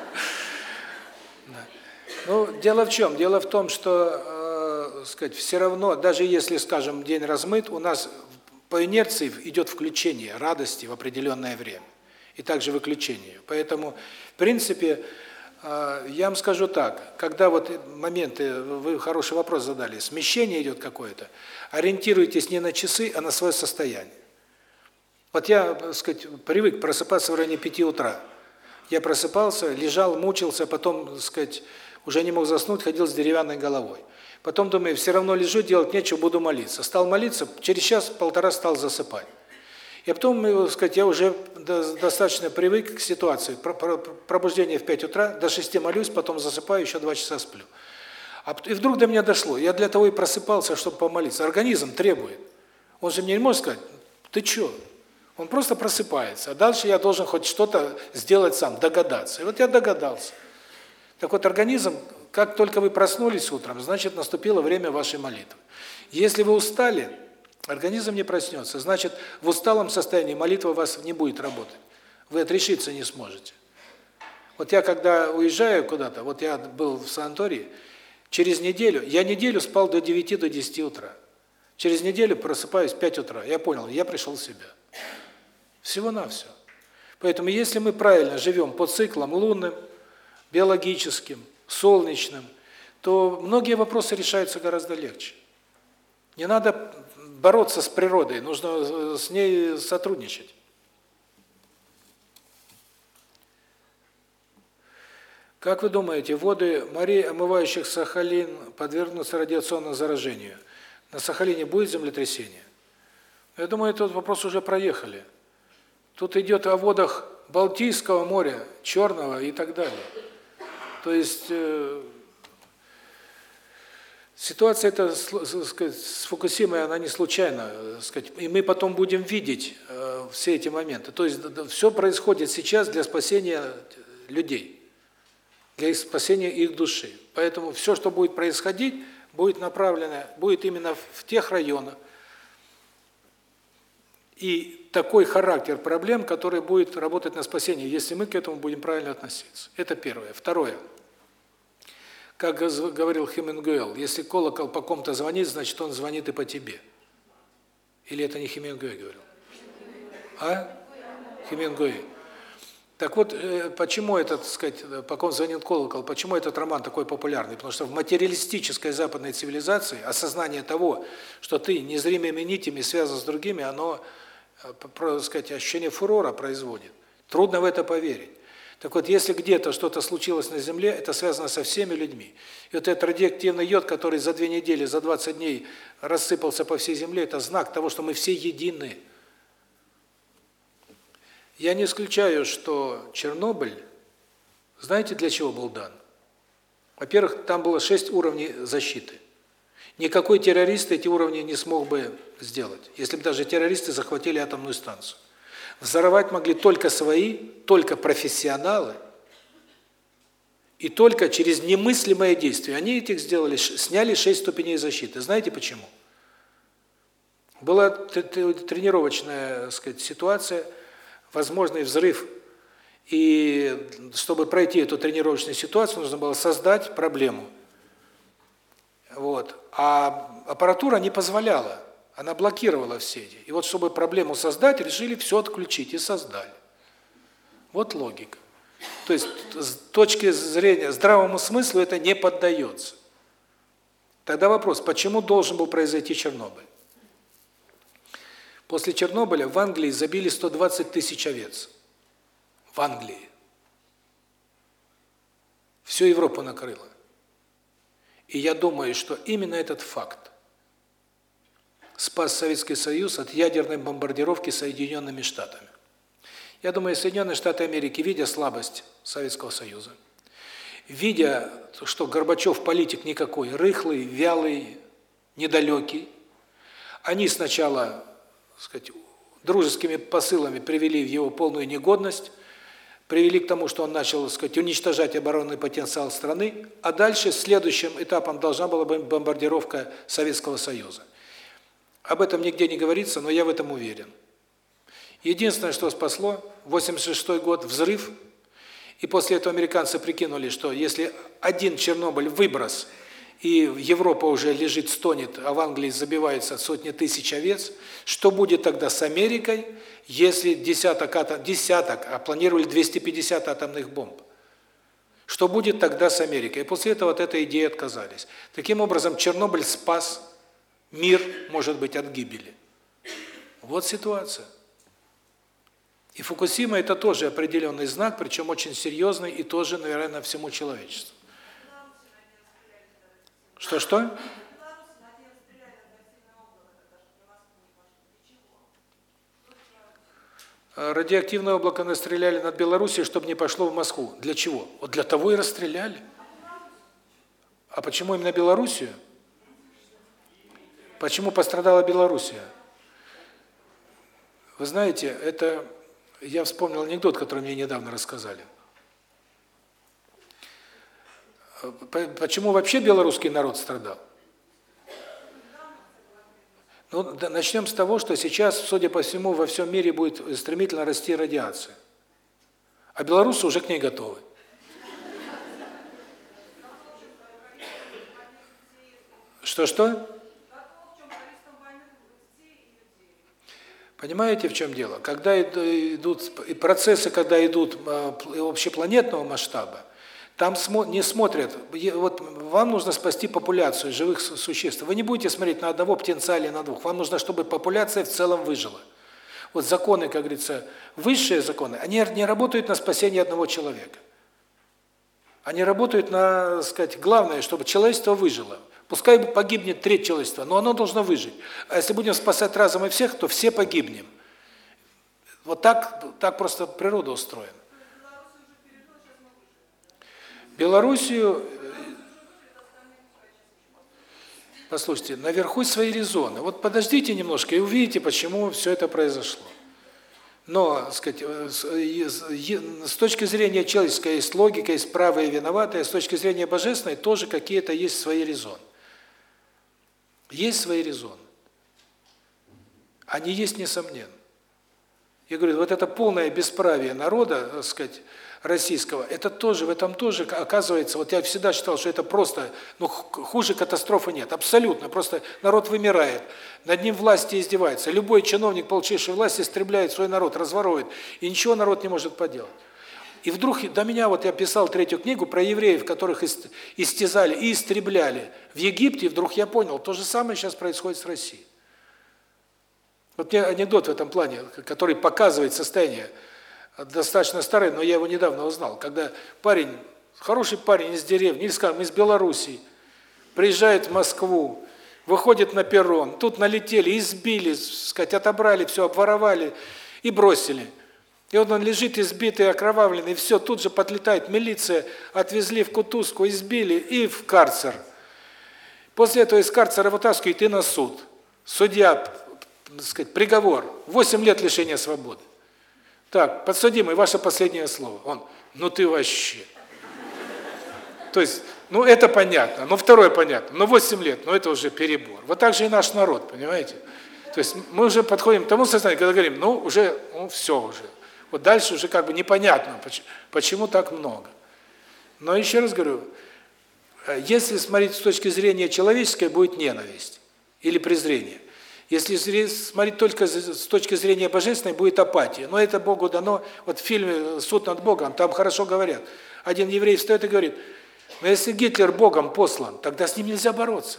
Ну, дело в чем? Дело в том, что, э, сказать, все равно, даже если, скажем, день размыт, у нас по инерции идет включение радости в определенное время. И также выключение. Поэтому, в принципе, э, я вам скажу так, когда вот моменты, вы хороший вопрос задали, смещение идет какое-то, ориентируйтесь не на часы, а на свое состояние. Вот я, так сказать, привык просыпаться в районе 5 утра. Я просыпался, лежал, мучился, потом, так сказать, уже не мог заснуть, ходил с деревянной головой. Потом думаю, все равно лежу, делать нечего, буду молиться. Стал молиться, через час-полтора стал засыпать. И потом, так сказать, я уже достаточно привык к ситуации. Пробуждение в 5 утра, до 6 молюсь, потом засыпаю, еще 2 часа сплю. А и вдруг до меня дошло. Я для того и просыпался, чтобы помолиться. Организм требует. Он же мне не может сказать, ты что? Он просто просыпается. А дальше я должен хоть что-то сделать сам, догадаться. И вот я догадался. Так вот, организм, как только вы проснулись утром, значит, наступило время вашей молитвы. Если вы устали, организм не проснется. Значит, в усталом состоянии молитва у вас не будет работать. Вы отрешиться не сможете. Вот я когда уезжаю куда-то, вот я был в санатории, через неделю, я неделю спал до 9 до 10 утра. Через неделю просыпаюсь в 5 утра. Я понял, я пришел в себя. Всего-навсего. Поэтому если мы правильно живем по циклам лунным, биологическим, солнечным, то многие вопросы решаются гораздо легче. Не надо бороться с природой, нужно с ней сотрудничать. Как вы думаете, воды морей, омывающих Сахалин, подвергнутся радиационному заражению? На Сахалине будет землетрясение? Я думаю, этот вопрос уже проехали. Тут идет о водах Балтийского моря, Черного и так далее. То есть, э, Ситуация эта с Фукусимой, она не случайна, сказать, и мы потом будем видеть э, все эти моменты. То есть все происходит сейчас для спасения людей, для спасения их души. Поэтому все, что будет происходить, будет направлено, будет именно в тех районах, и такой характер проблем, который будет работать на спасение, если мы к этому будем правильно относиться. Это первое. Второе. Как говорил Хемингуэй, если колокол по ком-то звонит, значит, он звонит и по тебе. Или это не Хемингуэй говорил? А? Хемингуэй. Так вот, э, почему этот, сказать, по ком звонит колокол, почему этот роман такой популярный? Потому что в материалистической западной цивилизации осознание того, что ты незримыми нитями связан с другими, оно, так сказать, ощущение фурора производит. Трудно в это поверить. Так вот, если где-то что-то случилось на Земле, это связано со всеми людьми. И вот этот радиоактивный йод, который за две недели, за 20 дней рассыпался по всей Земле, это знак того, что мы все едины. Я не исключаю, что Чернобыль, знаете, для чего был дан? Во-первых, там было шесть уровней защиты. Никакой террорист эти уровни не смог бы сделать, если бы даже террористы захватили атомную станцию. Взорвать могли только свои, только профессионалы, и только через немыслимое действие. Они этих сделали, сняли шесть ступеней защиты. Знаете почему? Была тренировочная, так сказать, ситуация, возможный взрыв, и чтобы пройти эту тренировочную ситуацию, нужно было создать проблему. Вот. А аппаратура не позволяла. Она блокировала все эти. И вот чтобы проблему создать, решили все отключить и создали. Вот логика. То есть с точки зрения здравому смыслу это не поддается. Тогда вопрос, почему должен был произойти Чернобыль? После Чернобыля в Англии забили 120 тысяч овец. В Англии. Всю Европу накрыло. И я думаю, что именно этот факт спас Советский Союз от ядерной бомбардировки Соединенными Штатами. Я думаю, Соединенные Штаты Америки, видя слабость Советского Союза, видя, что Горбачев политик никакой, рыхлый, вялый, недалекий, они сначала, сказать, дружескими посылами привели в его полную негодность, привели к тому, что он начал, сказать, уничтожать оборонный потенциал страны, а дальше следующим этапом должна была быть бомбардировка Советского Союза. Об этом нигде не говорится, но я в этом уверен. Единственное, что спасло, 86 год, взрыв, и после этого американцы прикинули, что если один Чернобыль выброс, и Европа уже лежит, стонет, а в Англии забиваются сотни тысяч овец, что будет тогда с Америкой, если десяток, атом, десяток а планировали 250 атомных бомб? Что будет тогда с Америкой? И после этого от этой идеи отказались. Таким образом, Чернобыль спас мир может быть от гибели. Вот ситуация. И Фукусима это тоже определенный знак, причем очень серьезный и тоже, наверное, всему человечеству. Что-что? Радиоактивное облако настреляли над Белоруссией, чтобы не пошло в Москву. Для чего? Вот для того и расстреляли. А почему именно Белоруссию? Почему пострадала Белоруссия? Вы знаете, это я вспомнил анекдот, который мне недавно рассказали. Почему вообще белорусский народ страдал? Ну, начнем с того, что сейчас, судя по всему, во всем мире будет стремительно расти радиация. А белорусы уже к ней готовы. Что-что? Понимаете, в чем дело? Когда идут процессы, когда идут а, общепланетного масштаба, там не смотрят, вот вам нужно спасти популяцию живых существ. Вы не будете смотреть на одного птенца или на двух. Вам нужно, чтобы популяция в целом выжила. Вот законы, как говорится, высшие законы, они не работают на спасение одного человека. Они работают на, сказать, главное, чтобы человечество выжило. Пускай погибнет треть человечества, но оно должно выжить. А если будем спасать разом и всех, то все погибнем. Вот так, так просто природа устроена. Белоруссию Послушайте, наверху свои резоны. Вот подождите немножко и увидите, почему все это произошло. Но, сказать, э, с точки зрения человеческой есть логика, есть правое и виноватое, с точки зрения божественной тоже какие-то есть свои резоны. Есть свои резоны. Они есть несомненно. Я говорю, вот это полное бесправие народа, так сказать, российского, это тоже, в этом тоже оказывается, вот я всегда считал, что это просто, ну, хуже катастрофы нет, абсолютно, просто народ вымирает, над ним власти издеваются, любой чиновник, получивший власть, истребляет свой народ, разворует, и ничего народ не может поделать. И вдруг до меня, вот я писал третью книгу про евреев, которых истязали и истребляли в Египте, и вдруг я понял, то же самое сейчас происходит с Россией. Вот мне анекдот в этом плане, который показывает состояние достаточно старый, но я его недавно узнал, когда парень, хороший парень из деревни, или, скажем, из Белоруссии, приезжает в Москву, выходит на перрон, тут налетели, избили, сказать, отобрали все, обворовали и бросили. И вот он лежит избитый, окровавленный, все, тут же подлетает милиция, отвезли в Кутузку, избили и в карцер. После этого из карцера вытаскивают и на суд. Судья, так сказать, приговор, 8 лет лишения свободы. Так, подсудимый, ваше последнее слово. Он, ну ты вообще. То есть, ну это понятно, ну второе понятно, ну 8 лет, ну это уже перебор. Вот так же и наш народ, понимаете? То есть мы уже подходим к тому состоянию, когда говорим, ну уже, ну все уже. Вот дальше уже как бы непонятно, почему, почему так много. Но еще раз говорю, э, если смотреть с точки зрения человеческой, будет ненависть или презрение. Если смотреть только с точки зрения божественной, будет апатия. Но это Богу дано. Вот в фильме «Суд над Богом» там хорошо говорят. Один еврей встает и говорит, но если Гитлер Богом послан, тогда с ним нельзя бороться.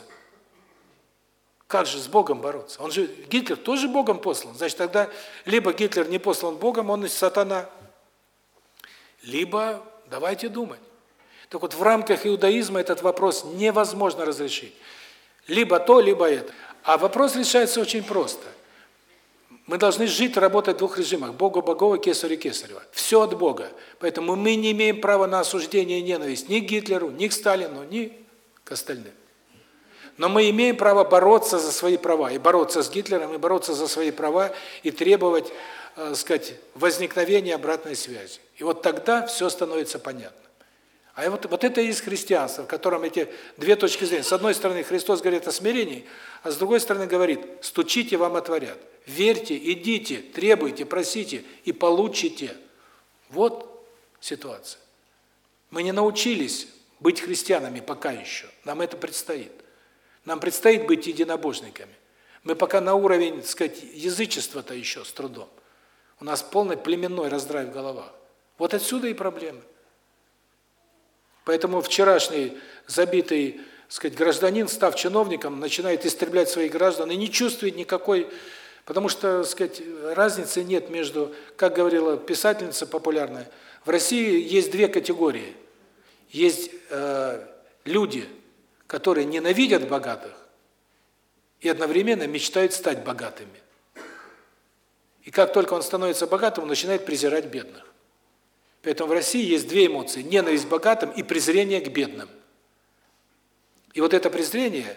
Как же с Богом бороться? Он же Гитлер тоже Богом послан. Значит, тогда либо Гитлер не послан Богом, он сатана, либо давайте думать. Так вот в рамках иудаизма этот вопрос невозможно разрешить. Либо то, либо это. А вопрос решается очень просто. Мы должны жить, работать в двух режимах. Богу Богова, Кесарю Кесарева. Все от Бога. Поэтому мы не имеем права на осуждение и ненависть ни к Гитлеру, ни к Сталину, ни к остальным. Но мы имеем право бороться за свои права. И бороться с Гитлером, и бороться за свои права, и требовать, э, сказать, возникновения обратной связи. И вот тогда все становится понятно. А вот, вот это и есть христианство, в котором эти две точки зрения. С одной стороны, Христос говорит о смирении, а с другой стороны говорит, стучите, вам отворят. Верьте, идите, требуйте, просите и получите. Вот ситуация. Мы не научились быть христианами пока еще. Нам это предстоит. Нам предстоит быть единобожниками. Мы пока на уровень, так сказать, язычества-то еще с трудом. У нас полный племенной раздрай в головах. Вот отсюда и проблемы. Поэтому вчерашний забитый, сказать, гражданин, став чиновником, начинает истреблять своих граждан и не чувствует никакой, потому что, сказать, разницы нет между, как говорила писательница популярная, в России есть две категории. Есть э, люди, которые ненавидят богатых и одновременно мечтают стать богатыми. И как только он становится богатым, он начинает презирать бедных. Поэтому в России есть две эмоции: ненависть к богатым и презрение к бедным. И вот это презрение,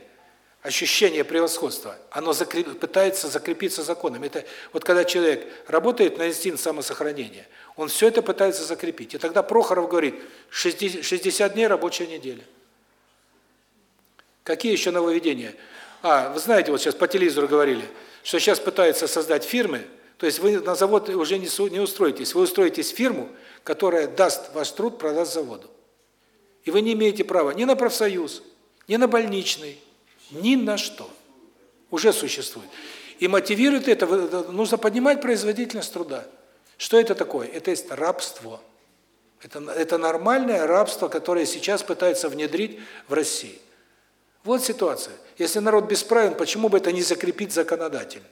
ощущение превосходства, оно закреп, пытается закрепиться законом. Это вот когда человек работает на инстинкт самосохранения, он все это пытается закрепить. И тогда Прохоров говорит: 60, 60 дней рабочая неделя. Какие еще нововведения? А, вы знаете, вот сейчас по телевизору говорили, что сейчас пытаются создать фирмы, то есть вы на завод уже не, не устроитесь, вы устроитесь в фирму, которая даст ваш труд, продаст заводу. И вы не имеете права ни на профсоюз, ни на больничный, ни на что. Уже существует. И мотивирует это, нужно поднимать производительность труда. Что это такое? Это есть рабство. Это, это нормальное рабство, которое сейчас пытается внедрить в России. Вот ситуация. Если народ бесправен, почему бы это не закрепить законодательно?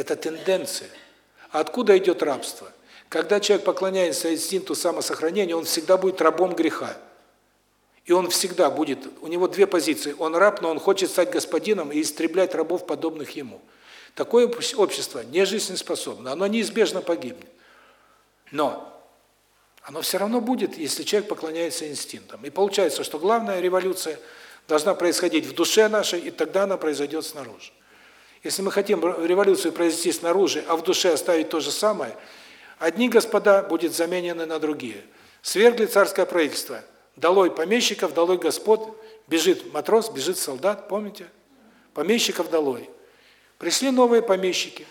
Это тенденция. Откуда идет рабство? Когда человек поклоняется инстинкту самосохранения, он всегда будет рабом греха. И он всегда будет, у него две позиции. Он раб, но он хочет стать господином и истреблять рабов, подобных ему. Такое общество не жизнеспособно, оно неизбежно погибнет. Но оно все равно будет, если человек поклоняется инстинктам. И получается, что главная революция должна происходить в душе нашей, и тогда она произойдет снаружи. Если мы хотим революцию произвести снаружи, а в душе оставить то же самое, одни господа будут заменены на другие. Свергли царское правительство, долой помещиков, долой господ, бежит матрос, бежит солдат, помните? Помещиков долой. Пришли новые помещики,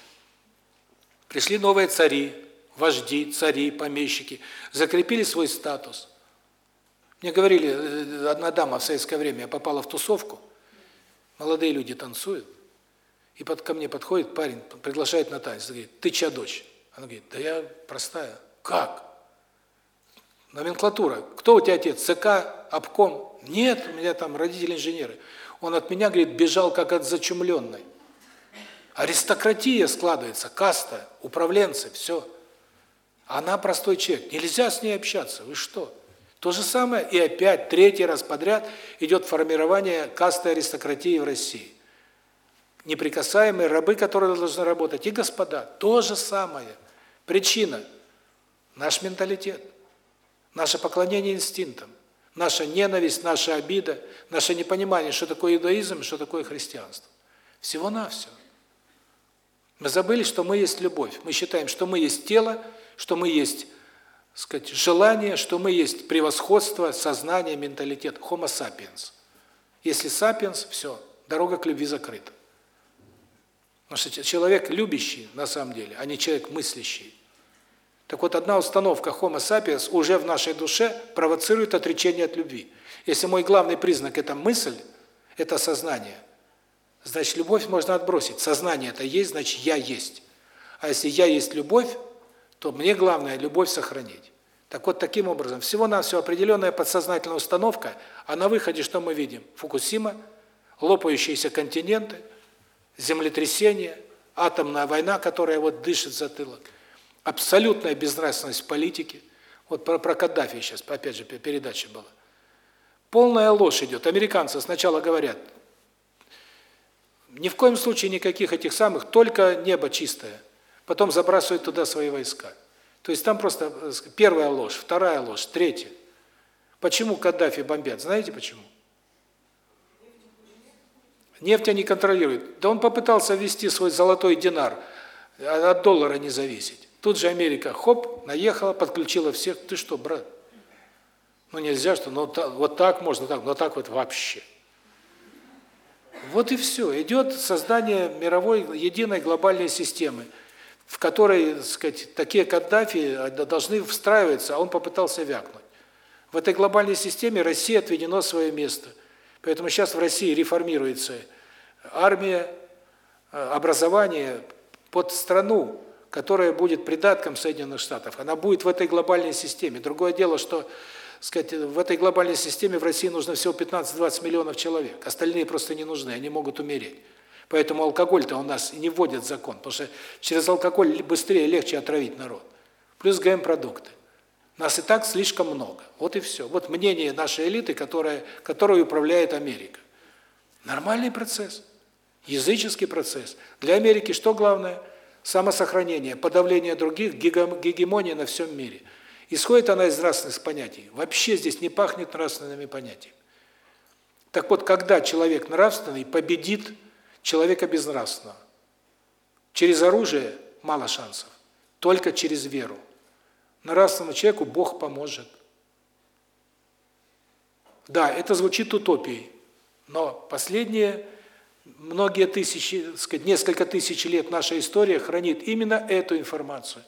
пришли новые цари, вожди, цари, помещики, закрепили свой статус. Мне говорили, э, одна дама в советское время попала в тусовку, молодые люди танцуют, и под ко мне подходит парень, приглашает на танец, говорит, ты чья дочь? Она говорит, да я простая. Как? Номенклатура. Кто у тебя отец? ЦК, обком? Нет, у меня там родители инженеры. Он от меня, говорит, бежал как от зачумленной. Аристократия складывается, каста, управленцы, все. Она простой человек. Нельзя с ней общаться. Вы что? То же самое и опять третий раз подряд идет формирование касты аристократии в России неприкасаемые рабы, которые должны работать, и господа. То же самое. Причина – наш менталитет, наше поклонение инстинктам, наша ненависть, наша обида, наше непонимание, что такое иудаизм, что такое христианство. Всего-навсего. Мы забыли, что мы есть любовь. Мы считаем, что мы есть тело, что мы есть сказать, желание, что мы есть превосходство, сознание, менталитет, homo sapiens. Если sapiens, все, дорога к любви закрыта. Потому что человек любящий, на самом деле, а не человек мыслящий. Так вот, одна установка Homo sapiens уже в нашей душе провоцирует отречение от любви. Если мой главный признак – это мысль, это сознание, значит, любовь можно отбросить. Сознание – это есть, значит, я есть. А если я есть любовь, то мне главное – любовь сохранить. Так вот, таким образом, всего-навсего определенная подсознательная установка, а на выходе что мы видим? Фукусима, лопающиеся континенты – землетрясение, атомная война, которая вот дышит затылок, абсолютная безнравственность политики. Вот про, про Каддафи сейчас, опять же, передача была. Полная ложь идет. Американцы сначала говорят, ни в коем случае никаких этих самых, только небо чистое. Потом забрасывают туда свои войска. То есть там просто э, первая ложь, вторая ложь, третья. Почему Каддафи бомбят? Знаете почему? Нефть они контролируют. Да он попытался ввести свой золотой динар, а от доллара не зависеть. Тут же Америка, хоп, наехала, подключила всех. Ты что, брат? Ну нельзя, что ну, вот так можно, так, но так вот вообще. Вот и все. Идет создание мировой единой глобальной системы, в которой, так сказать, такие Каддафи должны встраиваться, а он попытался вякнуть. В этой глобальной системе России отведено свое место. Поэтому сейчас в России реформируется армия, э, образование под страну, которая будет придатком Соединенных Штатов. Она будет в этой глобальной системе. Другое дело, что сказать, в этой глобальной системе в России нужно всего 15-20 миллионов человек. Остальные просто не нужны, они могут умереть. Поэтому алкоголь-то у нас не вводят закон, потому что через алкоголь быстрее, легче отравить народ. Плюс ГМ-продукты. Нас и так слишком много. Вот и все. Вот мнение нашей элиты, которая, которой управляет Америка. Нормальный процесс. Языческий процесс. Для Америки что главное? Самосохранение, подавление других, гегемония на всем мире. Исходит она из нравственных понятий. Вообще здесь не пахнет нравственными понятиями. Так вот, когда человек нравственный победит человека безнравственного, через оружие мало шансов, только через веру. Нравственному человеку Бог поможет. Да, это звучит утопией, но последние многие тысячи, сказать, несколько тысяч лет наша история хранит именно эту информацию.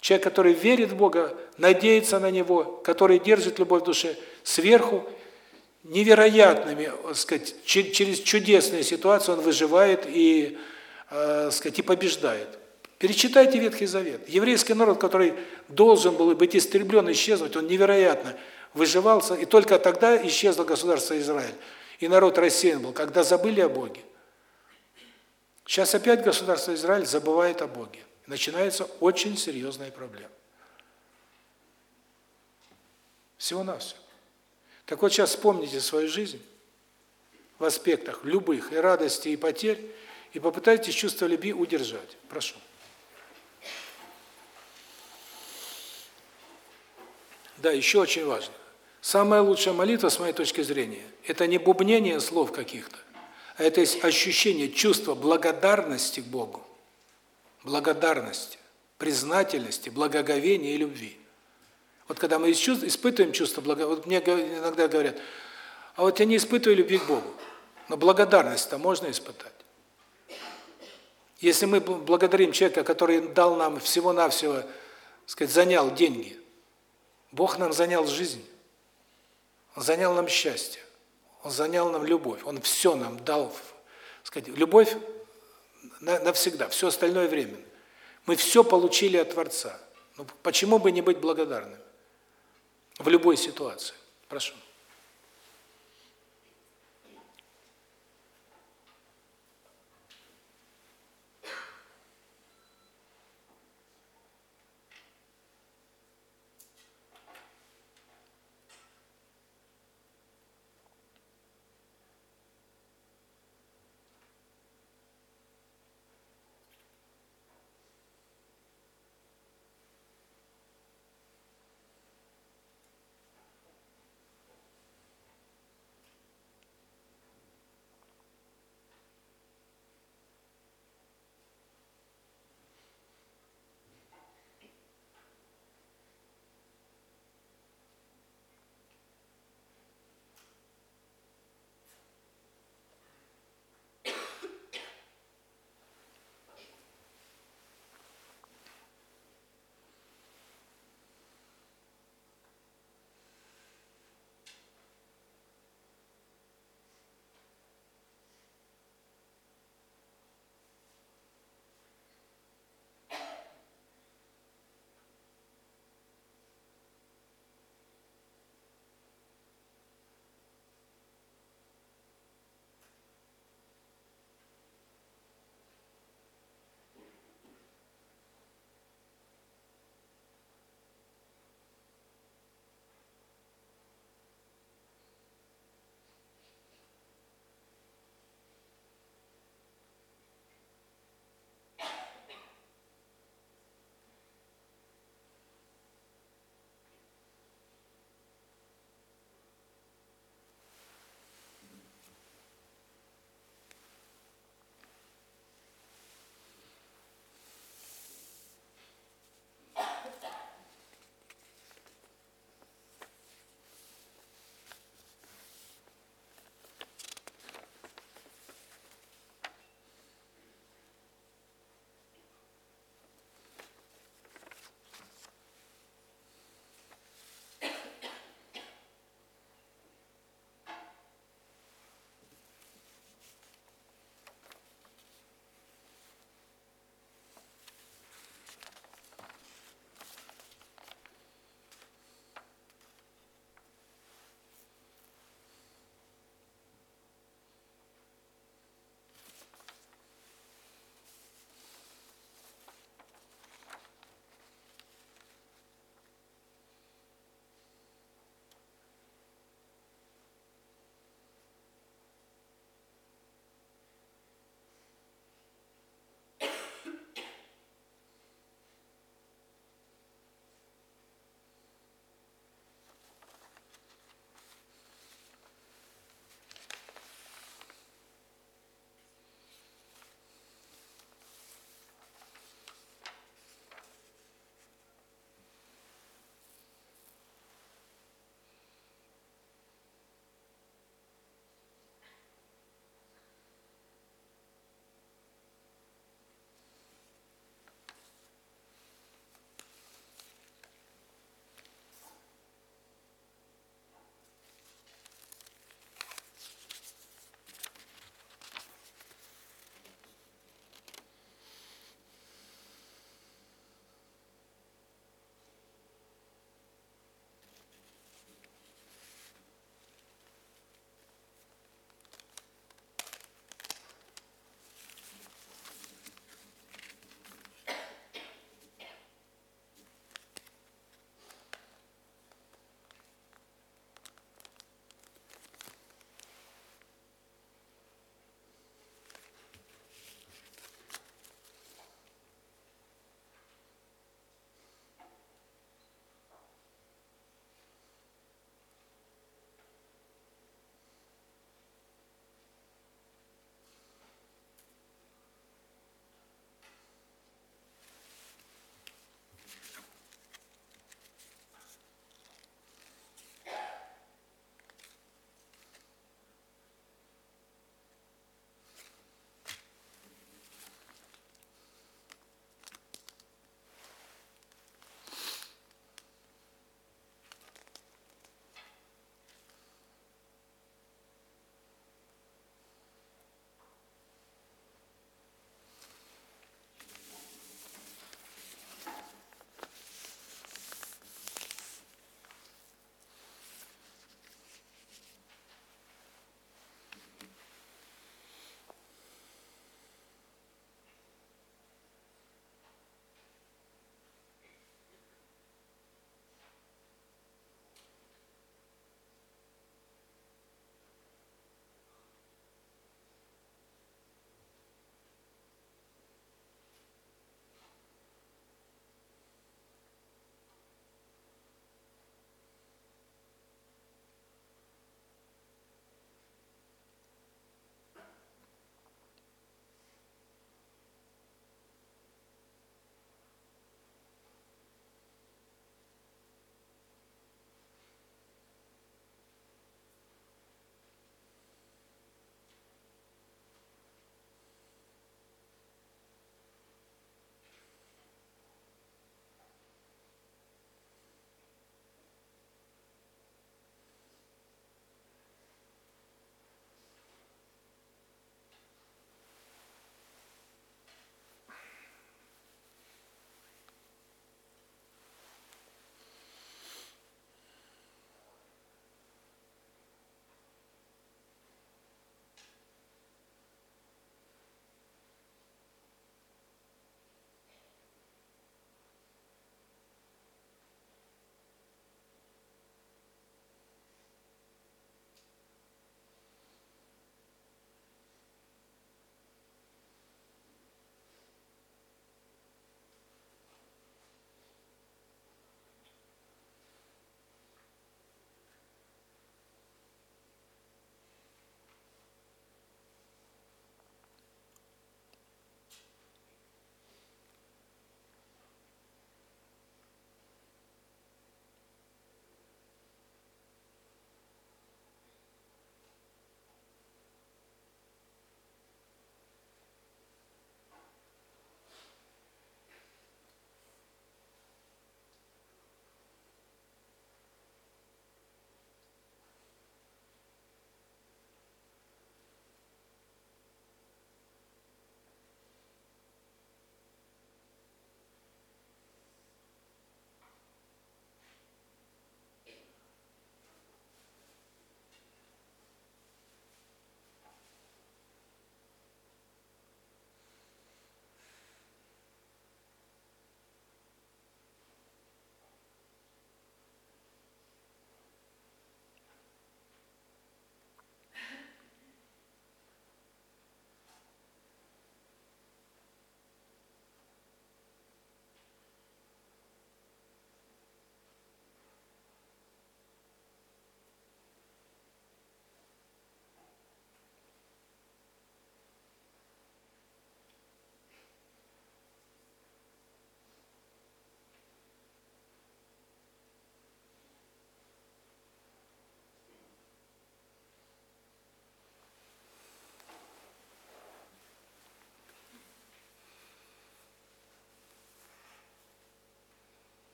Человек, который верит в Бога, надеется на Него, который держит любовь в душе, сверху невероятными, сказать, через чудесные ситуации он выживает и, э, сказать, и побеждает. Перечитайте Ветхий Завет. Еврейский народ, который должен был быть истреблен, исчезнуть, он невероятно выживался, и только тогда исчезло государство Израиль. И народ рассеян был, когда забыли о Боге. Сейчас опять государство Израиль забывает о Боге. Начинается очень серьезная проблема. Всего-навсего. Так вот сейчас вспомните свою жизнь в аспектах любых, и радости, и потерь, и попытайтесь чувство любви удержать. Прошу. Да, еще очень важно. Самая лучшая молитва, с моей точки зрения, это не бубнение слов каких-то, а это есть ощущение, чувство благодарности к Богу. Благодарности, признательности, благоговения и любви. Вот когда мы испытываем чувство благодарности, вот мне иногда говорят, а вот я не испытываю любви к Богу, но благодарность-то можно испытать. Если мы благодарим человека, который дал нам всего-навсего, сказать, занял деньги, Бог нам занял жизнь, Он занял нам счастье, Он занял нам любовь, Он все нам дал, сказать, любовь навсегда, все остальное время. Мы все получили от Творца. Ну, почему бы не быть благодарным? В любой ситуации. Прошу.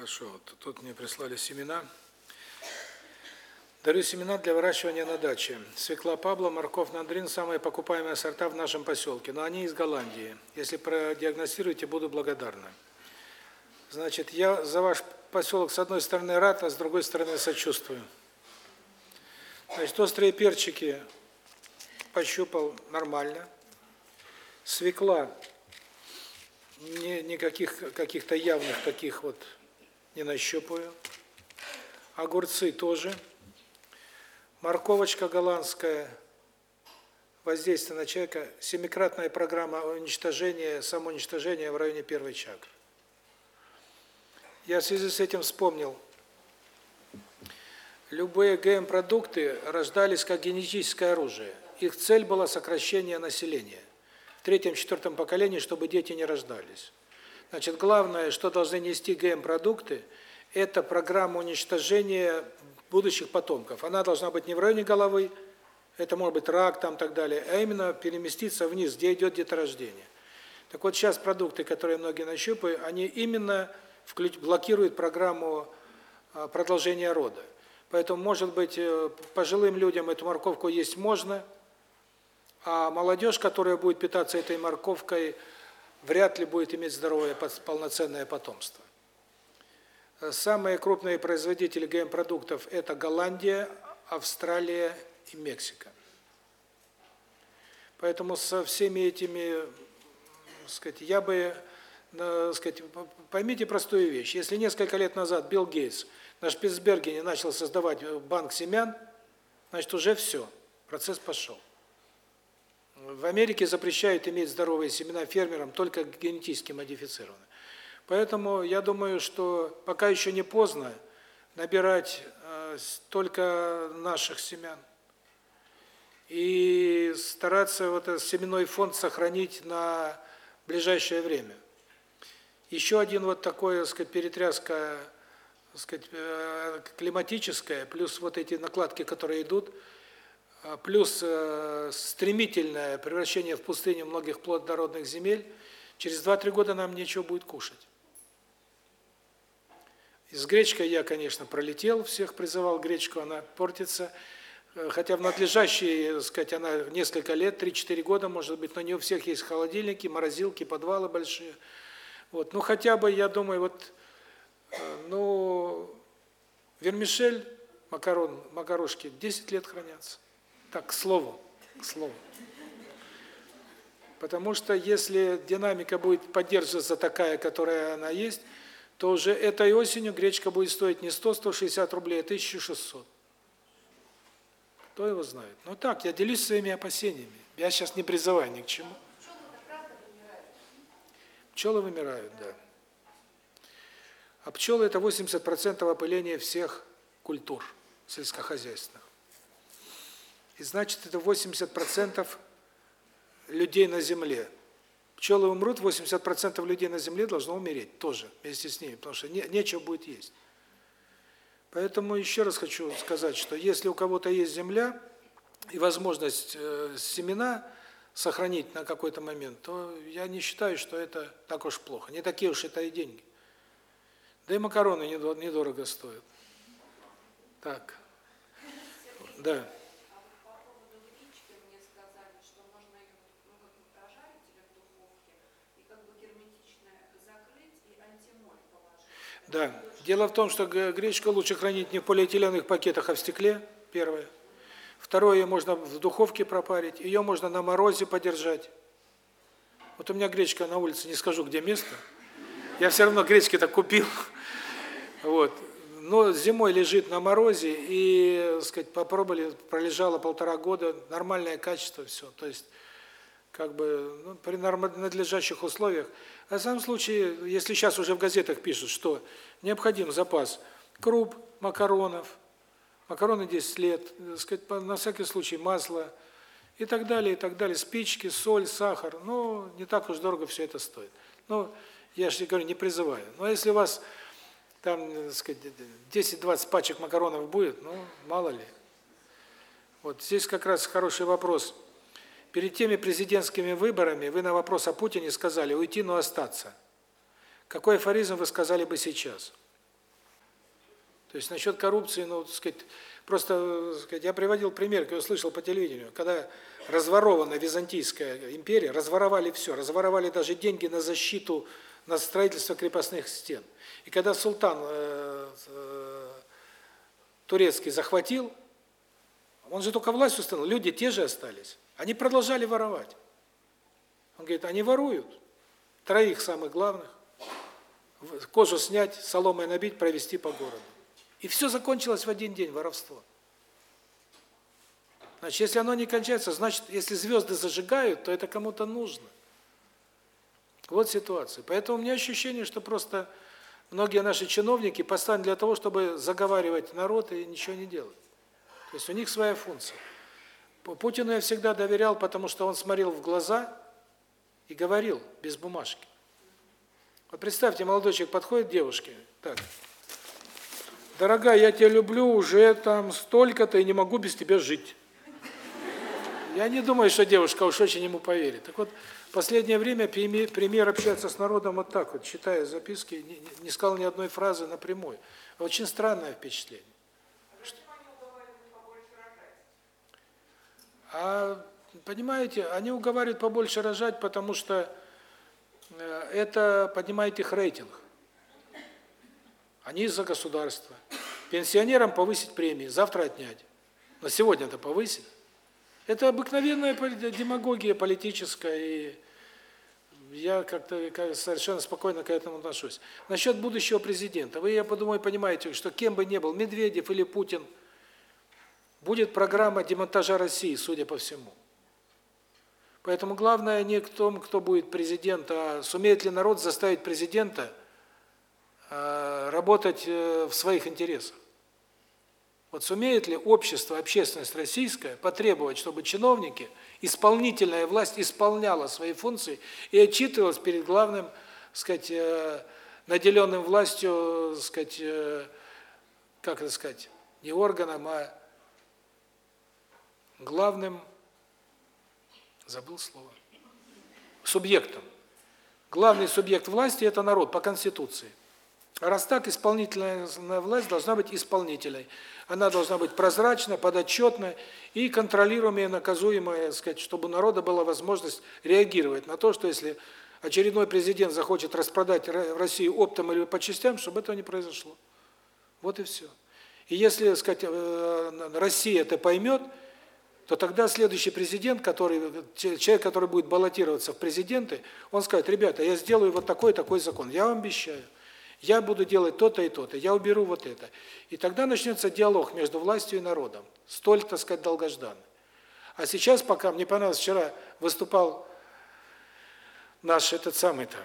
Хорошо. Тут мне прислали семена. Дарю семена для выращивания на даче. Свекла Пабло, морковь Нандрин – самые покупаемые сорта в нашем поселке, но они из Голландии. Если продиагностируете, буду благодарна. Значит, я за ваш поселок с одной стороны рад, а с другой стороны сочувствую. Значит, острые перчики пощупал нормально. Свекла ни, никаких каких-то явных таких вот не нащупаю. Огурцы тоже. Морковочка голландская, воздействие на человека, семикратная программа уничтожения, самоуничтожения в районе первой чакры. Я в связи с этим вспомнил, любые ГМ-продукты рождались как генетическое оружие. Их цель была сокращение населения. В третьем-четвертом поколении, чтобы дети не рождались. Значит, главное, что должны нести ГМ-продукты, это программа уничтожения будущих потомков. Она должна быть не в районе головы, это может быть рак там так далее, а именно переместиться вниз, где идет деторождение. Так вот сейчас продукты, которые многие нащупают, они именно блокируют программу а, продолжения рода. Поэтому, может быть, э, пожилым людям эту морковку есть можно, а молодежь, которая будет питаться этой морковкой, вряд ли будет иметь здоровое полноценное потомство. Самые крупные производители ГМ-продуктов – это Голландия, Австралия и Мексика. Поэтому со всеми этими, сказать, я бы, сказать, поймите простую вещь. Если несколько лет назад Билл Гейтс на Шпицбергене начал создавать банк семян, значит, уже все, процесс пошел. В Америке запрещают иметь здоровые семена фермерам, только генетически модифицированные. Поэтому я думаю, что пока еще не поздно набирать э, только наших семян. И стараться вот этот семенной фонд сохранить на ближайшее время. Еще один вот такой, так сказать, перетряска, так сказать, э, климатическая, плюс вот эти накладки, которые идут, плюс стремительное превращение в пустыню многих плодородных земель, через 2-3 года нам нечего будет кушать. С гречкой я, конечно, пролетел, всех призывал гречку, она портится. Э, хотя в надлежащие, так сказать, она несколько лет, 3-4 года, может быть, но не у всех есть холодильники, морозилки, подвалы большие. Вот, ну хотя бы, я думаю, вот, э, ну, вермишель, макарон, макарошки 10 лет хранятся. Так, к слову, к слову. Потому что если динамика будет поддерживаться такая, которая она есть, то уже этой осенью гречка будет стоить не 100-160 рублей, а 1600. Кто его знает? Ну так, я делюсь своими опасениями. Я сейчас не призываю ни к чему. Пчелы вымирают, да. А пчелы – это 80% опыления всех культур сельскохозяйственных. И значит, это 80% людей на земле – Пчелы умрут, 80% людей на Земле должно умереть тоже вместе с ними, потому что не, нечего будет есть. Поэтому еще раз хочу сказать, что если у кого-то есть земля и возможность э, семена сохранить на какой-то момент, то я не считаю, что это так уж плохо. Не такие уж это и деньги. Да и макароны недорого стоят. Так. Да. Да. Дело в том, что гречку лучше хранить не в полиэтиленовых пакетах, а в стекле, первое. Второе, ее можно в духовке пропарить, ее можно на морозе подержать. Вот у меня гречка на улице, не скажу, где место. Я все равно гречки-то купил. Вот. Но зимой лежит на морозе, и, так сказать, попробовали, пролежало полтора года, нормальное качество, все. То есть, как бы, ну, при надлежащих условиях. А в самом случае, если сейчас уже в газетах пишут, что необходим запас круп, макаронов, макароны 10 лет, сказать, на всякий случай масло и так далее, и так далее, спички, соль, сахар, ну, не так уж дорого все это стоит. Ну, я же говорю, не призываю. Но если у вас там, так сказать, 10-20 пачек макаронов будет, ну, мало ли. Вот здесь как раз хороший вопрос – Перед теми президентскими выборами вы на вопрос о Путине сказали «уйти, но остаться». Какой афоризм вы сказали бы сейчас? То есть насчет коррупции, ну, так сказать, просто, так сказать, я приводил пример, я слышал по телевидению, когда разворована Византийская империя, разворовали все, разворовали даже деньги на защиту, на строительство крепостных стен. И когда султан э, э, турецкий захватил, он же только власть установил, люди те же остались. Они продолжали воровать. Он говорит, они воруют. Троих самых главных. Кожу снять, соломой набить, провести по городу. И все закончилось в один день, воровство. Значит, если оно не кончается, значит, если звезды зажигают, то это кому-то нужно. Вот ситуация. Поэтому у меня ощущение, что просто многие наши чиновники поставлены для того, чтобы заговаривать народ и ничего не делать. То есть у них своя функция. Путину я всегда доверял, потому что он смотрел в глаза и говорил без бумажки. Вот представьте, молодой человек подходит к девушке, так, дорогая, я тебя люблю уже там столько-то и не могу без тебя жить. Я не думаю, что девушка уж очень ему поверит. Так вот, в последнее время пример общаться с народом вот так вот, читая записки, не сказал ни одной фразы напрямую. Очень странное впечатление. А, понимаете, они уговаривают побольше рожать, потому что э, это поднимает их рейтинг. Они из-за государства. Пенсионерам повысить премии, завтра отнять. Но сегодня это повысить. Это обыкновенная демагогия политическая, и я как-то совершенно спокойно к этому отношусь. Насчет будущего президента. Вы, я подумаю, понимаете, что кем бы ни был, Медведев или Путин, будет программа демонтажа России, судя по всему. Поэтому главное не в том, кто будет президент, а сумеет ли народ заставить президента а, работать э, в своих интересах. Вот сумеет ли общество, общественность российская потребовать, чтобы чиновники, исполнительная власть исполняла свои функции и отчитывалась перед главным, сказать, э, наделенным властью, сказать, э, как это сказать, не органом, а главным, забыл слово, субъектом. Главный субъект власти – это народ по Конституции. Раз так, исполнительная власть должна быть исполнительной. Она должна быть прозрачна, подотчетна и контролируемая, наказуемая, сказать, чтобы у народа была возможность реагировать на то, что если очередной президент захочет распродать Россию оптом или по частям, чтобы этого не произошло. Вот и все. И если, сказать, э, Россия это поймет, то тогда следующий президент, который человек, который будет баллотироваться в президенты, он скажет: "Ребята, я сделаю вот такой такой закон. Я вам обещаю. Я буду делать то-то и то-то, я уберу вот это. И тогда начнется диалог между властью и народом, столь, так сказать, долгожданный. А сейчас, пока мне понравилось, вчера выступал наш этот самый-то,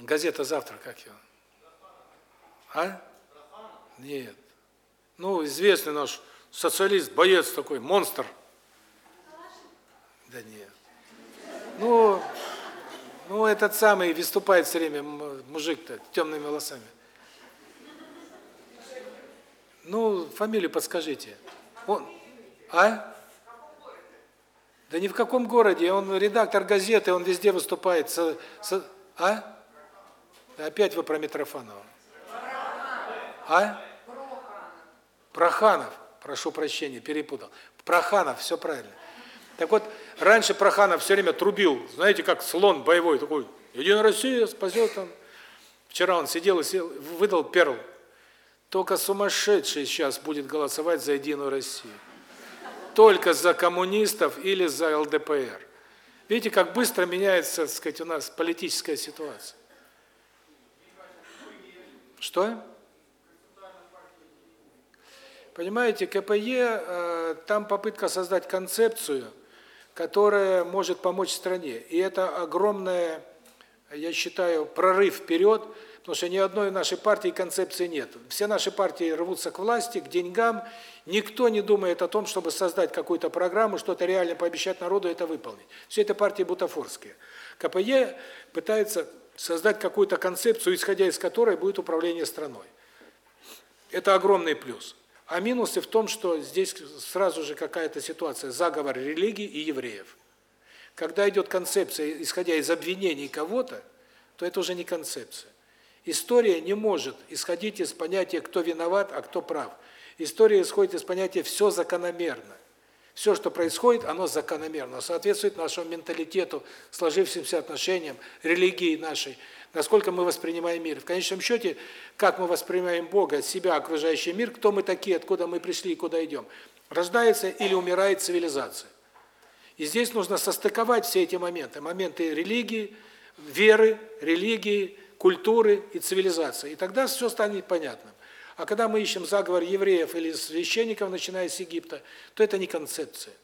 газета «Завтра», как его? А? Нет. Ну, известный наш социалист, боец такой, монстр. Да нет. Ну, ну, этот самый выступает все время мужик-то, темными волосами. Ну, фамилию подскажите. Он, а? Да ни в каком городе, он редактор газеты, он везде выступает. Со, со, а? Опять вы про Митрофанова. А? Проханов. Прошу прощения, перепутал. Проханов, все правильно. Так вот, раньше Проханов все время трубил, знаете, как слон боевой такой, «Единая Россия спасет там». Вчера он сидел и сел, выдал перл. Только сумасшедший сейчас будет голосовать за Единую Россию. Только за коммунистов или за ЛДПР. Видите, как быстро меняется, так сказать, у нас политическая ситуация. Что? Понимаете, КПЕ, э, там попытка создать концепцию, которая может помочь стране. И это огромная, я считаю, прорыв вперед, потому что ни одной нашей партии концепции нет. Все наши партии рвутся к власти, к деньгам. Никто не думает о том, чтобы создать какую-то программу, что-то реально пообещать народу это выполнить. Все это партии бутафорские. КПЕ пытается создать какую-то концепцию, исходя из которой будет управление страной. Это огромный плюс. А минусы в том, что здесь сразу же какая-то ситуация, заговор религии и евреев. Когда идет концепция, исходя из обвинений кого-то, то это уже не концепция. История не может исходить из понятия, кто виноват, а кто прав. История исходит из понятия «все закономерно». Все, что происходит, оно закономерно, соответствует нашему менталитету, сложившимся отношениям, религии нашей, насколько мы воспринимаем мир. В конечном счете, как мы воспринимаем Бога, себя, окружающий мир, кто мы такие, откуда мы пришли и куда идем. Рождается или умирает цивилизация. И здесь нужно состыковать все эти моменты. Моменты религии, веры, религии, культуры и цивилизации. И тогда все станет понятным. А когда мы ищем заговор евреев или священников, начиная с Египта, то это не концепция.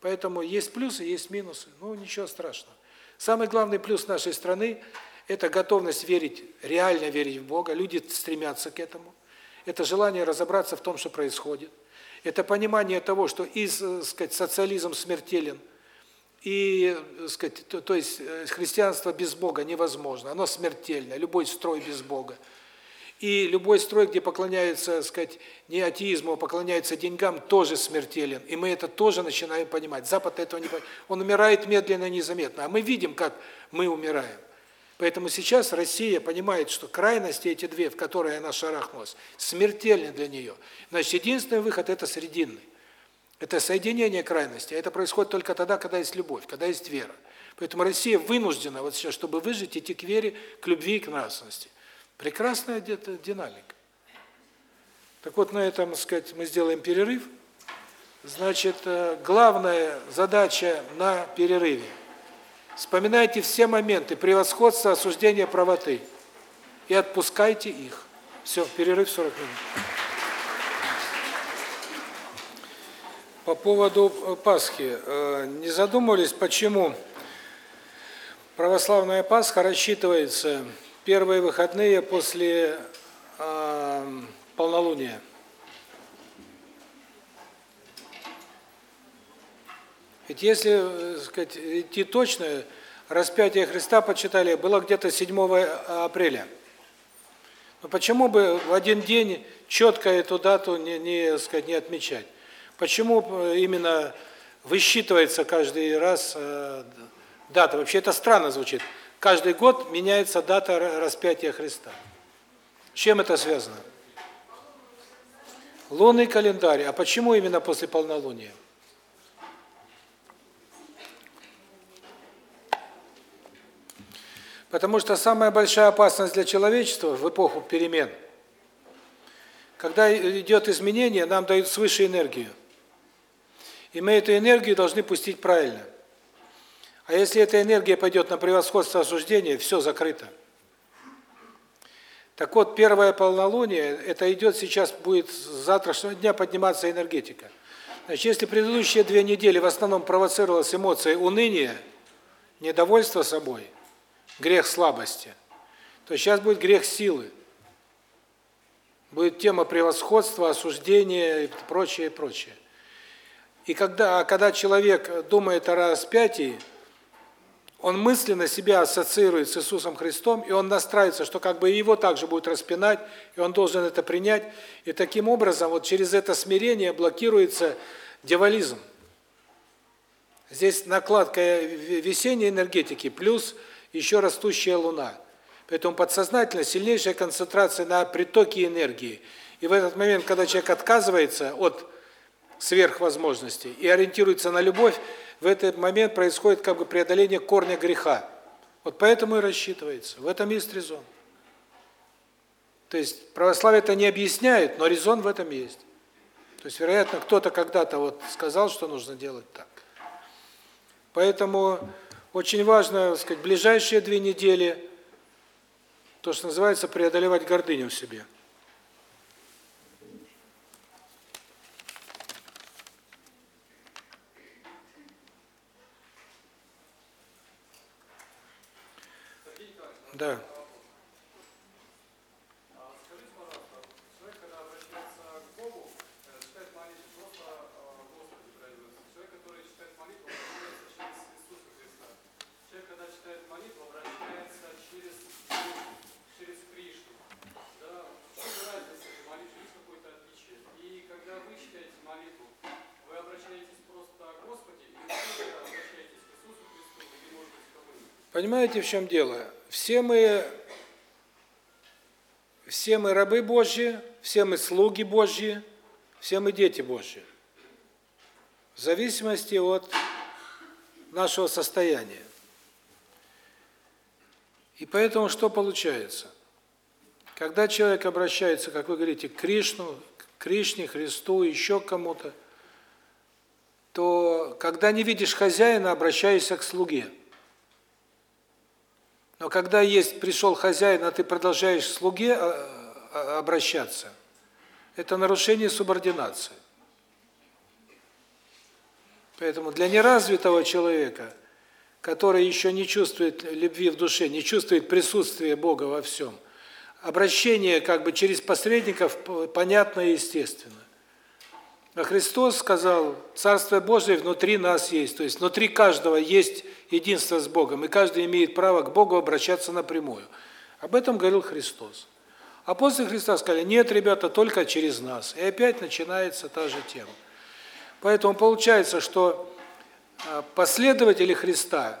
Поэтому есть плюсы, есть минусы. Ну, ничего страшного. Самый главный плюс нашей страны – это готовность верить, реально верить в Бога. Люди стремятся к этому. Это желание разобраться в том, что происходит. Это понимание того, что и, э, сказать, социализм смертелен, и, э, сказать, то, то есть э, христианство без Бога невозможно, оно смертельно, любой строй без Бога. И любой строй, где поклоняются, сказать, не атеизму, а поклоняются деньгам, тоже смертелен. И мы это тоже начинаем понимать. Запад этого не понимает. Он умирает медленно, незаметно. А мы видим, как мы умираем. Поэтому сейчас Россия понимает, что крайности эти две, в которые она шарахнулась, смертельны для нее. Значит, единственный выход – это срединный. Это соединение крайностей. Это происходит только тогда, когда есть любовь, когда есть вера. Поэтому Россия вынуждена вот сейчас, чтобы выжить, идти к вере, к любви и к нравственности. Прекрасная динамика. Так вот, на этом, сказать, мы сделаем перерыв. Значит, э, главная задача на перерыве – Вспоминайте все моменты превосходства, осуждения правоты и отпускайте их. Все, перерыв 40 минут. По поводу э, Пасхи. Э, не задумывались, почему православная Пасха рассчитывается первые выходные после э, полнолуния? Ведь если, сказать, идти точно, распятие Христа почитали было где-то 7 апреля. Но почему бы в один день четко эту дату не, не, сказать, не отмечать? Почему именно высчитывается каждый раз э, дата? Вообще это странно звучит. Каждый год меняется дата распятия Христа. С чем это связано? Лунный календарь. А почему именно после полнолуния? Потому что самая большая опасность для человечества в эпоху перемен, когда идет изменение, нам дают свыше энергию. И мы эту энергию должны пустить правильно. А если эта энергия пойдет на превосходство осуждения, все закрыто. Так вот, первое полнолуние, это идет сейчас, будет с завтрашнего дня подниматься энергетика. Значит, если предыдущие две недели в основном провоцировалась эмоция уныния, недовольство собой – грех слабости, то сейчас будет грех силы. Будет тема превосходства, осуждения и прочее, прочее. И когда, когда человек думает о распятии, он мысленно себя ассоциирует с Иисусом Христом, и он настраивается, что как бы его также будет распинать, и он должен это принять. И таким образом, вот через это смирение блокируется дьяволизм. Здесь накладка весенней энергетики плюс – еще растущая Луна. Поэтому подсознательно сильнейшая концентрация на притоке энергии. И в этот момент, когда человек отказывается от сверхвозможностей и ориентируется на любовь, в этот момент происходит как бы преодоление корня греха. Вот поэтому и рассчитывается. В этом есть резон. То есть православие это не объясняет, но резон в этом есть. То есть, вероятно, кто-то когда-то вот сказал, что нужно делать так. Поэтому очень важно, так сказать, ближайшие две недели, то, что называется, преодолевать гордыню в себе. Да. Понимаете, в чем дело? Все мы все мы рабы Божьи, все мы слуги Божьи, все мы дети Божьи. В зависимости от нашего состояния. И поэтому что получается? Когда человек обращается, как вы говорите, к Кришну, к Кришне, Христу, еще кому-то, то когда не видишь хозяина, обращаешься к слуге. Но когда есть пришел хозяин, а ты продолжаешь к слуге а, а, обращаться, это нарушение субординации. Поэтому для неразвитого человека, который еще не чувствует любви в душе, не чувствует присутствия Бога во всем, обращение как бы через посредников понятно и естественно. А Христос сказал, Царство Божие внутри нас есть, то есть внутри каждого есть единство с Богом, и каждый имеет право к Богу обращаться напрямую. Об этом говорил Христос. А после Христа сказали, нет, ребята, только через нас. И опять начинается та же тема. Поэтому получается, что а, последователи Христа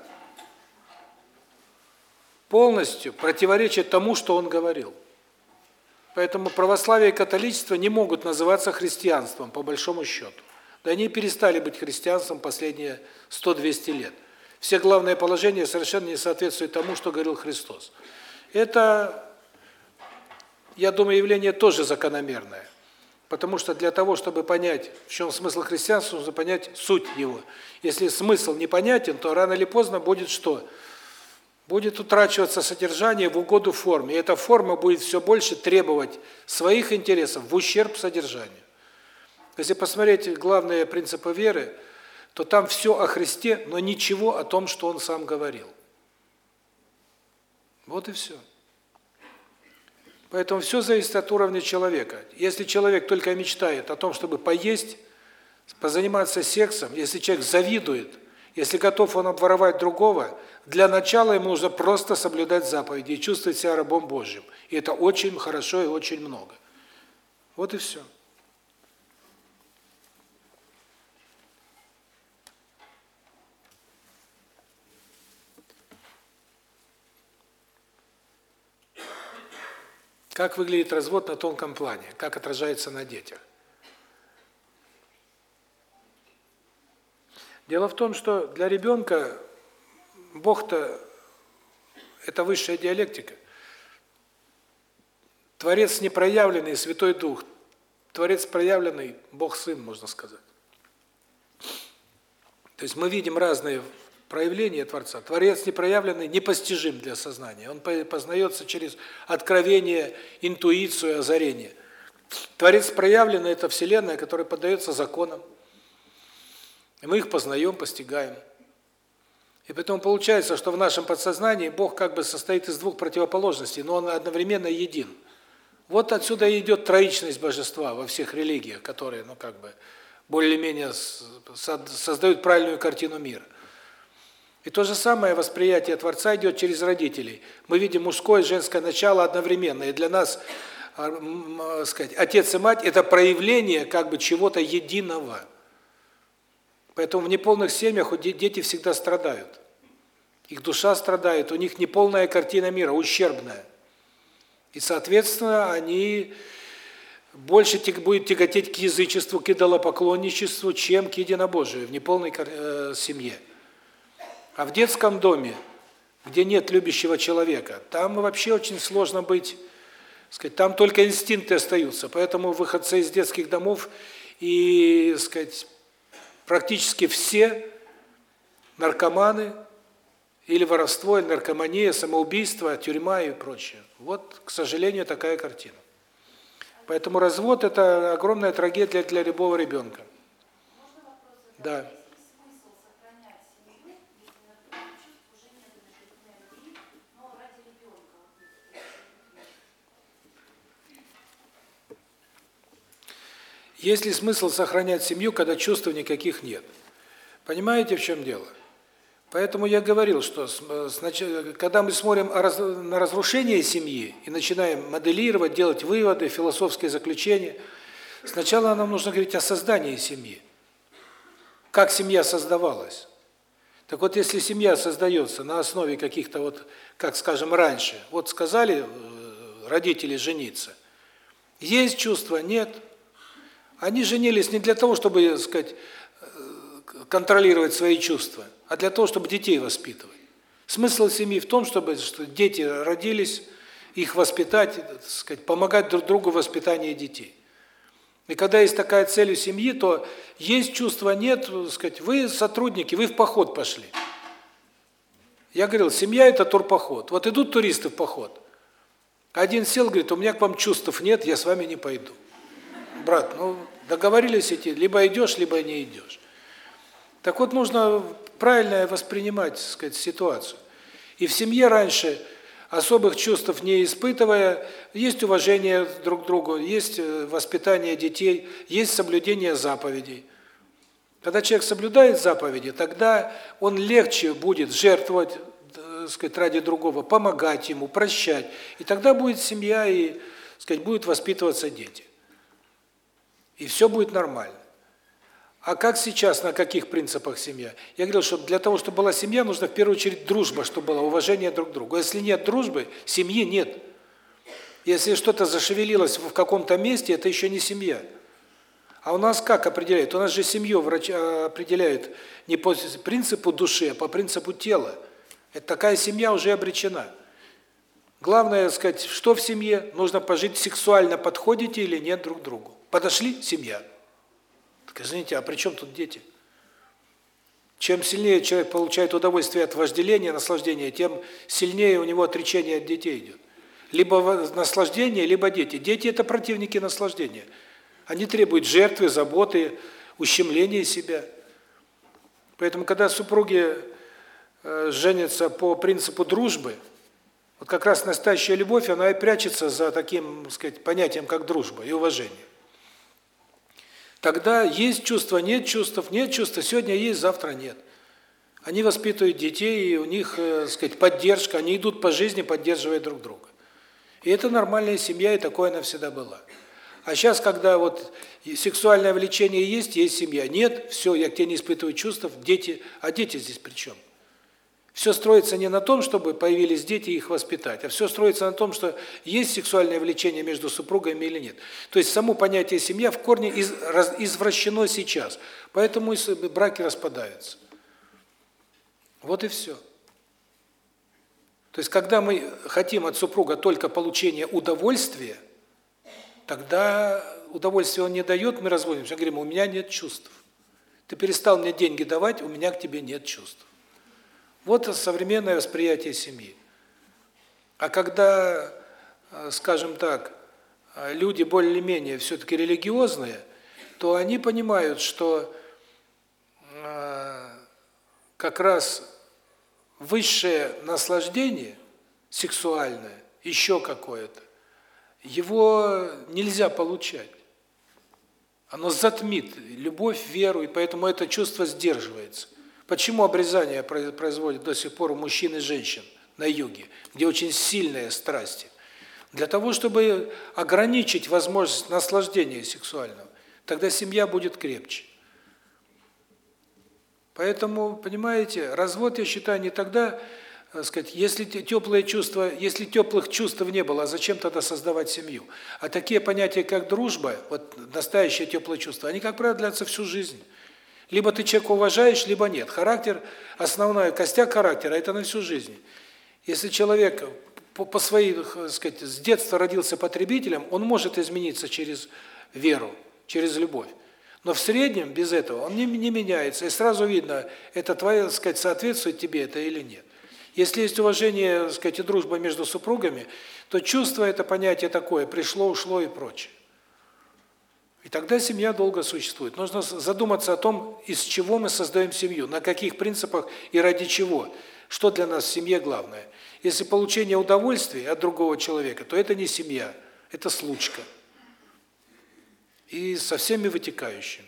полностью противоречат тому, что Он говорил. Поэтому православие и католичество не могут называться христианством, по большому счету. Да они перестали быть христианством последние 100-200 лет. Все главные положения совершенно не соответствуют тому, что говорил Христос. Это, я думаю, явление тоже закономерное. Потому что для того, чтобы понять, в чем смысл христианства, нужно понять суть его. Если смысл непонятен, то рано или поздно будет что? Будет утрачиваться содержание в угоду форме. И эта форма будет все больше требовать своих интересов в ущерб содержанию. Если посмотреть главные принципы веры, то там все о Христе, но ничего о том, что Он сам говорил. Вот и все. Поэтому все зависит от уровня человека. Если человек только мечтает о том, чтобы поесть, позаниматься сексом, если человек завидует, если готов он обворовать другого, для начала ему нужно просто соблюдать заповеди и чувствовать себя рабом Божьим. И это очень хорошо и очень много. Вот и все. Как выглядит развод на тонком плане? Как отражается на детях? Дело в том, что для ребенка Бог-то – это высшая диалектика. Творец непроявленный, Святой Дух. Творец проявленный, Бог-Сын, можно сказать. То есть мы видим разные проявление Творца. Творец непроявленный непостижим для сознания. Он познается через откровение, интуицию, озарение. Творец проявленный – это Вселенная, которая поддается законам. И мы их познаем, постигаем. И поэтому получается, что в нашем подсознании Бог как бы состоит из двух противоположностей, но Он одновременно един. Вот отсюда и идет троичность божества во всех религиях, которые, ну как бы, более-менее создают правильную картину мира. И то же самое восприятие Творца идет через родителей. Мы видим мужское и женское начало одновременно. И для нас, сказать, отец и мать – это проявление как бы чего-то единого. Поэтому в неполных семьях дети всегда страдают. Их душа страдает, у них неполная картина мира, ущербная. И, соответственно, они больше будут тяготеть к язычеству, к идолопоклонничеству, чем к единобожию в неполной э, семье. А в детском доме, где нет любящего человека, там вообще очень сложно быть, сказать, там только инстинкты остаются. Поэтому выходцы из детских домов и, сказать, практически все наркоманы или воровство, или наркомания, самоубийство, тюрьма и прочее. Вот, к сожалению, такая картина. Поэтому развод – это огромная трагедия для любого ребенка. Да. Есть ли смысл сохранять семью, когда чувств никаких нет? Понимаете, в чем дело? Поэтому я говорил, что когда мы смотрим на разрушение семьи и начинаем моделировать, делать выводы, философские заключения, сначала нам нужно говорить о создании семьи. Как семья создавалась? Так вот, если семья создается на основе каких-то вот, как скажем, раньше, вот сказали, э, родители жениться. Есть чувства, нет. Они женились не для того, чтобы, так сказать, э, контролировать свои чувства, а для того, чтобы детей воспитывать. Смысл семьи в том, чтобы что дети родились, их воспитать, так сказать, помогать друг другу в воспитании детей. И когда есть такая цель у семьи, то есть чувства, нет, так сказать, вы сотрудники, вы в поход пошли. Я говорил, семья – это турпоход. Вот идут туристы в поход. Один сел, говорит, у меня к вам чувств нет, я с вами не пойду. Брат, ну, договорились идти, либо идешь, либо не идешь. Так вот, нужно правильно воспринимать, так сказать, ситуацию. И в семье раньше особых чувств не испытывая, есть уважение друг к другу, есть э, воспитание детей, есть соблюдение заповедей. Когда человек соблюдает заповеди, тогда он легче будет жертвовать, э, сказать, ради другого, помогать ему, прощать. И тогда будет семья и, сказать, будут воспитываться дети. И все будет нормально. А как сейчас, на каких принципах семья? Я говорил, что для того, чтобы была семья, нужно в первую очередь дружба, чтобы было уважение друг к другу. Если нет дружбы, семьи нет. Если что-то зашевелилось в каком-то месте, это еще не семья. А у нас как определяют? У нас же семью врач а, определяют не по принципу души, а по принципу тела. Это такая семья уже обречена. Главное, сказать, что в семье? Нужно пожить сексуально, подходите или нет друг другу. Подошли – семья. Так извините, а при чем тут дети? Чем сильнее человек получает удовольствие от вожделения, наслаждения, тем сильнее у него отречение от детей идет. Либо наслаждение, либо дети. Дети – это противники наслаждения. Они требуют жертвы, заботы, ущемления себя. Поэтому, когда супруги э, женятся по принципу дружбы, вот как раз настоящая любовь, она и прячется за таким, так сказать, понятием, как дружба и уважение. Тогда есть чувства, нет чувств, нет чувства, сегодня есть, завтра нет. Они воспитывают детей, и у них, э, сказать, поддержка, они идут по жизни, поддерживая друг друга. И это нормальная семья, и такое она всегда была. А сейчас, когда вот сексуальное влечение есть, есть семья. Нет, все, я к тебе не испытываю чувств, дети, а дети здесь при чем? Все строится не на том, чтобы появились дети и их воспитать, а все строится на том, что есть сексуальное влечение между супругами или нет. То есть само понятие семья в корне из, раз, извращено сейчас, поэтому браки распадаются. Вот и все. То есть когда мы хотим от супруга только получения удовольствия, тогда удовольствие он не дает, мы разводимся, говорим, у меня нет чувств. Ты перестал мне деньги давать, у меня к тебе нет чувств. Вот современное восприятие семьи. А когда, э, скажем так, э, люди более-менее все-таки религиозные, то они понимают, что э, как раз высшее наслаждение сексуальное, еще какое-то, его нельзя получать. Оно затмит любовь, веру, и поэтому это чувство сдерживается. Почему обрезание производят до сих пор у мужчин и женщин на юге, где очень сильные страсти? Для того, чтобы ограничить возможность наслаждения сексуального. Тогда семья будет крепче. Поэтому, понимаете, развод, я считаю, не тогда, так э, сказать, если теплые чувства, если теплых чувств не было, а зачем тогда создавать семью? А такие понятия, как дружба, вот настоящее теплое чувство, они, как правило, длятся всю жизнь. Либо ты человека уважаешь, либо нет. Характер, основной костяк характера – это на всю жизнь. Если человек по, по своей, так сказать, с детства родился потребителем, он может измениться через веру, через любовь. Но в среднем без этого он не, не меняется, и сразу видно, это твое, так сказать, соответствует тебе это или нет. Если есть уважение, так сказать, и дружба между супругами, то чувство – это понятие такое, пришло, ушло и прочее. И тогда семья долго существует. Нужно задуматься о том, из чего мы создаем семью, на каких принципах и ради чего. Что для нас в семье главное. Если получение удовольствия от другого человека, то это не семья, это случка. И со всеми вытекающими.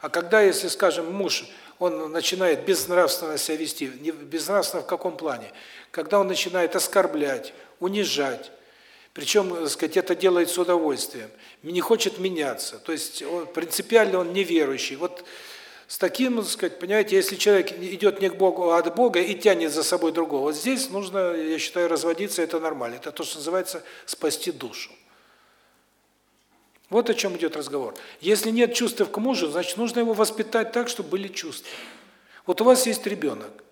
А когда, если, скажем, муж, он начинает безнравственно себя вести, безнравственно в каком плане? Когда он начинает оскорблять, унижать, причем, так сказать, это делает с удовольствием. Не хочет меняться. То есть он, принципиально он неверующий. Вот С таким, так сказать, понимаете, если человек идет не к Богу, а от Бога и тянет за собой другого, вот здесь нужно, я считаю, разводиться, это нормально. Это то, что называется спасти душу. Вот о чем идет разговор. Если нет чувств к мужу, значит, нужно его воспитать так, чтобы были чувства. Вот у вас есть ребенок,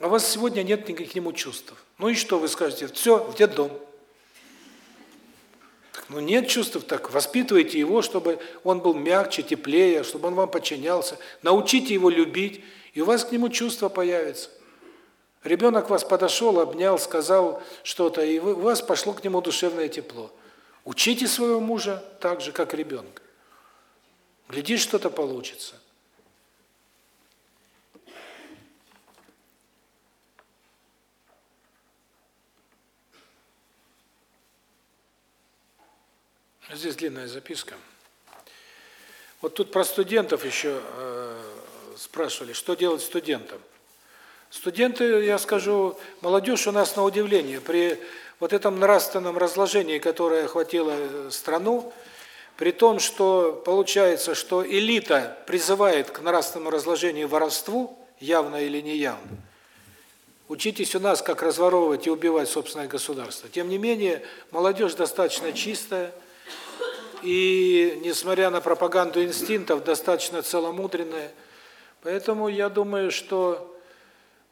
а у вас сегодня нет никаких к нему чувств. Ну и что вы скажете? Все, в детдом. Ну нет чувств, так воспитывайте его, чтобы он был мягче, теплее, чтобы он вам подчинялся. Научите его любить, и у вас к нему чувства появятся. Ребенок вас подошел, обнял, сказал что-то, и у вас пошло к нему душевное тепло. Учите своего мужа так же, как ребенка. Глядишь, что-то получится. Здесь длинная записка. Вот тут про студентов еще э, спрашивали, что делать студентам. Студенты, я скажу, молодежь у нас на удивление, при вот этом нравственном разложении, которое охватило э, страну, при том, что получается, что элита призывает к нравственному разложению воровству, явно или неявно, учитесь у нас, как разворовывать и убивать собственное государство. Тем не менее, молодежь достаточно чистая, и, несмотря на пропаганду инстинктов, достаточно целомудренная. Поэтому я думаю, что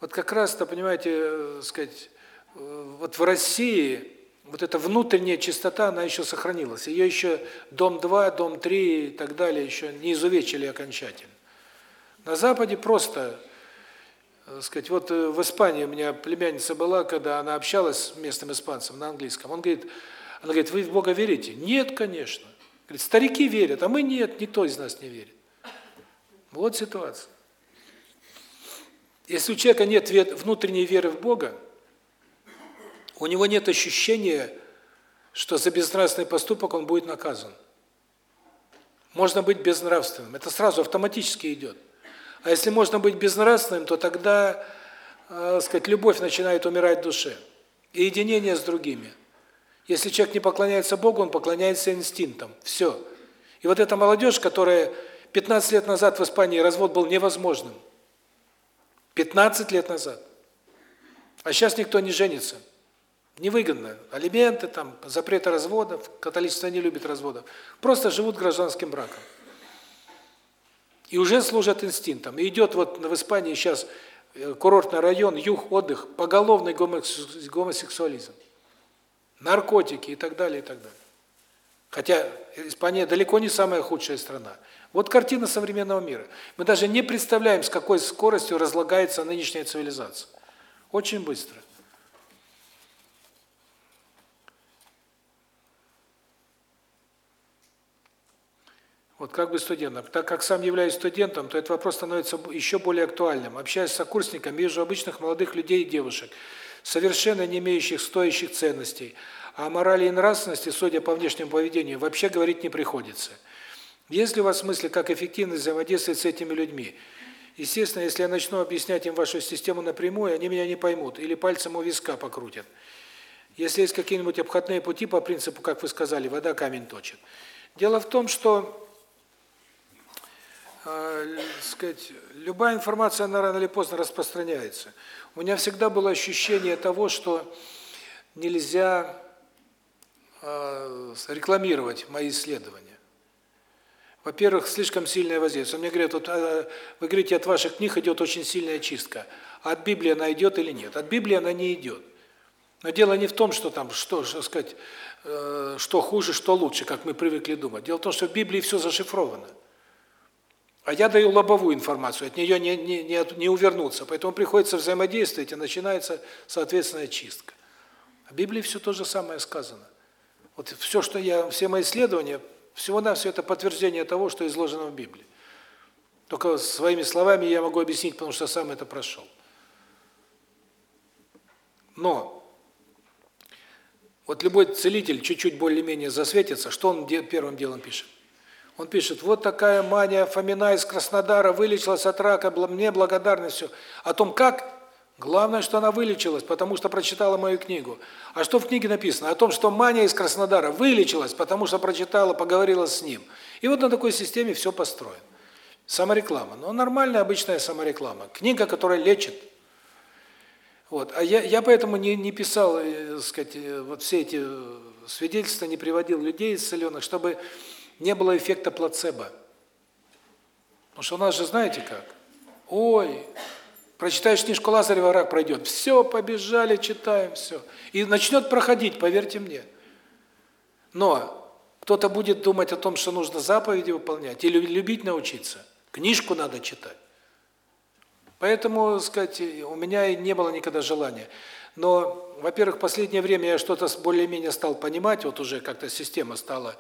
вот как раз-то, понимаете, э, сказать, э, вот в России вот эта внутренняя чистота, она еще сохранилась. Ее еще дом-2, дом-3 и так далее еще не изувечили окончательно. На Западе просто, э, сказать, вот в Испании у меня племянница была, когда она общалась с местным испанцем на английском, он говорит, она говорит, вы в Бога верите? Нет, конечно. Говорит, старики верят, а мы нет, никто из нас не верит. Вот ситуация. Если у человека нет внутренней веры в Бога, у него нет ощущения, что за безнравственный поступок он будет наказан. Можно быть безнравственным, это сразу автоматически идет. А если можно быть безнравственным, то тогда, э, сказать, любовь начинает умирать в душе. И единение с другими. Если человек не поклоняется Богу, он поклоняется инстинктам. Все. И вот эта молодежь, которая 15 лет назад в Испании развод был невозможным. 15 лет назад. А сейчас никто не женится. Невыгодно. Алименты, там, запреты разводов, католичество не любит разводов. Просто живут гражданским браком. И уже служат инстинктам. И идет вот в Испании сейчас э, курортный район, юг, отдых, поголовный гомосексуализм наркотики и так далее, и так далее. Хотя Испания далеко не самая худшая страна. Вот картина современного мира. Мы даже не представляем, с какой скоростью разлагается нынешняя цивилизация. Очень быстро. Вот как бы студентам. Так как сам являюсь студентом, то этот вопрос становится еще более актуальным. Общаясь с сокурсниками, вижу обычных молодых людей и девушек – совершенно не имеющих стоящих ценностей. А о морали и нравственности, судя по внешнему поведению, вообще говорить не приходится. Есть ли у вас мысли, как эффективно взаимодействовать с этими людьми? Естественно, если я начну объяснять им вашу систему напрямую, они меня не поймут или пальцем у виска покрутят. Если есть какие-нибудь обходные пути по принципу, как вы сказали, вода камень точит. Дело в том, что э, сказать, любая информация, она рано или поздно распространяется. У меня всегда было ощущение того, что нельзя э, рекламировать мои исследования. Во-первых, слишком сильное воздействие. Мне говорят, вот, э, вы говорите, от ваших книг идет очень сильная чистка. А от Библии она идет или нет? От Библии она не идет. Но дело не в том, что там, что, что сказать, э, что хуже, что лучше, как мы привыкли думать. Дело в том, что в Библии все зашифровано. А я даю лобовую информацию, от нее не, не, не, не увернуться. Поэтому приходится взаимодействовать, и начинается, соответственная чистка. В Библии все то же самое сказано. Вот все, что я, все мои исследования, всего на все это подтверждение того, что изложено в Библии. Только своими словами я могу объяснить, потому что сам это прошел. Но вот любой целитель чуть-чуть более-менее засветится, что он первым делом пишет? Он пишет, вот такая Маня Фомина из Краснодара вылечилась от рака, мне благодарны все. О том, как? Главное, что она вылечилась, потому что прочитала мою книгу. А что в книге написано? О том, что Маня из Краснодара вылечилась, потому что прочитала, поговорила с ним. И вот на такой системе все построено. Самореклама. Но нормальная, обычная самореклама. Книга, которая лечит. Вот. А я, я поэтому не, не писал, э, сказать, э, вот все эти свидетельства, не приводил людей исцеленных, чтобы не было эффекта плацебо. Потому что у нас же знаете как? Ой, прочитаешь книжку Лазарева, рак пройдет. Все, побежали, читаем, все. И начнет проходить, поверьте мне. Но кто-то будет думать о том, что нужно заповеди выполнять или любить научиться. Книжку надо читать. Поэтому, сказать, у меня не было никогда желания. Но, во-первых, в последнее время я что-то более-менее стал понимать, вот уже как-то система стала,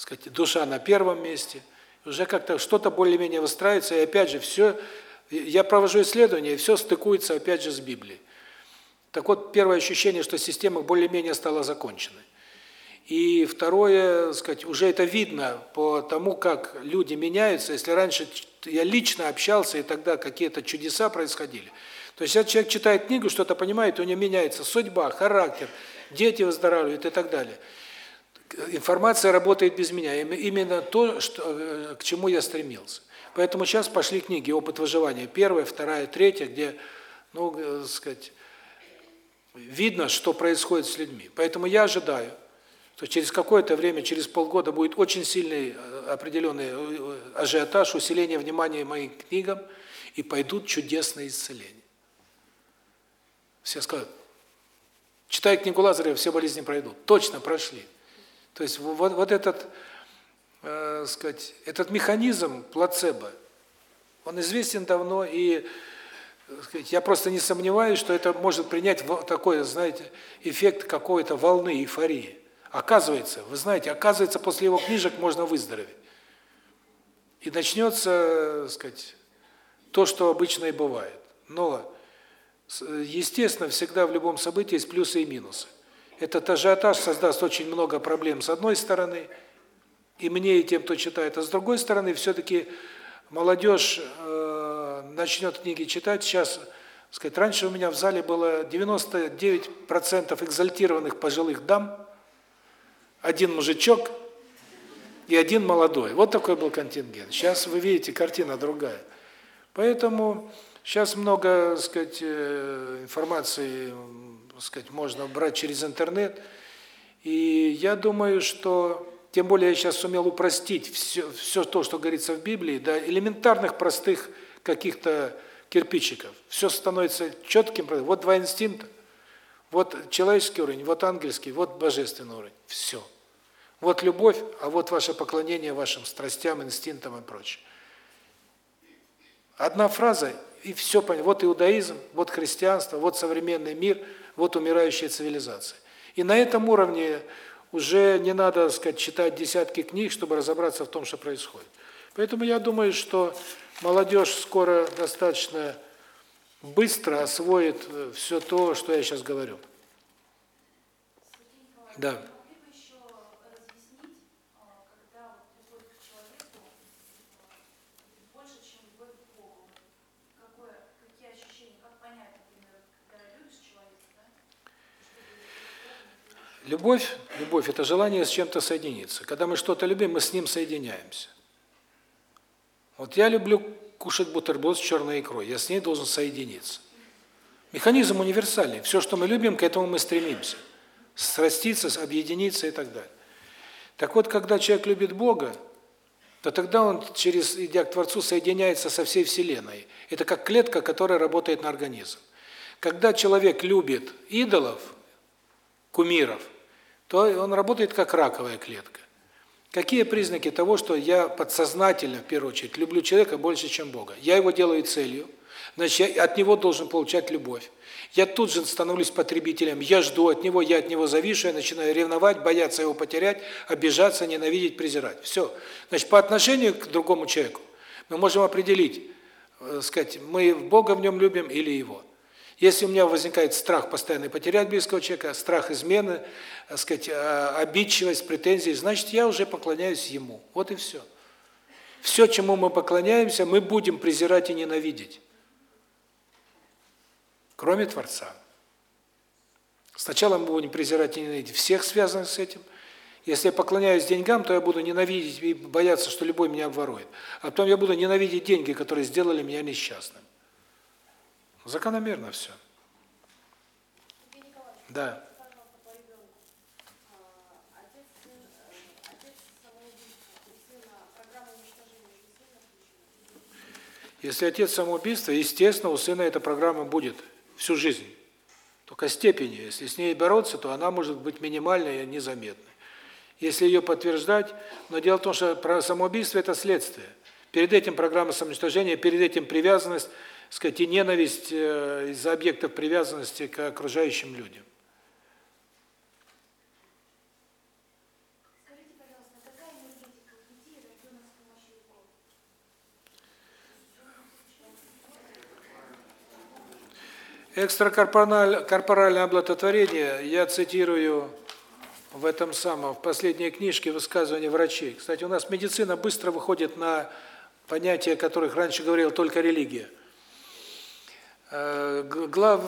сказать, душа на первом месте, уже как-то что-то более-менее выстраивается, и опять же, все, я провожу исследования, и все стыкуется опять же с Библией. Так вот, первое ощущение, что система более-менее стала законченной. И второе, сказать, уже это видно по тому, как люди меняются. Если раньше я лично общался, и тогда какие-то чудеса происходили. То есть этот человек читает книгу, что-то понимает, у него меняется судьба, характер, дети выздоравливают и так далее. Информация работает без меня. Именно то, что, э, к чему я стремился. Поэтому сейчас пошли книги «Опыт выживания». Первая, вторая, третья, где, ну, э, сказать, видно, что происходит с людьми. Поэтому я ожидаю, то через какое-то время, через полгода будет очень сильный э, определенный ажиотаж, усиление внимания моим книгам, и пойдут чудесные исцеления. Все скажут, читай книгу Лазарева, все болезни пройдут. Точно прошли. То есть вот, вот этот, э, сказать, этот механизм плацебо, он известен давно, и э, сказать, я просто не сомневаюсь, что это может принять такой, знаете, эффект какой-то волны эйфории. Оказывается, вы знаете, оказывается, после его книжек можно выздороветь. И начнется, сказать, то, что обычно и бывает. Но, естественно, всегда в любом событии есть плюсы и минусы. Этот ажиотаж создаст очень много проблем с одной стороны, и мне, и тем, кто читает, а с другой стороны, все-таки молодежь э, начнет книги читать. Сейчас, сказать, раньше у меня в зале было 99% экзальтированных пожилых дам, один мужичок и один молодой. Вот такой был контингент. Сейчас вы видите, картина другая. Поэтому сейчас много, сказать, э, информации, так сказать, можно брать через интернет. И я думаю, что тем более я сейчас сумел упростить все все то, что говорится в Библии, до элементарных простых каких-то кирпичиков. Все становится четким. Вот два инстинкта. Вот человеческий уровень, вот ангельский, вот божественный уровень. Все. Вот любовь, а вот ваше поклонение вашим страстям, инстинктам и прочее. Одна фраза, и все понятно. Вот иудаизм, вот христианство, вот современный мир, вот умирающая цивилизация. И на этом уровне уже не надо, так сказать, читать десятки книг, чтобы разобраться в том, что происходит. Поэтому я думаю, что молодежь скоро достаточно быстро освоит э, все то, что я сейчас говорю. Да. Любовь, любовь это желание с чем-то соединиться. Когда мы что-то любим, мы с ним соединяемся. Вот я люблю кушать бутерброд с черной икрой, я с ней должен соединиться. Механизм универсальный. Все, что мы любим, к этому мы стремимся. Сраститься, объединиться и так далее. Так вот, когда человек любит Бога, то тогда он, через идя к Творцу, соединяется со всей Вселенной. Это как клетка, которая работает на организм. Когда человек любит идолов, кумиров, то он работает как раковая клетка. Какие признаки того, что я подсознательно, в первую очередь, люблю человека больше, чем Бога? Я его делаю целью, значит, я от него должен получать любовь. Я тут же становлюсь потребителем, я жду от него, я от него завишу, я начинаю ревновать, бояться его потерять, обижаться, ненавидеть, презирать. Все. Значит, по отношению к другому человеку мы можем определить, э, сказать, мы Бога в нем любим или его. Если у меня возникает страх постоянно потерять близкого человека, страх измены, так сказать, а, обидчивость, претензии, значит, я уже поклоняюсь ему. Вот и все. Все, чему мы поклоняемся, мы будем презирать и ненавидеть. Кроме Творца. Сначала мы будем презирать и ненавидеть всех связанных с этим, Если я поклоняюсь деньгам, то я буду ненавидеть и бояться, что любой меня обворует. А потом я буду ненавидеть деньги, которые сделали меня несчастным. Закономерно все. Да. Если отец самоубийства, естественно, у сына эта программа будет всю жизнь. Только степени, если с ней бороться, то она может быть минимальной и незаметной. Если ее подтверждать, но дело в том, что самоубийство это следствие. Перед этим программа самоуничтожения, перед этим привязанность, сказать, и ненависть э, из-за объектов привязанности к окружающим людям. Экстракорпоральное оплодотворение, я цитирую в этом самом, в последней книжке высказывания врачей. Кстати, у нас медицина быстро выходит на понятия, о которых раньше говорила только религия. Э, глав,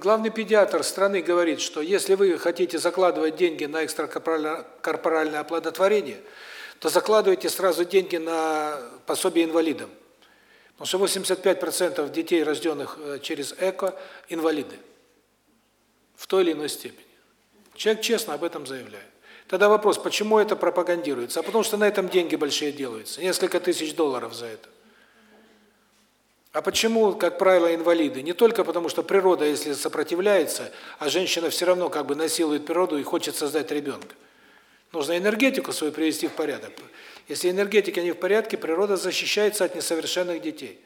главный педиатр страны говорит, что если вы хотите закладывать деньги на экстракорпоральное оплодотворение, то закладывайте сразу деньги на пособие инвалидам. Потому что 85% детей, рожденных э, через ЭКО, инвалиды. В той или иной степени. Человек честно об этом заявляет. Тогда вопрос, почему это пропагандируется? А потому что на этом деньги большие делаются. Несколько тысяч долларов за это. А почему, как правило, инвалиды? Не только потому, что природа, если сопротивляется, а женщина все равно как бы насилует природу и хочет создать ребенка. Нужно энергетику свою привести в порядок. Если энергетика не в порядке, природа защищается от несовершенных детей.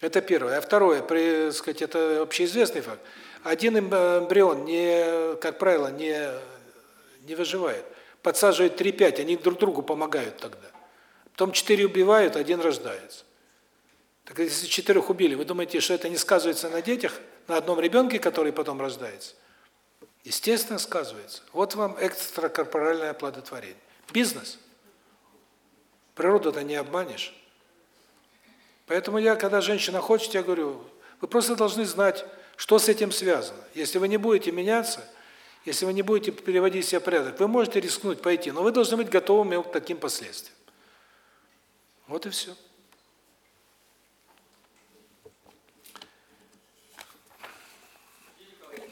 Это первое. А второе, при, сказать, это общеизвестный факт. Один эмбрион, не, как правило, не, не выживает. Подсаживают 3-5, они друг другу помогают тогда. Потом 4 убивают, один рождается. Так если четырех убили, вы думаете, что это не сказывается на детях, на одном ребенке, который потом рождается? Естественно, сказывается. Вот вам экстракорпоральное оплодотворение. Бизнес. Природу-то не обманешь. Поэтому я, когда женщина хочет, я говорю, вы просто должны знать, что с этим связано. Если вы не будете меняться, если вы не будете переводить себя в порядок, вы можете рискнуть пойти, но вы должны быть готовыми к таким последствиям. Вот и все.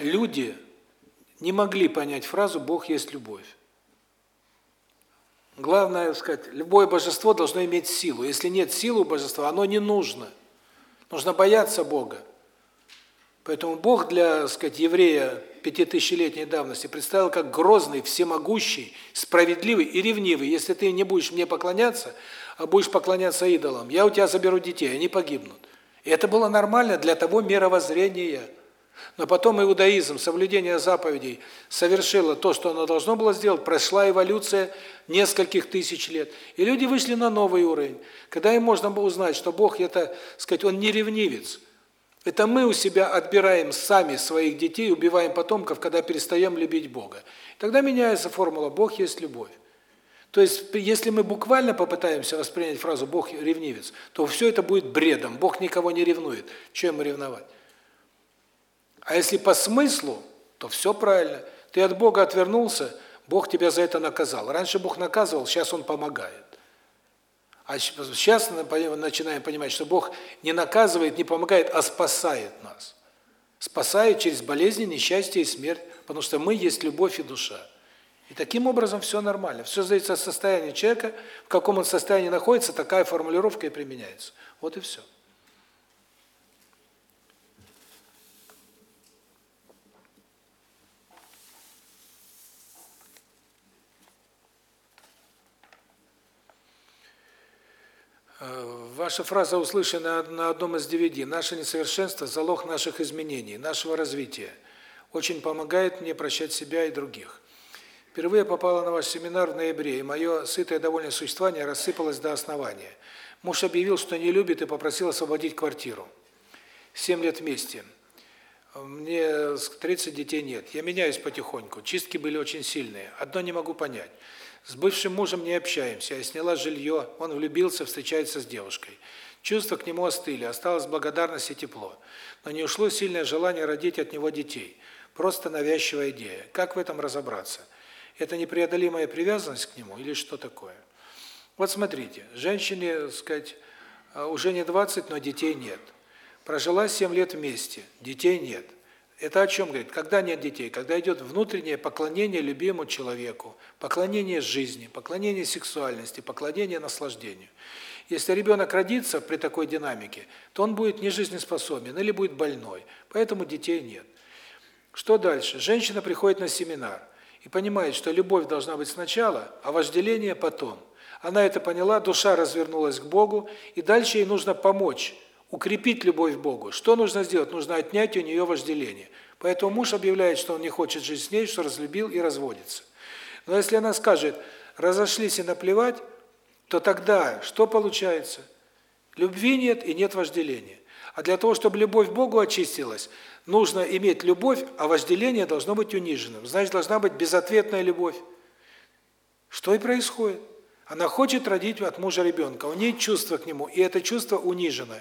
люди не могли понять фразу «Бог есть любовь». Главное, сказать, любое божество должно иметь силу. Если нет силы у божества, оно не нужно. Нужно бояться Бога. Поэтому Бог для, сказать, еврея пятитысячелетней давности представил как грозный, всемогущий, справедливый и ревнивый. Если ты не будешь мне поклоняться, а будешь поклоняться идолам, я у тебя заберу детей, они погибнут. И это было нормально для того мировоззрения. Но потом иудаизм, соблюдение заповедей совершило то, что оно должно было сделать, прошла эволюция нескольких тысяч лет. И люди вышли на новый уровень, когда им можно было узнать, что Бог это, сказать, он не ревнивец, это мы у себя отбираем сами своих детей, убиваем потомков, когда перестаем любить Бога. Тогда меняется формула «Бог есть любовь». То есть, если мы буквально попытаемся воспринять фразу «Бог ревнивец», то все это будет бредом. Бог никого не ревнует. Чем ревновать? А если по смыслу, то все правильно. Ты от Бога отвернулся, Бог тебя за это наказал. Раньше Бог наказывал, сейчас Он помогает. А сейчас начинаем понимать, что Бог не наказывает, не помогает, а спасает нас. Спасает через болезни, несчастье и смерть, потому что мы есть любовь и душа. И таким образом все нормально. Все зависит от состояния человека, в каком он состоянии находится, такая формулировка и применяется. Вот и все. Ваша фраза услышана на одном из DVD. Наше несовершенство – залог наших изменений, нашего развития. Очень помогает мне прощать себя и других. Впервые попала на ваш семинар в ноябре, и мое сытое довольное существование рассыпалось до основания. Муж объявил, что не любит, и попросил освободить квартиру. Семь лет вместе. Мне 30 детей нет. Я меняюсь потихоньку. Чистки были очень сильные. Одно не могу понять. С бывшим мужем не общаемся. Я сняла жилье, он влюбился, встречается с девушкой. Чувства к нему остыли, осталась благодарность и тепло. Но не ушло сильное желание родить от него детей. Просто навязчивая идея. Как в этом разобраться? Это непреодолимая привязанность к нему или что такое? Вот смотрите, женщине, сказать, уже не 20, но детей нет. Прожила 7 лет вместе, детей нет. Это о чем говорит? Когда нет детей? Когда идет внутреннее поклонение любимому человеку, поклонение жизни, поклонение сексуальности, поклонение наслаждению. Если ребенок родится при такой динамике, то он будет не жизнеспособен или будет больной. Поэтому детей нет. Что дальше? Женщина приходит на семинар и понимает, что любовь должна быть сначала, а вожделение потом. Она это поняла, душа развернулась к Богу, и дальше ей нужно помочь, укрепить любовь к Богу. Что нужно сделать? Нужно отнять у нее вожделение. Поэтому муж объявляет, что он не хочет жить с ней, что разлюбил и разводится. Но если она скажет, разошлись и наплевать, то тогда что получается? Любви нет и нет вожделения. А для того, чтобы любовь к Богу очистилась, нужно иметь любовь, а вожделение должно быть униженным. Значит, должна быть безответная любовь. Что и происходит. Она хочет родить от мужа ребенка, у нее чувство к нему, и это чувство унижено.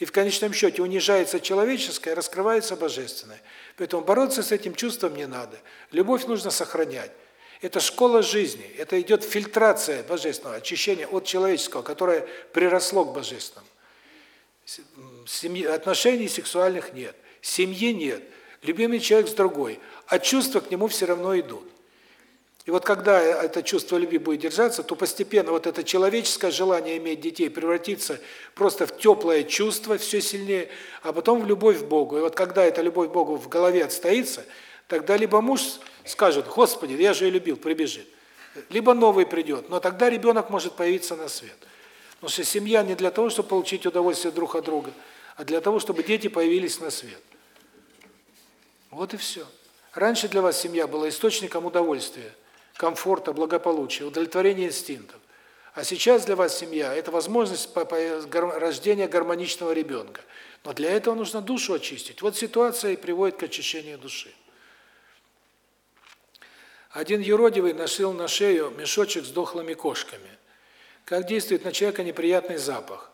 И в конечном счете унижается человеческое, раскрывается божественное. Поэтому бороться с этим чувством не надо. Любовь нужно сохранять. Это школа жизни, это идет фильтрация божественного, очищение от человеческого, которое приросло к божественному. Семьи, отношений сексуальных нет, семьи нет, любимый человек с другой, а чувства к нему все равно идут. И вот когда это чувство любви будет держаться, то постепенно вот это человеческое желание иметь детей превратится просто в теплое чувство, все сильнее, а потом в любовь к Богу. И вот когда эта любовь к Богу в голове отстоится, тогда либо муж скажет, Господи, я же ее любил, прибежит. Либо новый придет, но тогда ребенок может появиться на свет. Потому что семья не для того, чтобы получить удовольствие друг от друга, а для того, чтобы дети появились на свет. Вот и все. Раньше для вас семья была источником удовольствия, комфорта, благополучия, удовлетворения инстинктов. А сейчас для вас семья – это возможность рождения гармоничного ребенка. Но для этого нужно душу очистить. Вот ситуация и приводит к очищению души. Один юродивый нашил на шею мешочек с дохлыми кошками. Как действует на человека неприятный запах?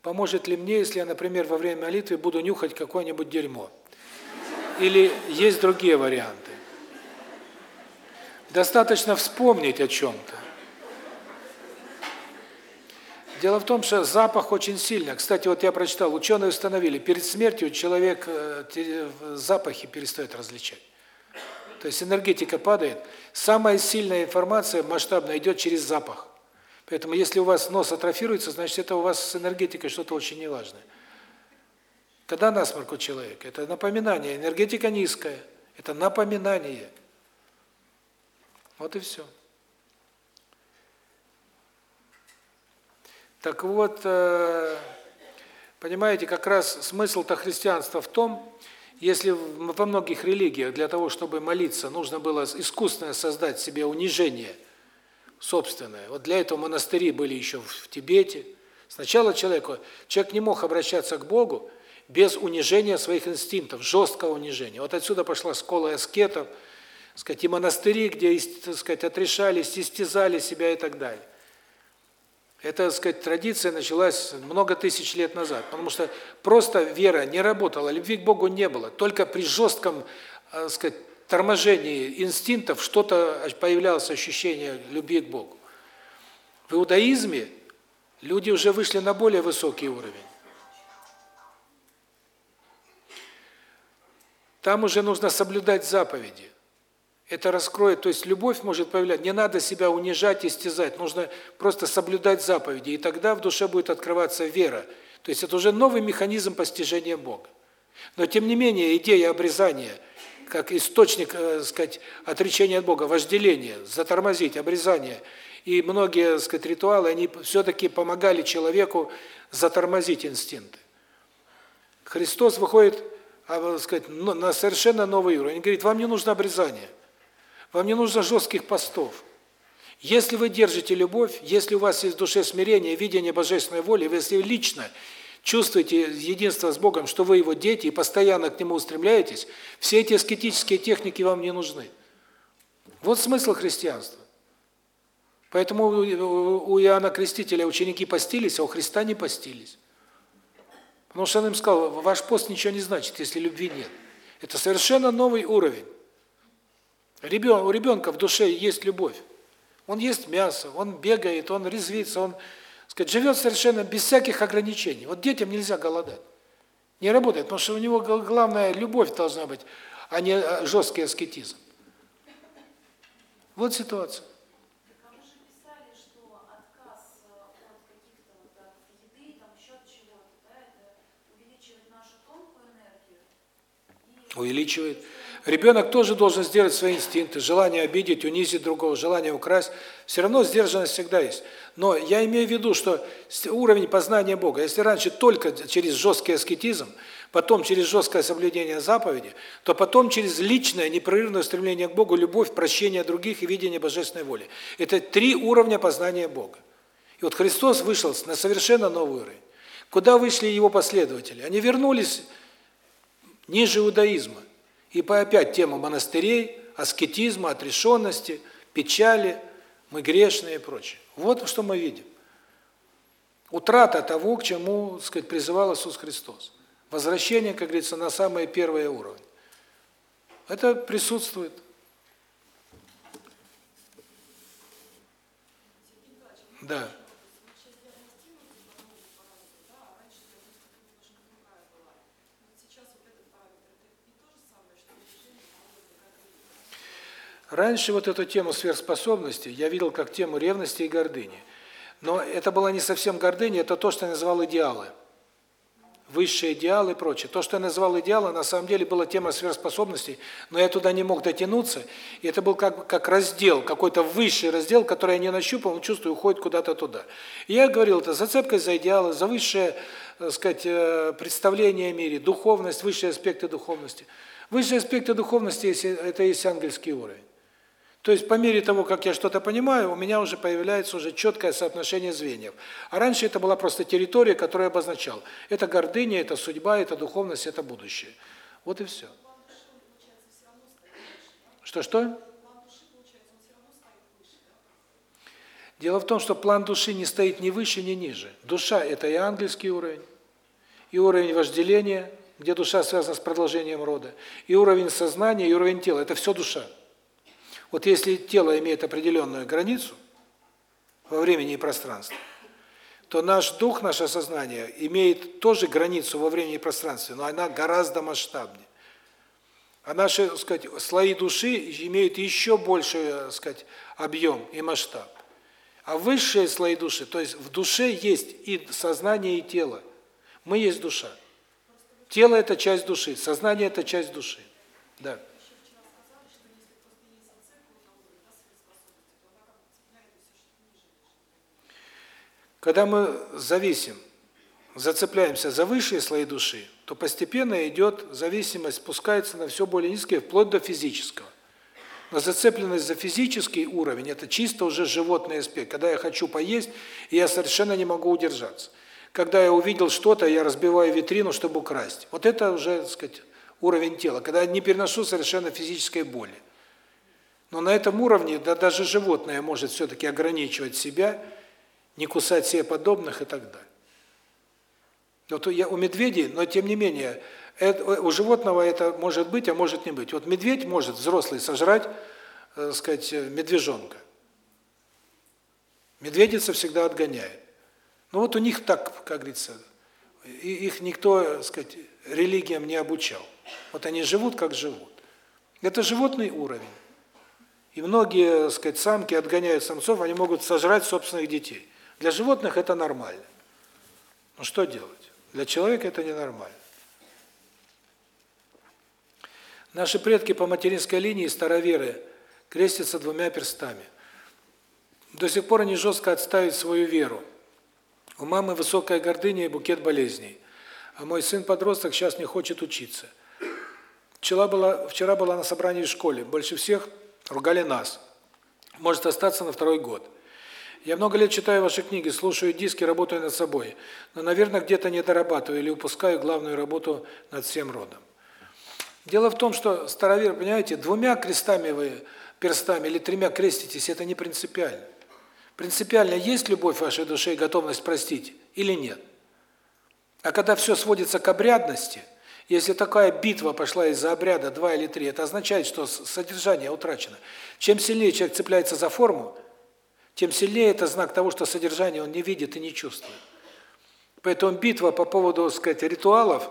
Поможет ли мне, если я, например, во время молитвы буду нюхать какое-нибудь дерьмо? Или есть другие варианты? Достаточно вспомнить о чем-то. Дело в том, что запах очень сильно. Кстати, вот я прочитал, ученые установили, перед смертью человек э, запахи перестает различать. То есть энергетика падает. Самая сильная информация масштабная идет через запах. Поэтому если у вас нос атрофируется, значит это у вас с энергетикой что-то очень неважное. Когда насморк у человека? Это напоминание. Энергетика низкая. Это напоминание. Вот и все. Так вот, э, понимаете, как раз смысл-то христианства в том, если во многих религиях для того, чтобы молиться, нужно было искусственно создать себе унижение собственное. Вот для этого монастыри были еще в Тибете. Сначала человеку, человек не мог обращаться к Богу без унижения своих инстинктов, жесткого унижения. Вот отсюда пошла школа аскетов, сказать, и монастыри, где, так сказать, отрешались, истязали себя и так далее. Эта, так сказать, традиция началась много тысяч лет назад, потому что просто вера не работала, любви к Богу не было. Только при жестком, так сказать, торможении инстинктов что-то появлялось ощущение любви к Богу. В иудаизме люди уже вышли на более высокий уровень. Там уже нужно соблюдать заповеди это раскроет, то есть любовь может появляться. Не надо себя унижать, истязать, нужно просто соблюдать заповеди, и тогда в душе будет открываться вера. То есть это уже новый механизм постижения Бога. Но тем не менее идея обрезания как источник, э, сказать, отречения от Бога, вожделения, затормозить обрезание и многие, сказать, ритуалы, они все таки помогали человеку затормозить инстинкты. Христос выходит, а, сказать, на совершенно новый уровень. Он говорит: "Вам не нужно обрезание. Вам не нужно жестких постов. Если вы держите любовь, если у вас есть в душе смирение, видение божественной воли, если лично чувствуете единство с Богом, что вы его дети и постоянно к нему устремляетесь, все эти аскетические техники вам не нужны. Вот смысл христианства. Поэтому у Иоанна Крестителя ученики постились, а у Христа не постились. Потому что он им сказал, ваш пост ничего не значит, если любви нет. Это совершенно новый уровень. Ребен, у ребенка в душе есть любовь. Он ест мясо, он бегает, он резвится, он, сказать, живет совершенно без всяких ограничений. Вот детям нельзя голодать. Не работает, потому что у него главная любовь должна быть, а не а, жесткий аскетизм. Вот ситуация. увеличивает. Ребенок тоже должен сделать свои инстинкты, желание обидеть, унизить другого, желание украсть. Все равно сдержанность всегда есть. Но я имею в виду, что уровень познания Бога, если раньше только через жесткий аскетизм, потом через жесткое соблюдение заповеди, то потом через личное непрерывное стремление к Богу, любовь, прощение других и видение божественной воли. Это три уровня познания Бога. И вот Христос вышел на совершенно новый уровень. Куда вышли его последователи? Они вернулись ниже иудаизма. И по опять тема монастырей, аскетизма, отрешенности, печали, мы грешные и прочее. Вот что мы видим. Утрата того, к чему, так сказать, призывал Иисус Христос. Возвращение, как говорится, на самые первые уровни. Это присутствует. Да. Раньше вот эту тему сверхспособности я видел как тему ревности и гордыни. Но это была не совсем гордыня, это то, что я называл идеалы. Высшие идеалы и прочее. То, что я называл идеалы, на самом деле была тема сверхспособностей, но я туда не мог дотянуться. И это был как, как раздел, какой-то высший раздел, который я не нащупал, но чувствую, уходит куда-то туда. И я говорил, это зацепка за идеалы, за высшее, так сказать, э, представление о мире, духовность, высшие аспекты духовности. Высшие аспекты духовности – это есть ангельский уровень. То есть по мере того, как я что-то понимаю, у меня уже появляется уже четкое соотношение звеньев. А раньше это была просто территория, которую я обозначал. Это гордыня, это судьба, это духовность, это будущее. Вот и все. Что-что? Дело в том, что план души не стоит ни выше, ни ниже. Душа – это и ангельский уровень, и уровень вожделения, где душа связана с продолжением рода, и уровень сознания, и уровень тела – это все душа. Вот если тело имеет определенную границу во времени и пространстве, то наш дух, наше сознание имеет тоже границу во времени и пространстве, но она гораздо масштабнее. А наши, так сказать, слои души имеют еще больший, так сказать, объем и масштаб. А высшие слои души, то есть в душе есть и сознание, и тело. Мы есть душа. Тело – это часть души, сознание – это часть души. Да. Когда мы зависим, зацепляемся за высшие слои души, то постепенно идет зависимость, спускается на все более низкие, вплоть до физического. Но зацепленность за физический уровень – это чисто уже животный аспект. Когда я хочу поесть, я совершенно не могу удержаться. Когда я увидел что-то, я разбиваю витрину, чтобы украсть. Вот это уже, так сказать, уровень тела. Когда я не переношу совершенно физической боли. Но на этом уровне да, даже животное может все-таки ограничивать себя – не кусать себе подобных и так далее. Вот я у медведей, но тем не менее, это, у животного это может быть, а может не быть. Вот медведь может взрослый сожрать, э, сказать, медвежонка. Медведица всегда отгоняет. Ну вот у них так, как говорится, их никто, сказать, религиям не обучал. Вот они живут, как живут. Это животный уровень. И многие, сказать, самки отгоняют самцов, они могут сожрать собственных детей. Для животных это нормально. Ну что делать? Для человека это ненормально. Наши предки по материнской линии староверы крестятся двумя перстами. До сих пор они жестко отставят свою веру. У мамы высокая гордыня и букет болезней. А мой сын-подросток сейчас не хочет учиться. Вчера была, вчера была на собрании в школе. Больше всех ругали нас. Может остаться на второй год. Я много лет читаю ваши книги, слушаю диски, работаю над собой. Но, наверное, где-то не дорабатываю или упускаю главную работу над всем родом. Дело в том, что старовер, понимаете, двумя крестами вы, перстами или тремя креститесь, это не принципиально. Принципиально, есть любовь в вашей душе и готовность простить или нет. А когда все сводится к обрядности, если такая битва пошла из-за обряда два или три, это означает, что содержание утрачено. Чем сильнее человек цепляется за форму, тем сильнее это знак того, что содержание он не видит и не чувствует. Поэтому битва по поводу, так сказать, ритуалов,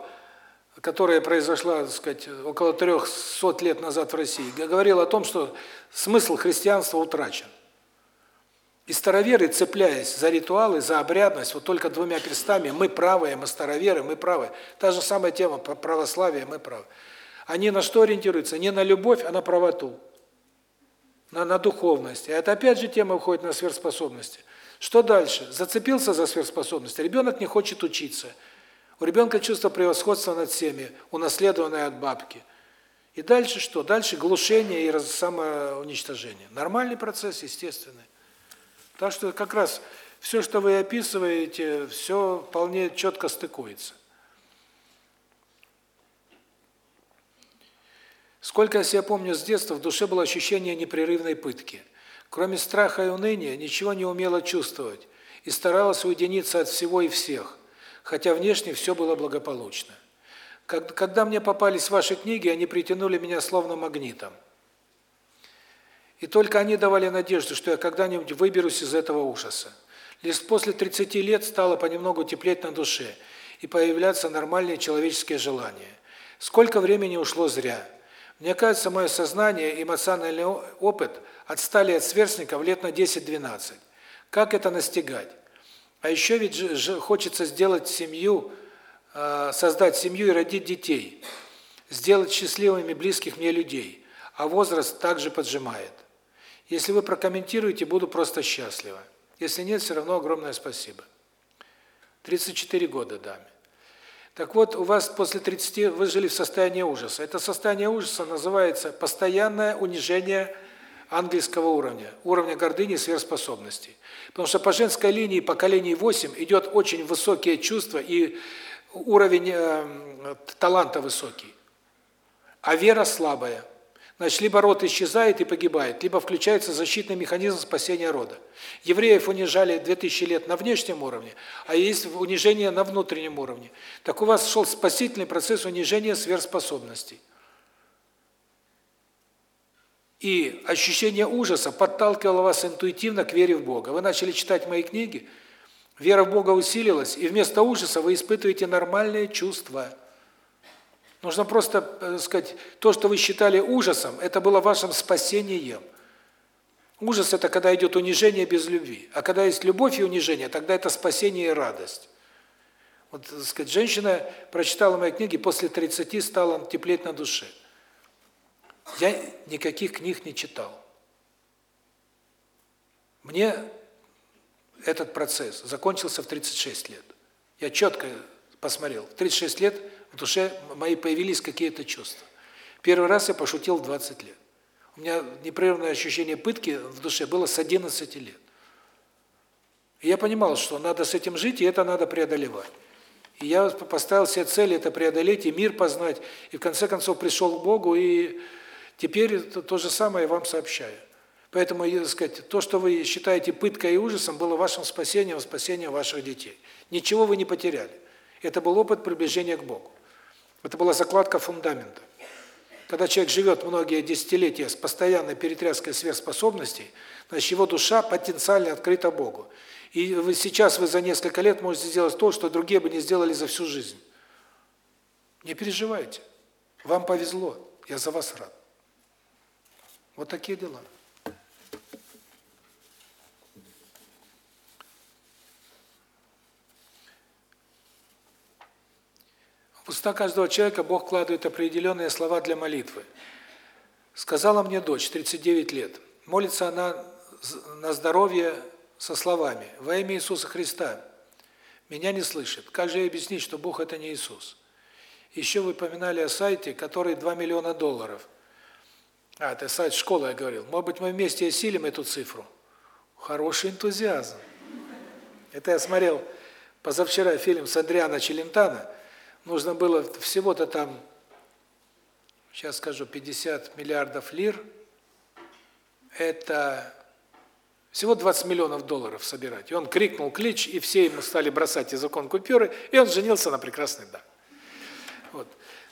которая произошла, так сказать, около 300 лет назад в России, говорила о том, что смысл христианства утрачен. И староверы, цепляясь за ритуалы, за обрядность, вот только двумя крестами, мы правые, мы староверы, мы правые. Та же самая тема православия, мы правы. Они на что ориентируются? Не на любовь, а на правоту на, на духовность. И это опять же тема уходит на сверхспособности. Что дальше? Зацепился за сверхспособности. Ребенок не хочет учиться. У ребенка чувство превосходства над всеми, унаследованное от бабки. И дальше что? Дальше глушение и самоуничтожение. Нормальный процесс, естественный. Так что как раз все, что вы описываете, все вполне четко стыкуется. Сколько я себя помню с детства, в душе было ощущение непрерывной пытки. Кроме страха и уныния, ничего не умела чувствовать и старалась уединиться от всего и всех, хотя внешне все было благополучно. Когда мне попались ваши книги, они притянули меня словно магнитом. И только они давали надежду, что я когда-нибудь выберусь из этого ужаса. Лишь после 30 лет стало понемногу теплеть на душе и появляться нормальные человеческие желания. Сколько времени ушло зря. Мне кажется, мое сознание и эмоциональный опыт отстали от сверстников лет на 10-12. Как это настигать? А еще ведь хочется сделать семью, э, создать семью и родить детей, сделать счастливыми близких мне людей, а возраст также поджимает. Если вы прокомментируете, буду просто счастлива. Если нет, все равно огромное спасибо. 34 года даме. Так вот, у вас после 30 вы жили в состоянии ужаса. Это состояние ужаса называется постоянное унижение ангельского уровня, уровня гордыни и сверхспособностей. Потому что по женской линии поколений 8 идет очень высокие чувства и уровень э, таланта высокий. А вера слабая. Значит, либо род исчезает и погибает, либо включается защитный механизм спасения рода. Евреев унижали 2000 лет на внешнем уровне, а есть унижение на внутреннем уровне. Так у вас шел спасительный процесс унижения сверхспособностей. И ощущение ужаса подталкивало вас интуитивно к вере в Бога. Вы начали читать мои книги, вера в Бога усилилась, и вместо ужаса вы испытываете нормальные чувства – Нужно просто, так э, сказать, то, что вы считали ужасом, это было вашим спасением. Ужас – это когда идет унижение без любви. А когда есть любовь и унижение, тогда это спасение и радость. Вот, так сказать, женщина прочитала мои книги, после 30 стала теплеть на душе. Я никаких книг не читал. Мне этот процесс закончился в 36 лет. Я четко посмотрел. В 36 лет в душе мои появились какие-то чувства. Первый раз я пошутил в 20 лет. У меня непрерывное ощущение пытки в душе было с 11 лет. И я понимал, что надо с этим жить, и это надо преодолевать. И я поставил себе цель это преодолеть, и мир познать, и в конце концов пришел к Богу, и теперь то, то же самое вам сообщаю. Поэтому, так сказать, то, что вы считаете пыткой и ужасом, было вашим спасением, спасением ваших детей. Ничего вы не потеряли. Это был опыт приближения к Богу. Это была закладка фундамента. Когда человек живет многие десятилетия с постоянной перетряской сверхспособностей, значит, его душа потенциально открыта Богу. И вы сейчас вы за несколько лет можете сделать то, что другие бы не сделали за всю жизнь. Не переживайте. Вам повезло. Я за вас рад. Вот такие дела. В уста каждого человека Бог вкладывает определенные слова для молитвы. Сказала мне дочь, 39 лет, молится она на здоровье со словами «Во имя Иисуса Христа». Меня не слышит. Как же ей объяснить, что Бог – это не Иисус? Еще вы упоминали о сайте, который 2 миллиона долларов. А, это сайт школы, я говорил. Может быть, мы вместе осилим эту цифру. Хороший энтузиазм. Это я смотрел позавчера фильм с Адриано Челентано. Нужно было всего-то там, сейчас скажу, 50 миллиардов лир. Это всего 20 миллионов долларов собирать. И он крикнул клич, и все ему стали бросать языком купюры, и он женился на прекрасной даме. Вот.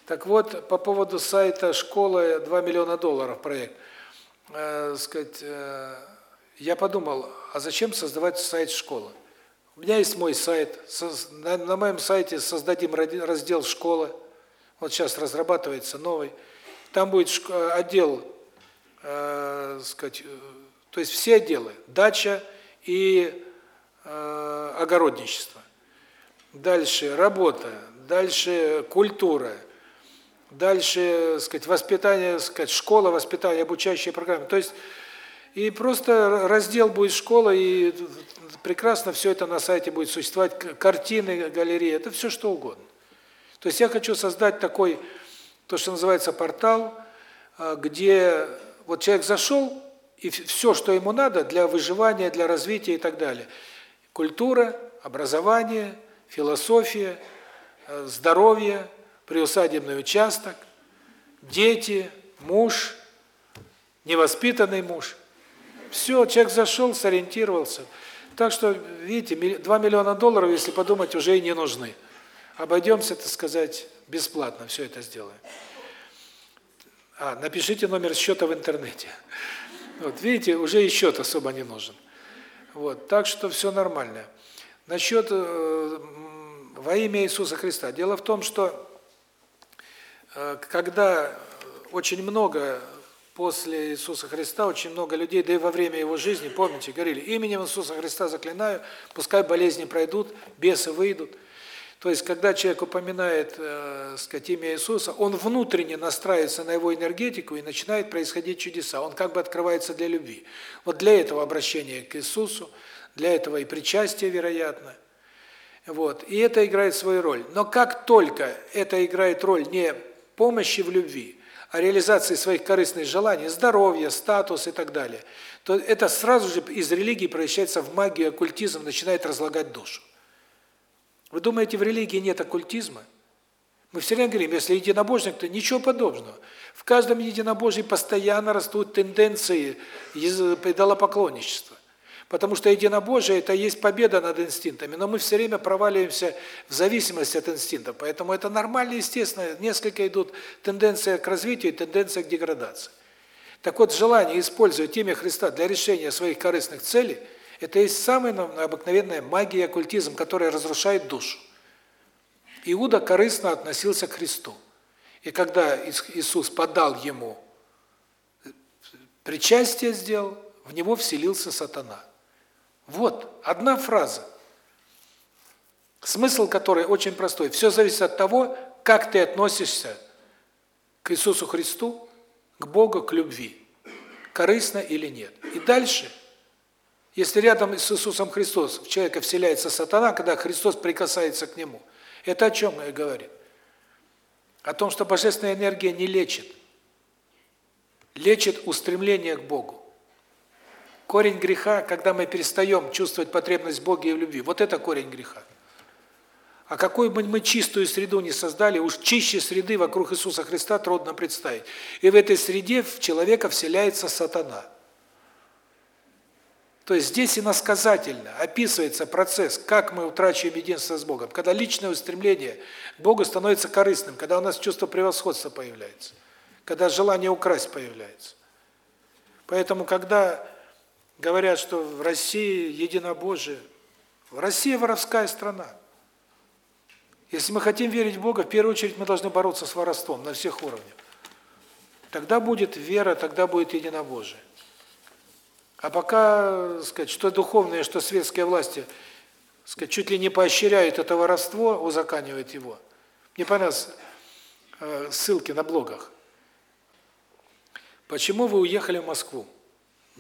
Так вот, по поводу сайта школы 2 миллиона долларов проект. Э, сказать, э, я подумал, а зачем создавать сайт школы? У меня есть мой сайт. На, моем сайте создадим раздел «Школа». Вот сейчас разрабатывается новый. Там будет отдел, э, сказать, э, то есть все отделы. Дача и э, огородничество. Дальше работа, дальше культура, дальше, сказать, воспитание, сказать, школа, воспитание, обучающие программы. То есть и просто раздел будет школа, и прекрасно все это на сайте будет существовать, картины, галереи, это все что угодно. То есть я хочу создать такой, то, что называется портал, а, где вот человек зашел, и все, что ему надо для выживания, для развития и так далее. Культура, образование, философия, а, здоровье, приусадебный участок, дети, муж, невоспитанный муж. Все, человек зашел, сориентировался. Так что, видите, 2 миллиона долларов, если подумать, уже и не нужны. Обойдемся, так сказать, бесплатно все это сделаем. А, напишите номер счета в интернете. Вот, видите, уже и счет особо не нужен. Вот, так что все нормально. Насчет э, во имя Иисуса Христа. Дело в том, что э, когда очень много после Иисуса Христа очень много людей, да и во время его жизни, помните, говорили, именем Иисуса Христа заклинаю, пускай болезни пройдут, бесы выйдут. То есть, когда человек упоминает, э, сказать, имя Иисуса, он внутренне настраивается на его энергетику и начинает происходить чудеса. Он как бы открывается для любви. Вот для этого обращение к Иисусу, для этого и причастие, вероятно. Вот. И это играет свою роль. Но как только это играет роль не помощи в любви, о реализации своих корыстных желаний, здоровья, статус и так далее, то это сразу же из религии превращается в магию, оккультизм, начинает разлагать душу. Вы думаете, в религии нет оккультизма? Мы все время говорим, если единобожник, то ничего подобного. В каждом единобожии постоянно растут тенденции идолопоклонничества. Потому что единобожие – это есть победа над инстинктами, но мы все время проваливаемся в зависимость от инстинктов. Поэтому это нормально, естественно, несколько идут тенденции к развитию и тенденция к деградации. Так вот, желание использовать имя Христа для решения своих корыстных целей – это есть самая обыкновенная магия и оккультизм, которая разрушает душу. Иуда корыстно относился к Христу. И когда Иисус подал ему причастие сделал, в него вселился сатана. Вот, одна фраза, смысл которой очень простой. Все зависит от того, как ты относишься к Иисусу Христу, к Богу, к любви. Корыстно или нет. И дальше, если рядом с Иисусом Христос в человека вселяется сатана, когда Христос прикасается к нему, это о чем я говорю? О том, что божественная энергия не лечит. Лечит устремление к Богу. Корень греха, когда мы перестаем чувствовать потребность в Боге и в любви. Вот это корень греха. А какую бы мы чистую среду не создали, уж чище среды вокруг Иисуса Христа трудно представить. И в этой среде в человека вселяется сатана. То есть здесь иносказательно описывается процесс, как мы утрачиваем единство с Богом. Когда личное устремление к Богу становится корыстным, когда у нас чувство превосходства появляется, когда желание украсть появляется. Поэтому, когда говорят, что в России единобожие. Россия воровская страна. Если мы хотим верить в Бога, в первую очередь мы должны бороться с воровством на всех уровнях. Тогда будет вера, тогда будет единобожие. А пока, сказать, что духовные, что светские власти, сказать, чуть ли не поощряют это воровство, узаканивают его. Мне понравилось э, ссылки на блогах. Почему вы уехали в Москву?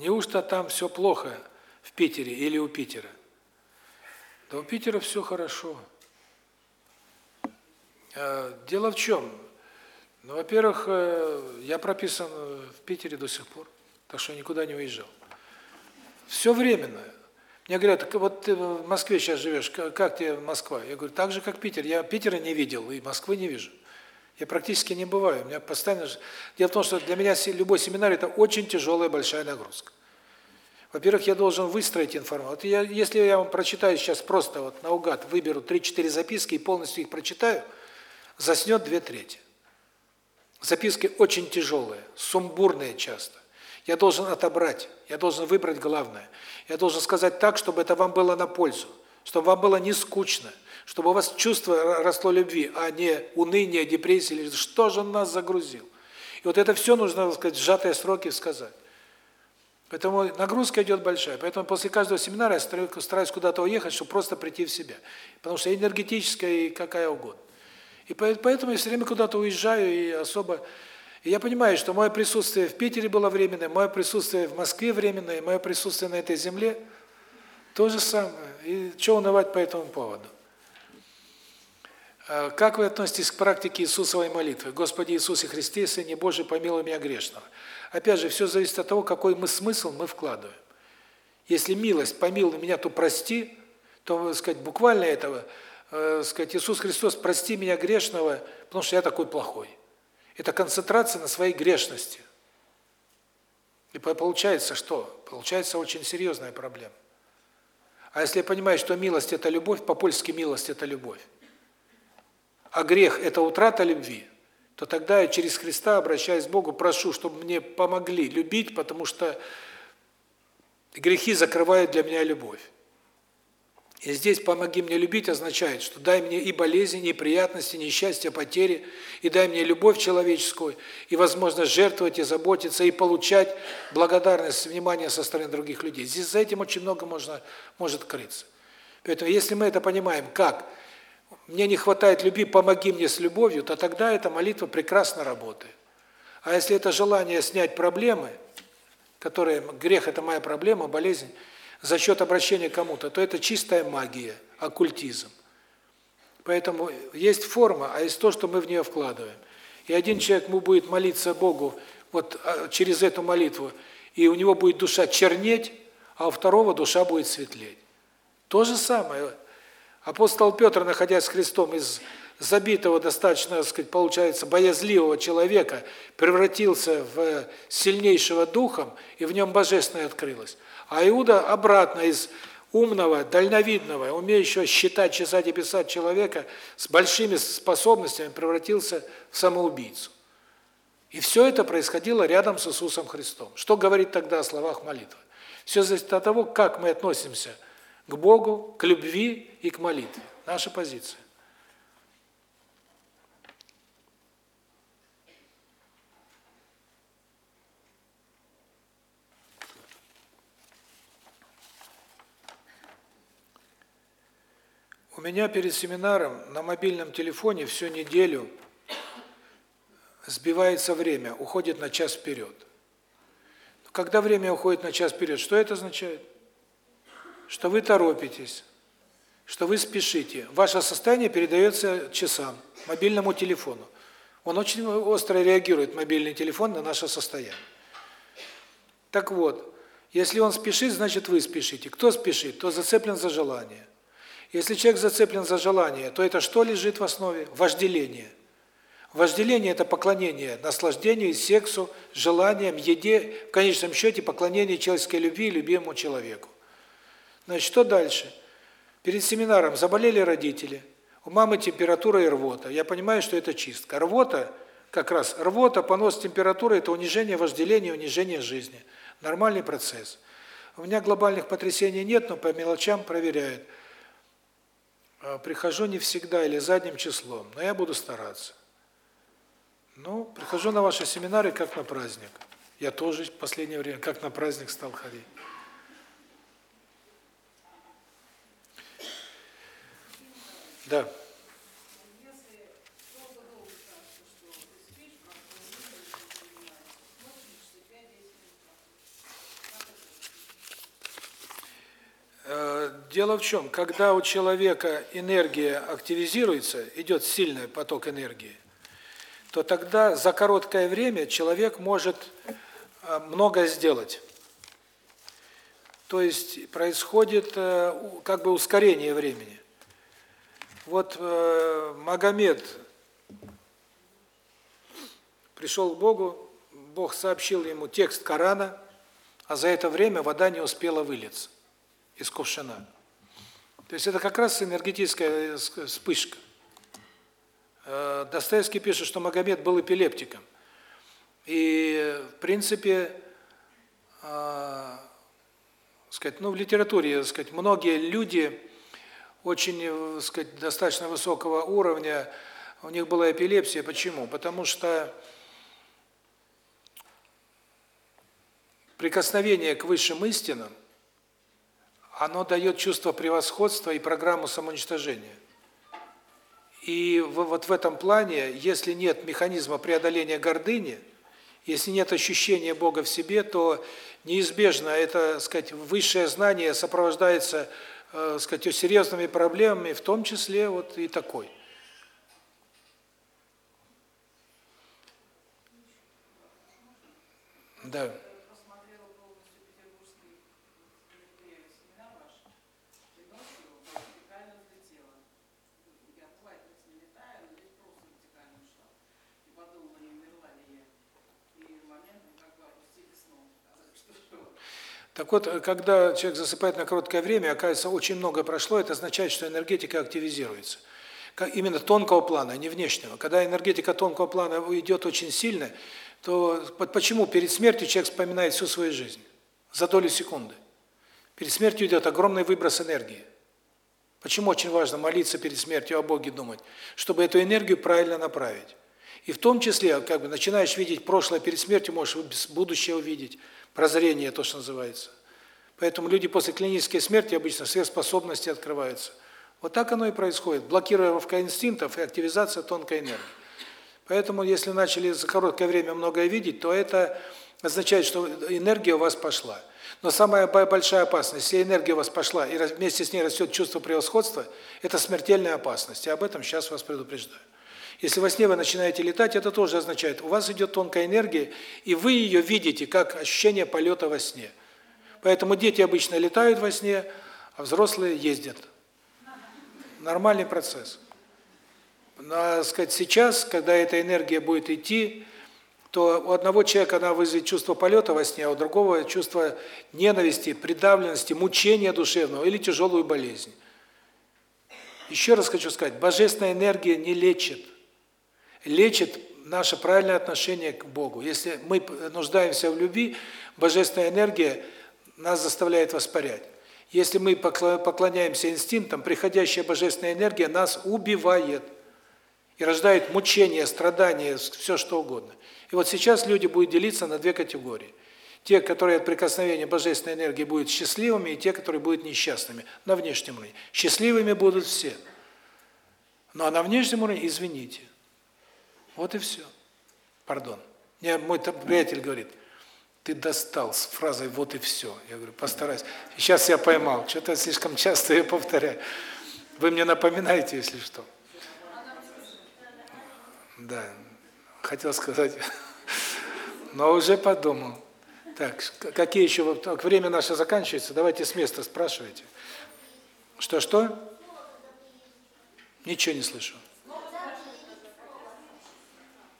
Неужто там все плохо в Питере или у Питера? Да у Питера все хорошо. А, дело в чем? Ну, во-первых, э, я прописан в Питере до сих пор, так что никуда не уезжал. Все временно. Мне говорят, вот ты в Москве сейчас живешь, как тебе Москва? Я говорю, так же, как Питер. Я Питера не видел и Москвы не вижу. Я практически не бываю. У меня постоянно... Дело в том, что для меня любой семинар – это очень тяжелая, большая нагрузка. Во-первых, я должен выстроить информацию. Вот я, если я вам прочитаю сейчас просто вот наугад, выберу 3-4 записки и полностью их прочитаю, заснет две трети. Записки очень тяжелые, сумбурные часто. Я должен отобрать, я должен выбрать главное. Я должен сказать так, чтобы это вам было на пользу, чтобы вам было не скучно, чтобы у вас чувство росло любви, а не уныние, депрессия, или что же он нас загрузил. И вот это все нужно, так сказать, в сжатые сроки сказать. Поэтому нагрузка идет большая. Поэтому после каждого семинара я стараюсь куда-то уехать, чтобы просто прийти в себя. Потому что энергетическая и какая угодно. И поэтому я все время куда-то уезжаю и особо... И я понимаю, что мое присутствие в Питере было временное, мое присутствие в Москве временное, мое присутствие на этой земле то же самое. И что унывать по этому поводу? А как вы относитесь к практике Иисусовой молитвы? Господи Иисусе Христе, Сыне Божий, помилуй меня грешного. Опять же, все зависит от того, какой мы смысл мы вкладываем. Если милость, помилуй меня, то прости, то, сказать, буквально этого э, сказать, Иисус Христос, прости меня грешного, потому что я такой плохой. Это концентрация на своей грешности. И получается что? Получается очень серьезная проблема. А если я понимаю, что милость – это любовь, по-польски милость – это любовь, а грех – это утрата любви, то тогда я через Христа, обращаясь к Богу, прошу, чтобы мне помогли любить, потому что грехи закрывают для меня любовь. И здесь «помоги мне любить» означает, что дай мне и болезни, и неприятности, и несчастья, потери, и дай мне любовь человеческую, и возможность жертвовать, и заботиться, и получать благодарность, внимание со стороны других людей. Здесь за этим очень много можно может крыться. Поэтому если мы это понимаем, как мне не хватает любви, помоги мне с любовью, то тогда эта молитва прекрасно работает. А если это желание снять проблемы, которые грех – это моя проблема, болезнь – за счет обращения к кому-то, то это чистая магия, оккультизм. Поэтому есть форма, а есть то, что мы в нее вкладываем. И один человек будет молиться Богу вот а, через эту молитву, и у него будет душа чернеть, а у второго душа будет светлеть. То же самое. Апостол Петр, находясь с Христом из забитого, достаточно, так сказать, получается, боязливого человека, превратился в сильнейшего духом, и в нем божественное открылось. А Иуда обратно из умного, дальновидного, умеющего считать, чесать и писать человека с большими способностями превратился в самоубийцу. И все это происходило рядом с Иисусом Христом. Что говорит тогда о словах молитвы? Все зависит от того, как мы относимся к Богу, к любви и к молитве. Наша позиция. У меня перед семинаром на мобильном телефоне всю неделю сбивается время, уходит на час вперед. Когда время уходит на час вперед, что это означает? Что вы торопитесь, что вы спешите. Ваше состояние передается часам, мобильному телефону. Он очень остро реагирует, мобильный телефон, на наше состояние. Так вот, если он спешит, значит вы спешите. Кто спешит, то зацеплен за желание. Если человек зацеплен за желание, то это что лежит в основе? Вожделение. Вожделение – это поклонение наслаждению, сексу, желаниям, еде, в конечном счете поклонение человеческой любви любимому человеку. Значит, что дальше? Перед семинаром заболели родители, у мамы температура и рвота. Я понимаю, что это чистка. Рвота, как раз рвота, понос температуры – это унижение вожделения, унижение жизни. Нормальный процесс. У меня глобальных потрясений нет, но по мелочам проверяют – а, прихожу не всегда или задним числом, но я буду стараться. Ну, прихожу на ваши семинары как на праздник. Я тоже в последнее время как на праздник стал ходить. Да. Э, дело в чем, когда у человека энергия активизируется, идет сильный поток энергии, то тогда за короткое время человек может э, много сделать. То есть происходит э, как бы ускорение времени. Вот э, Магомед пришел к Богу, Бог сообщил ему текст Корана, а за это время вода не успела вылиться из кувшина. То есть это как раз энергетическая вспышка. Э, Достоевский пишет, что Магомед был эпилептиком. И, в принципе, э, сказать, ну, в литературе, сказать, многие люди очень, э, сказать, достаточно высокого уровня, у них была эпилепсия. Почему? Потому что прикосновение к высшим истинам, оно дает чувство превосходства и программу самоуничтожения. И вот в этом плане, если нет механизма преодоления гордыни, если нет ощущения Бога в себе, то неизбежно это, сказать, высшее знание сопровождается, э, сказать, серьезными проблемами, в том числе вот и такой. Да. Так вот, когда человек засыпает на короткое время, оказывается, очень много прошло, это означает, что энергетика активизируется. Именно тонкого плана, а не внешнего. Когда энергетика тонкого плана идет очень сильно, то почему перед смертью человек вспоминает всю свою жизнь? За долю секунды. Перед смертью идет огромный выброс энергии. Почему очень важно молиться перед смертью о Боге думать? Чтобы эту энергию правильно направить. И в том числе, как бы начинаешь видеть прошлое перед смертью, можешь будущее увидеть. Прозрение, то, что называется. Поэтому люди после клинической смерти обычно сверхспособности открываются. Вот так оно и происходит. Блокировка инстинктов и активизация тонкой энергии. Поэтому, если начали за короткое время многое видеть, то это означает, что энергия у вас пошла. Но самая большая опасность, если энергия у вас пошла, и вместе с ней растет чувство превосходства, это смертельная опасность. И об этом сейчас вас предупреждаю. Если во сне вы начинаете летать, это тоже означает, у вас идет тонкая энергия, и вы ее видите как ощущение полета во сне. Поэтому дети обычно летают во сне, а взрослые ездят. Нормальный процесс. Но, сказать, сейчас, когда эта энергия будет идти, то у одного человека она вызовет чувство полета во сне, а у другого чувство ненависти, придавленности, мучения душевного или тяжелую болезнь. Еще раз хочу сказать, божественная энергия не лечит лечит наше правильное отношение к Богу. Если мы нуждаемся в любви, божественная энергия нас заставляет воспарять. Если мы поклоняемся инстинктам, приходящая божественная энергия нас убивает и рождает мучения, страдания, все что угодно. И вот сейчас люди будут делиться на две категории. Те, которые от прикосновения божественной энергии будут счастливыми, и те, которые будут несчастными на внешнем уровне. Счастливыми будут все. А на внешнем уровне, извините, вот и все. Пардон. Мне мой приятель говорит, ты достал с фразой «вот и все». Я говорю, постарайся. Сейчас я поймал, что-то слишком часто я повторяю. Вы мне напоминаете, если что. Да, хотел сказать, но уже подумал. Так, какие еще... Время наше заканчивается, давайте с места спрашивайте. Что-что? Ничего не слышу.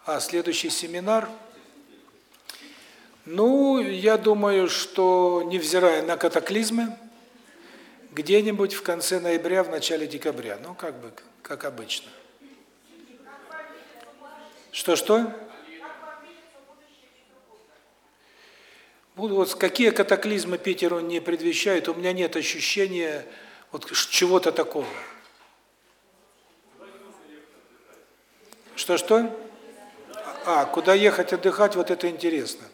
А следующий семинар? Ну, я думаю, что, невзирая на катаклизмы, где-нибудь в конце ноября, в начале декабря. Ну, как бы, как обычно. Что-что? Вот какие катаклизмы Питеру не предвещают, у меня нет ощущения вот чего-то такого. Что-что? А, куда ехать отдыхать, вот это интересно.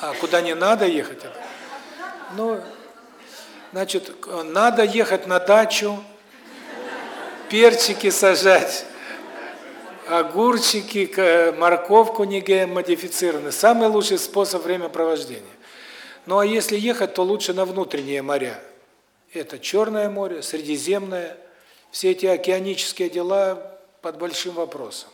А, куда не надо ехать? Ну, значит, надо ехать на дачу, перчики сажать, огурчики, морковку не генмодифицированную. Самый лучший способ времяпровождения. Ну а если ехать, то лучше на внутренние моря. Это Черное море, Средиземное. Все эти океанические дела под большим вопросом.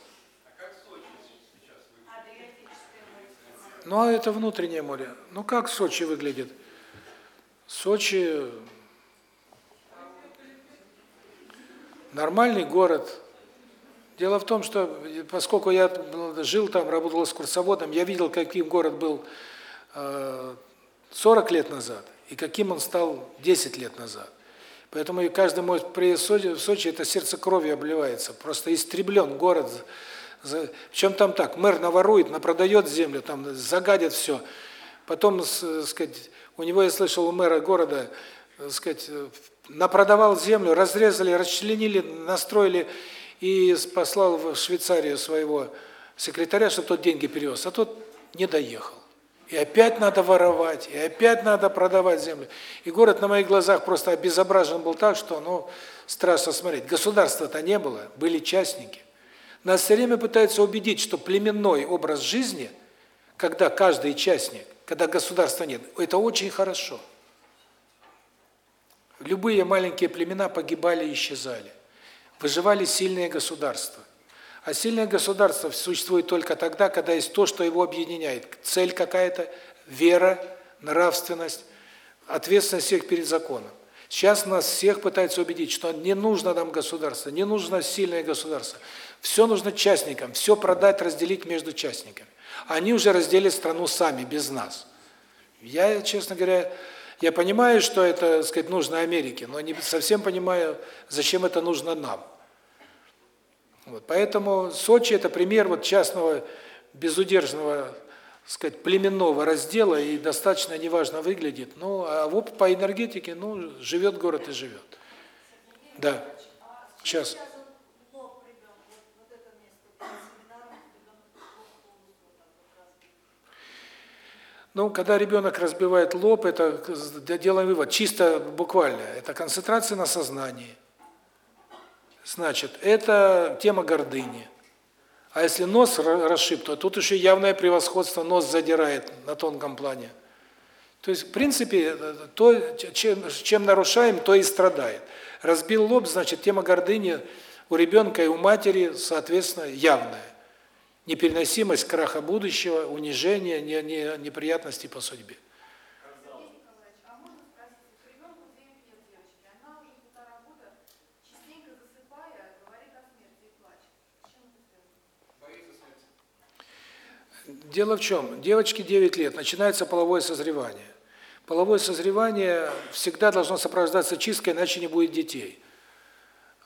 Ну, а это внутреннее море. Ну, как Сочи выглядит? Сочи нормальный город. Дело в том, что поскольку я жил там, работал с курсоводом, я видел, каким город был 40 э, лет назад и каким он стал 10 лет назад. Поэтому и каждый мой приезд в Сочи, это сердце крови обливается. Просто истреблен город. В чем там так? Мэр наворует, напродает землю, там загадит все. Потом, сказать, у него, я слышал, у мэра города, сказать, напродавал землю, разрезали, расчленили, настроили и послал в Швейцарию своего секретаря, чтобы тот деньги перевез, а тот не доехал. И опять надо воровать, и опять надо продавать землю. И город на моих глазах просто обезображен был так, что, ну, страшно смотреть. Государства-то не было, были частники. Нас все время пытаются убедить, что племенной образ жизни, когда каждый частник, когда государства нет, это очень хорошо. Любые маленькие племена погибали и исчезали. Выживали сильные государства. А сильное государство существует только тогда, когда есть то, что его объединяет. Цель какая-то, вера, нравственность, ответственность всех перед законом. Сейчас нас всех пытаются убедить, что не нужно нам государство, не нужно сильное государство. Все нужно частникам, все продать, разделить между частниками. Они уже разделят страну сами, без нас. Я, честно говоря, я понимаю, что это, так сказать, нужно Америке, но не совсем понимаю, зачем это нужно нам. Вот, поэтому Сочи – это пример вот частного, безудержного, сказать, племенного раздела, и достаточно неважно выглядит. Ну, а вот по энергетике, ну, живет город и живет. Да. Сейчас. Ну, когда ребенок разбивает лоб, это делаем вывод, чисто буквально, это концентрация на сознании. Значит, это тема гордыни. А если нос расшиб, то тут еще явное превосходство, нос задирает на тонком плане. То есть, в принципе, то, чем, чем нарушаем, то и страдает. Разбил лоб, значит, тема гордыни у ребенка и у матери, соответственно, явная. Непереносимость краха будущего, унижение, не, не, неприятности по судьбе. Дело в чем? Девочке 9 лет, начинается половое созревание. Половое созревание всегда должно сопровождаться чисткой, иначе не будет детей.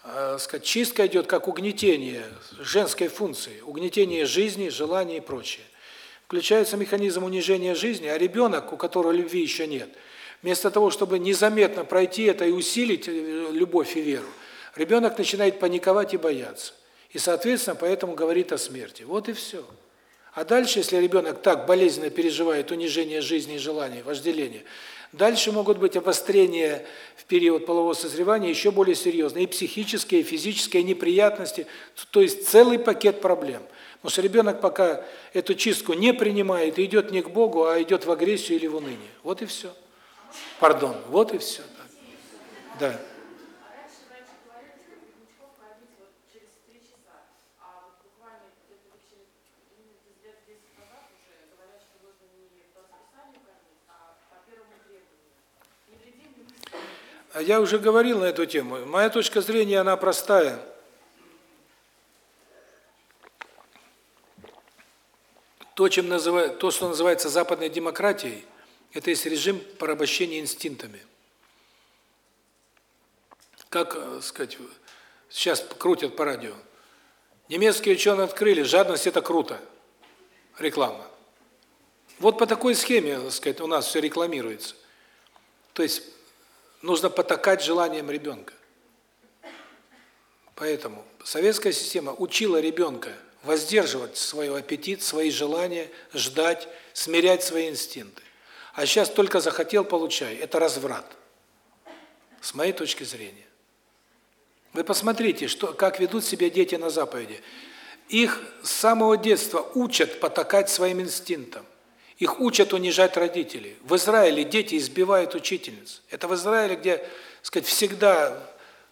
А, сказать, чистка идет как угнетение женской функции, угнетение жизни, желаний и прочее. Включается механизм унижения жизни, а ребенок, у которого любви еще нет, вместо того, чтобы незаметно пройти это и усилить э, любовь и веру, ребенок начинает паниковать и бояться. И, соответственно, поэтому говорит о смерти. Вот и все. А дальше, если ребенок так болезненно переживает унижение жизни и желаний, вожделение, дальше могут быть обострения в период полового созревания еще более серьезные, и психические, и физические неприятности, то есть целый пакет проблем. Потому что ребенок пока эту чистку не принимает, идет не к Богу, а идет в агрессию или в уныние. Вот и все. Пардон, вот и все. Да. Я уже говорил на эту тему. Моя точка зрения, она простая. То, чем называют, то, что называется западной демократией, это есть режим порабощения инстинктами. Как, э, сказать, сейчас крутят по радио. Немецкие ученые открыли, жадность – это круто. Реклама. Вот по такой схеме, так сказать, у нас все рекламируется. То есть нужно потакать желаниям ребенка. Поэтому советская система учила ребенка воздерживать свой аппетит, свои желания, ждать, смирять свои инстинкты. А сейчас только захотел, получай. Это разврат. С моей точки зрения. Вы посмотрите, что как ведут себя дети на Западе. Их с самого детства учат потакать своим инстинктам. Их учат унижать родителей. В Израиле дети избивают учительниц. Это в Израиле, где, сказать, всегда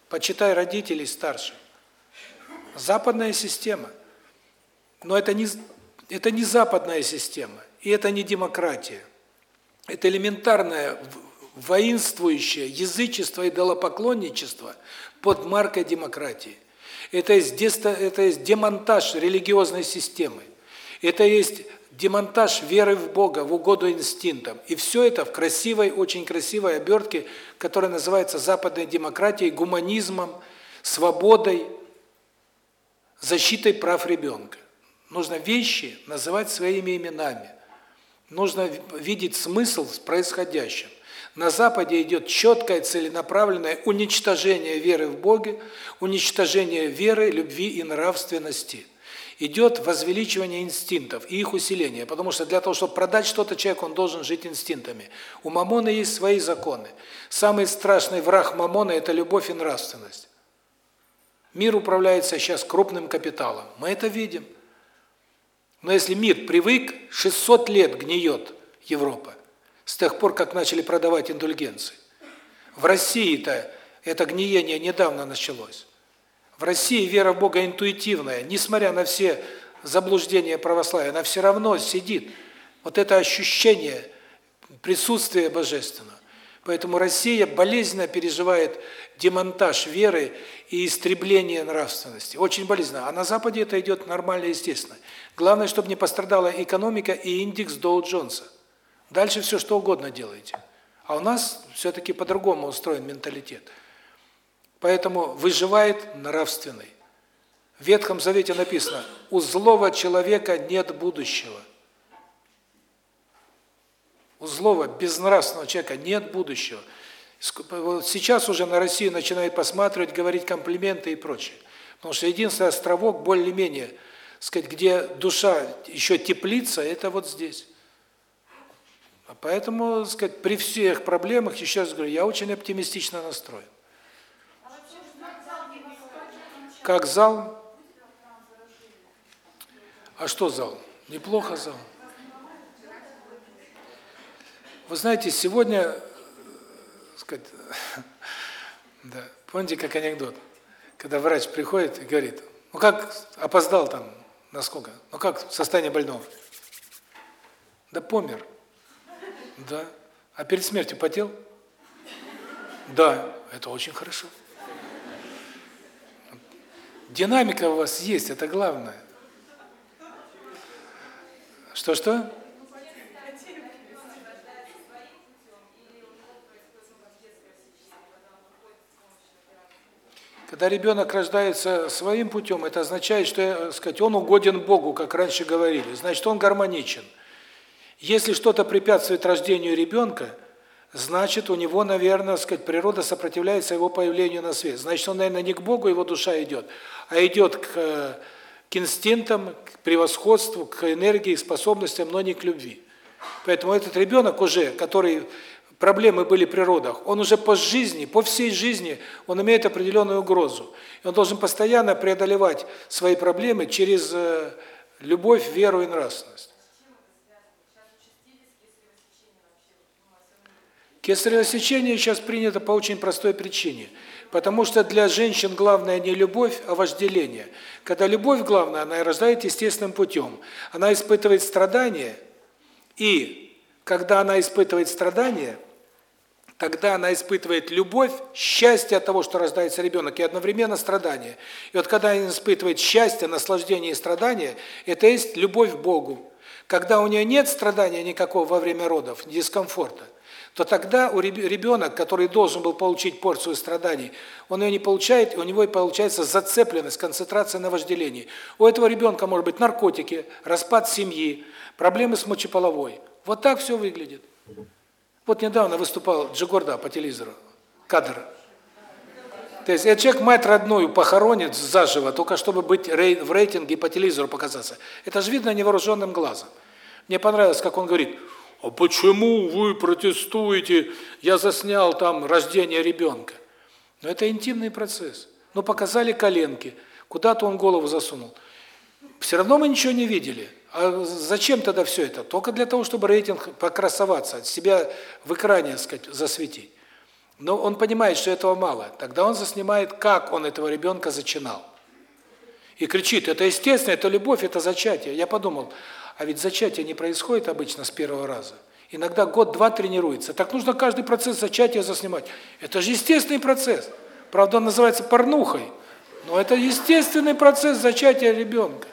почитай родителей старших. Западная система. Но это не это не западная система. И это не демократия. Это элементарное воинствующее язычество и идолопоклонничество под маркой демократии. Это есть, это есть демонтаж религиозной системы. Это есть демонтаж веры в Бога, в угоду инстинктам. И все это в красивой, очень красивой обертке, которая называется западной демократией, гуманизмом, свободой, защитой прав ребенка. Нужно вещи называть своими именами. Нужно видеть смысл в происходящем. На Западе идет четкое, целенаправленное уничтожение веры в Бога, уничтожение веры, любви и нравственности. Идет возвеличивание инстинктов и их усиление, потому что для того, чтобы продать что-то человеку, он должен жить инстинктами. У Мамона есть свои законы. Самый страшный враг Мамона – это любовь и нравственность. Мир управляется сейчас крупным капиталом. Мы это видим. Но если мир привык, 600 лет гниет Европа, с тех пор, как начали продавать индульгенции. В России-то это гниение недавно началось. В России вера в Бога интуитивная, несмотря на все заблуждения православия, она все равно сидит. Вот это ощущение присутствия Божественного. Поэтому Россия болезненно переживает демонтаж веры и истребление нравственности. Очень болезненно. А на Западе это идет нормально и естественно. Главное, чтобы не пострадала экономика и индекс Доу-Джонса. Дальше все что угодно делаете. А у нас все-таки по-другому устроен менталитет. Поэтому выживает нравственный. В Ветхом Завете написано, у злого человека нет будущего. У злого, безнравственного человека нет будущего. Сейчас уже на Россию начинают посматривать, говорить комплименты и прочее. Потому что единственный островок, более-менее, сказать, где душа еще теплится, это вот здесь. А поэтому, сказать, при всех проблемах, еще раз говорю, я очень оптимистично настроен. Как зал? А что зал? Неплохо зал. Вы знаете, сегодня, сказать, да, помните, как анекдот, когда врач приходит и говорит, ну как, опоздал там, насколько, ну как состояние больного? Да помер. Да. А перед смертью потел? Да, это очень хорошо. Динамика у вас есть, это главное. Что-что? Когда ребенок рождается своим путем, это означает, что, э, сказать, он угоден Богу, как раньше говорили. Значит, он гармоничен. Если что-то препятствует рождению ребенка, значит, у него, наверное, сказать, природа сопротивляется его появлению на свет. Значит, он, наверное, не к Богу его душа идет, а идет к, к инстинктам, к превосходству, к энергии, способностям, но не к любви. Поэтому этот ребенок уже, который проблемы были при родах, он уже по жизни, по всей жизни, он имеет определенную угрозу. И он должен постоянно преодолевать свои проблемы через э, любовь, веру и нравственность. Кесарево сечение сейчас принято по очень простой причине. Потому что для женщин главное не любовь, а вожделение. Когда любовь главная, она рождает естественным путем. Она испытывает страдания, и когда она испытывает страдания, тогда она испытывает любовь, счастье от того, что рождается ребенок, и одновременно страдания. И вот когда она испытывает счастье, наслаждение и страдания, это есть любовь к Богу. Когда у нее нет страдания никакого во время родов, дискомфорта, то тогда у ребенок, который должен был получить порцию страданий, он ее не получает, у него и получается зацепленность, концентрация на вожделении. У этого ребенка может быть наркотики, распад семьи, проблемы с мочеполовой. Вот так все выглядит. Вот недавно выступал Джигорда по телевизору, кадр. То есть этот человек мать родную похоронит заживо, только чтобы быть в рейтинге по телевизору показаться. Это же видно невооруженным глазом. Мне понравилось, как он говорит, почему вы протестуете? Я заснял там рождение ребенка. Но это интимный процесс. Ну, показали коленки, куда-то он голову засунул. Все равно мы ничего не видели. А зачем тогда все это? Только для того, чтобы рейтинг покрасоваться, себя в экране, сказать, засветить. Но он понимает, что этого мало. Тогда он заснимает, как он этого ребенка зачинал. И кричит, это естественно, это любовь, это зачатие. Я подумал, А ведь зачатие не происходит обычно с первого раза. Иногда год-два тренируется. Так нужно каждый процесс зачатия заснимать. Это же естественный процесс. Правда, он называется порнухой. Но это естественный процесс зачатия ребенка.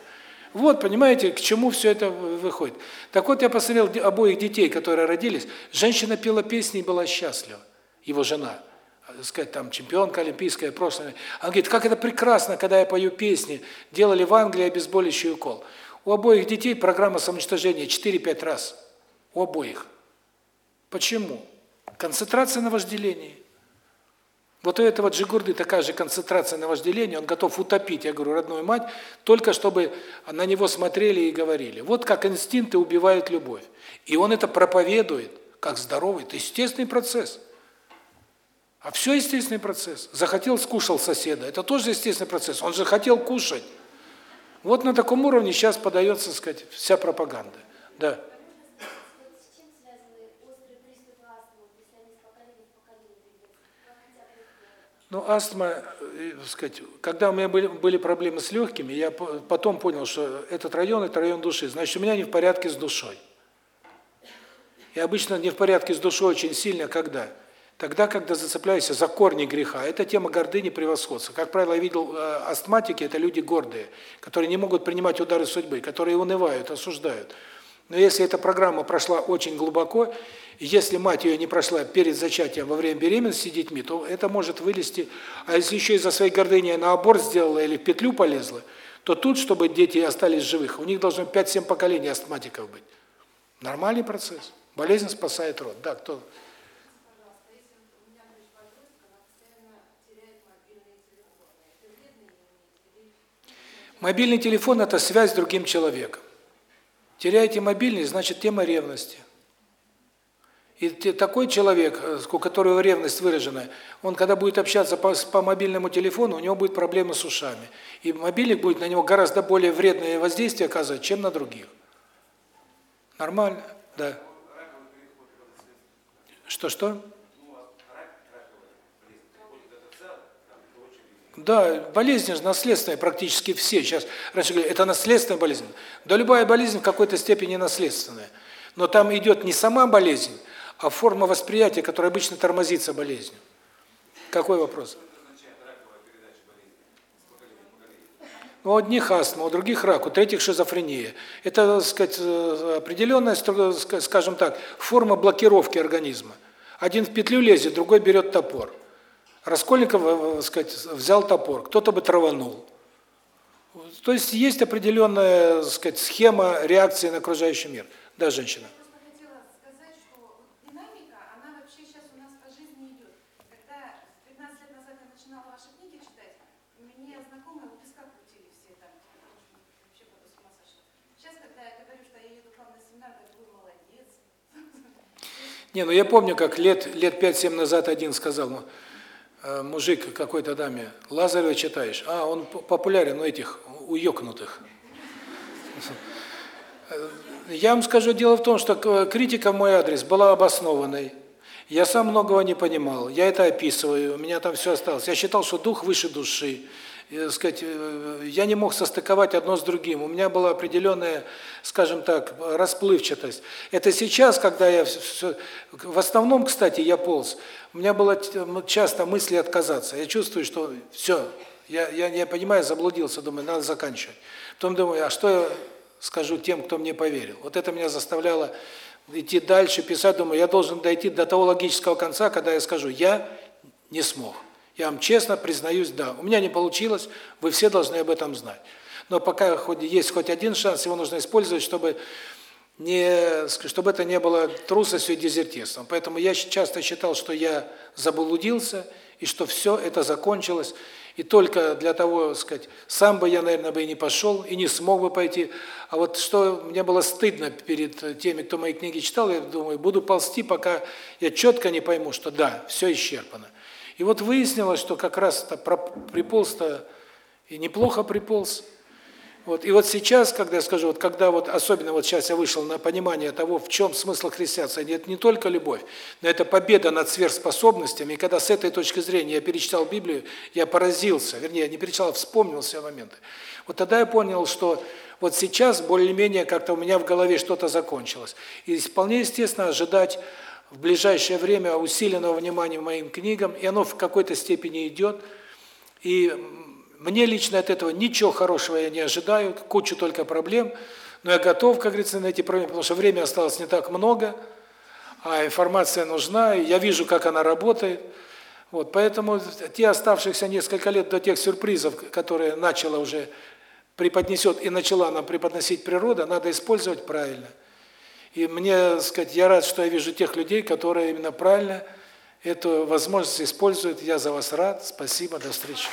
Вот, понимаете, к чему все это выходит. Так вот, я посмотрел обоих детей, которые родились. Женщина пела песни и была счастлива. Его жена. сказать, там, чемпионка олимпийская, прошлое. Она говорит, как это прекрасно, когда я пою песни. Делали в Англии обезболивающий укол. У обоих детей программа самоуничтожения 4-5 раз. У обоих. Почему? Концентрация на вожделении. Вот у этого Джигурды такая же концентрация на вожделении, он готов утопить, я говорю, родную мать, только чтобы на него смотрели и говорили. Вот как инстинкты убивают любовь. И он это проповедует, как здоровый, это естественный процесс. А все естественный процесс. Захотел, скушал соседа, это тоже естественный процесс. Он же хотел кушать. Вот на таком уровне сейчас подается, так сказать, вся пропаганда. Да. Ну, астма, э, сказать, когда у меня были, были проблемы с легкими, я потом понял, что этот район – это район души. Значит, у меня не в порядке с душой. И обычно не в порядке с душой очень сильно, когда? Тогда, когда зацепляешься за корни греха. Это тема гордыни, превосходства. Как правило, я видел, э, астматики – это люди гордые, которые не могут принимать удары судьбы, которые унывают, осуждают. Но если эта программа прошла очень глубоко, если мать ее не прошла перед зачатием во время беременности детьми, то это может вылезти. А если еще из-за своей гордыни на аборт сделала или в петлю полезла, то тут, чтобы дети остались живых, у них должно 5-7 поколений астматиков быть. Нормальный процесс. Болезнь спасает род. Да, кто? Мобильный телефон – это связь с другим человеком. Теряете мобильный, значит тема ревности. И такой человек, э, у которого ревность выражена, он когда будет общаться по, по мобильному телефону, у него будет проблемы с ушами. И мобильник будет на него гораздо более вредное воздействие оказывать, чем на других. Нормально? Да. Что-что? Да, болезни же наследственные практически все. Сейчас раньше говорили, это наследственная болезнь. Да любая болезнь в какой-то степени наследственная. Но там идет не сама болезнь, а форма восприятия, которая обычно тормозится болезнью. Какой вопрос? Ну, у одних астма, у других рак, у третьих шизофрения. Это, так сказать, определенная, скажем так, форма блокировки организма. Один в петлю лезет, другой берет топор. Раскольников, э, так сказать, взял топор, кто-то бы траванул. То есть есть определенная, сказать, схема реакции на окружающий мир. Да, женщина. Не, ну я помню, как лет лет 5-7 назад один сказал, э, мужик какой-то даме, Лазарева читаешь, а он популярен у этих, у ёкнутых. Я вам скажу, дело в том, что критика в мой адрес была обоснованной. Я сам многого не понимал, я это описываю, у меня там все осталось. Я считал, что дух выше души э, сказать, э, я не мог состыковать одно с другим. У меня была определенная, скажем так, расплывчатость. Это сейчас, когда я все, в основном, кстати, я полз. У меня было часто мысли отказаться. Я чувствую, что все, я я я понимаю, заблудился, думаю, надо заканчивать. Потом думаю, а что я скажу тем, кто мне поверил? Вот это меня заставляло идти дальше, писать, думаю, я должен дойти до того логического конца, когда я скажу: "Я не смог". Я вам честно признаюсь, да, у меня не получилось, вы все должны об этом знать. Но пока хоть есть хоть один шанс, его нужно использовать, чтобы не чтобы это не было трусостью и дезертирством. Поэтому я часто считал, что я заблудился и что все это закончилось, и только для того, сказать, сам бы я, наверное, бы и не пошел, и не смог бы пойти. А вот что мне было стыдно перед теми, кто мои книги читал, я думаю, буду ползти, пока я четко не пойму, что да, все исчерпано. И вот выяснилось, что как раз-то приполз-то и неплохо приполз. Вот и вот сейчас, когда я скажу, вот когда вот особенно вот сейчас я вышел на понимание того, в чем смысл христианства, это не только любовь, но это победа над сверхспособностями. И когда с этой точки зрения я перечитал Библию, я поразился, вернее, я не перечитал, а вспомнил все моменты. Вот тогда я понял, что вот сейчас более-менее как-то у меня в голове что-то закончилось. И вполне естественно ожидать в ближайшее время усиленного внимания моим книгам, и оно в какой-то степени идет. И мне лично от этого ничего хорошего я не ожидаю, кучу только проблем, но я готов, как говорится, на эти проблемы, потому что времени осталось не так много, а информация нужна, и я вижу, как она работает. Вот, поэтому те оставшихся несколько лет до тех сюрпризов, которые начала уже преподнесет и начала нам преподносить природа, надо использовать правильно. И мне, сказать, я рад, что я вижу тех людей, которые именно правильно эту возможность используют. Я за вас рад. Спасибо, до встречи.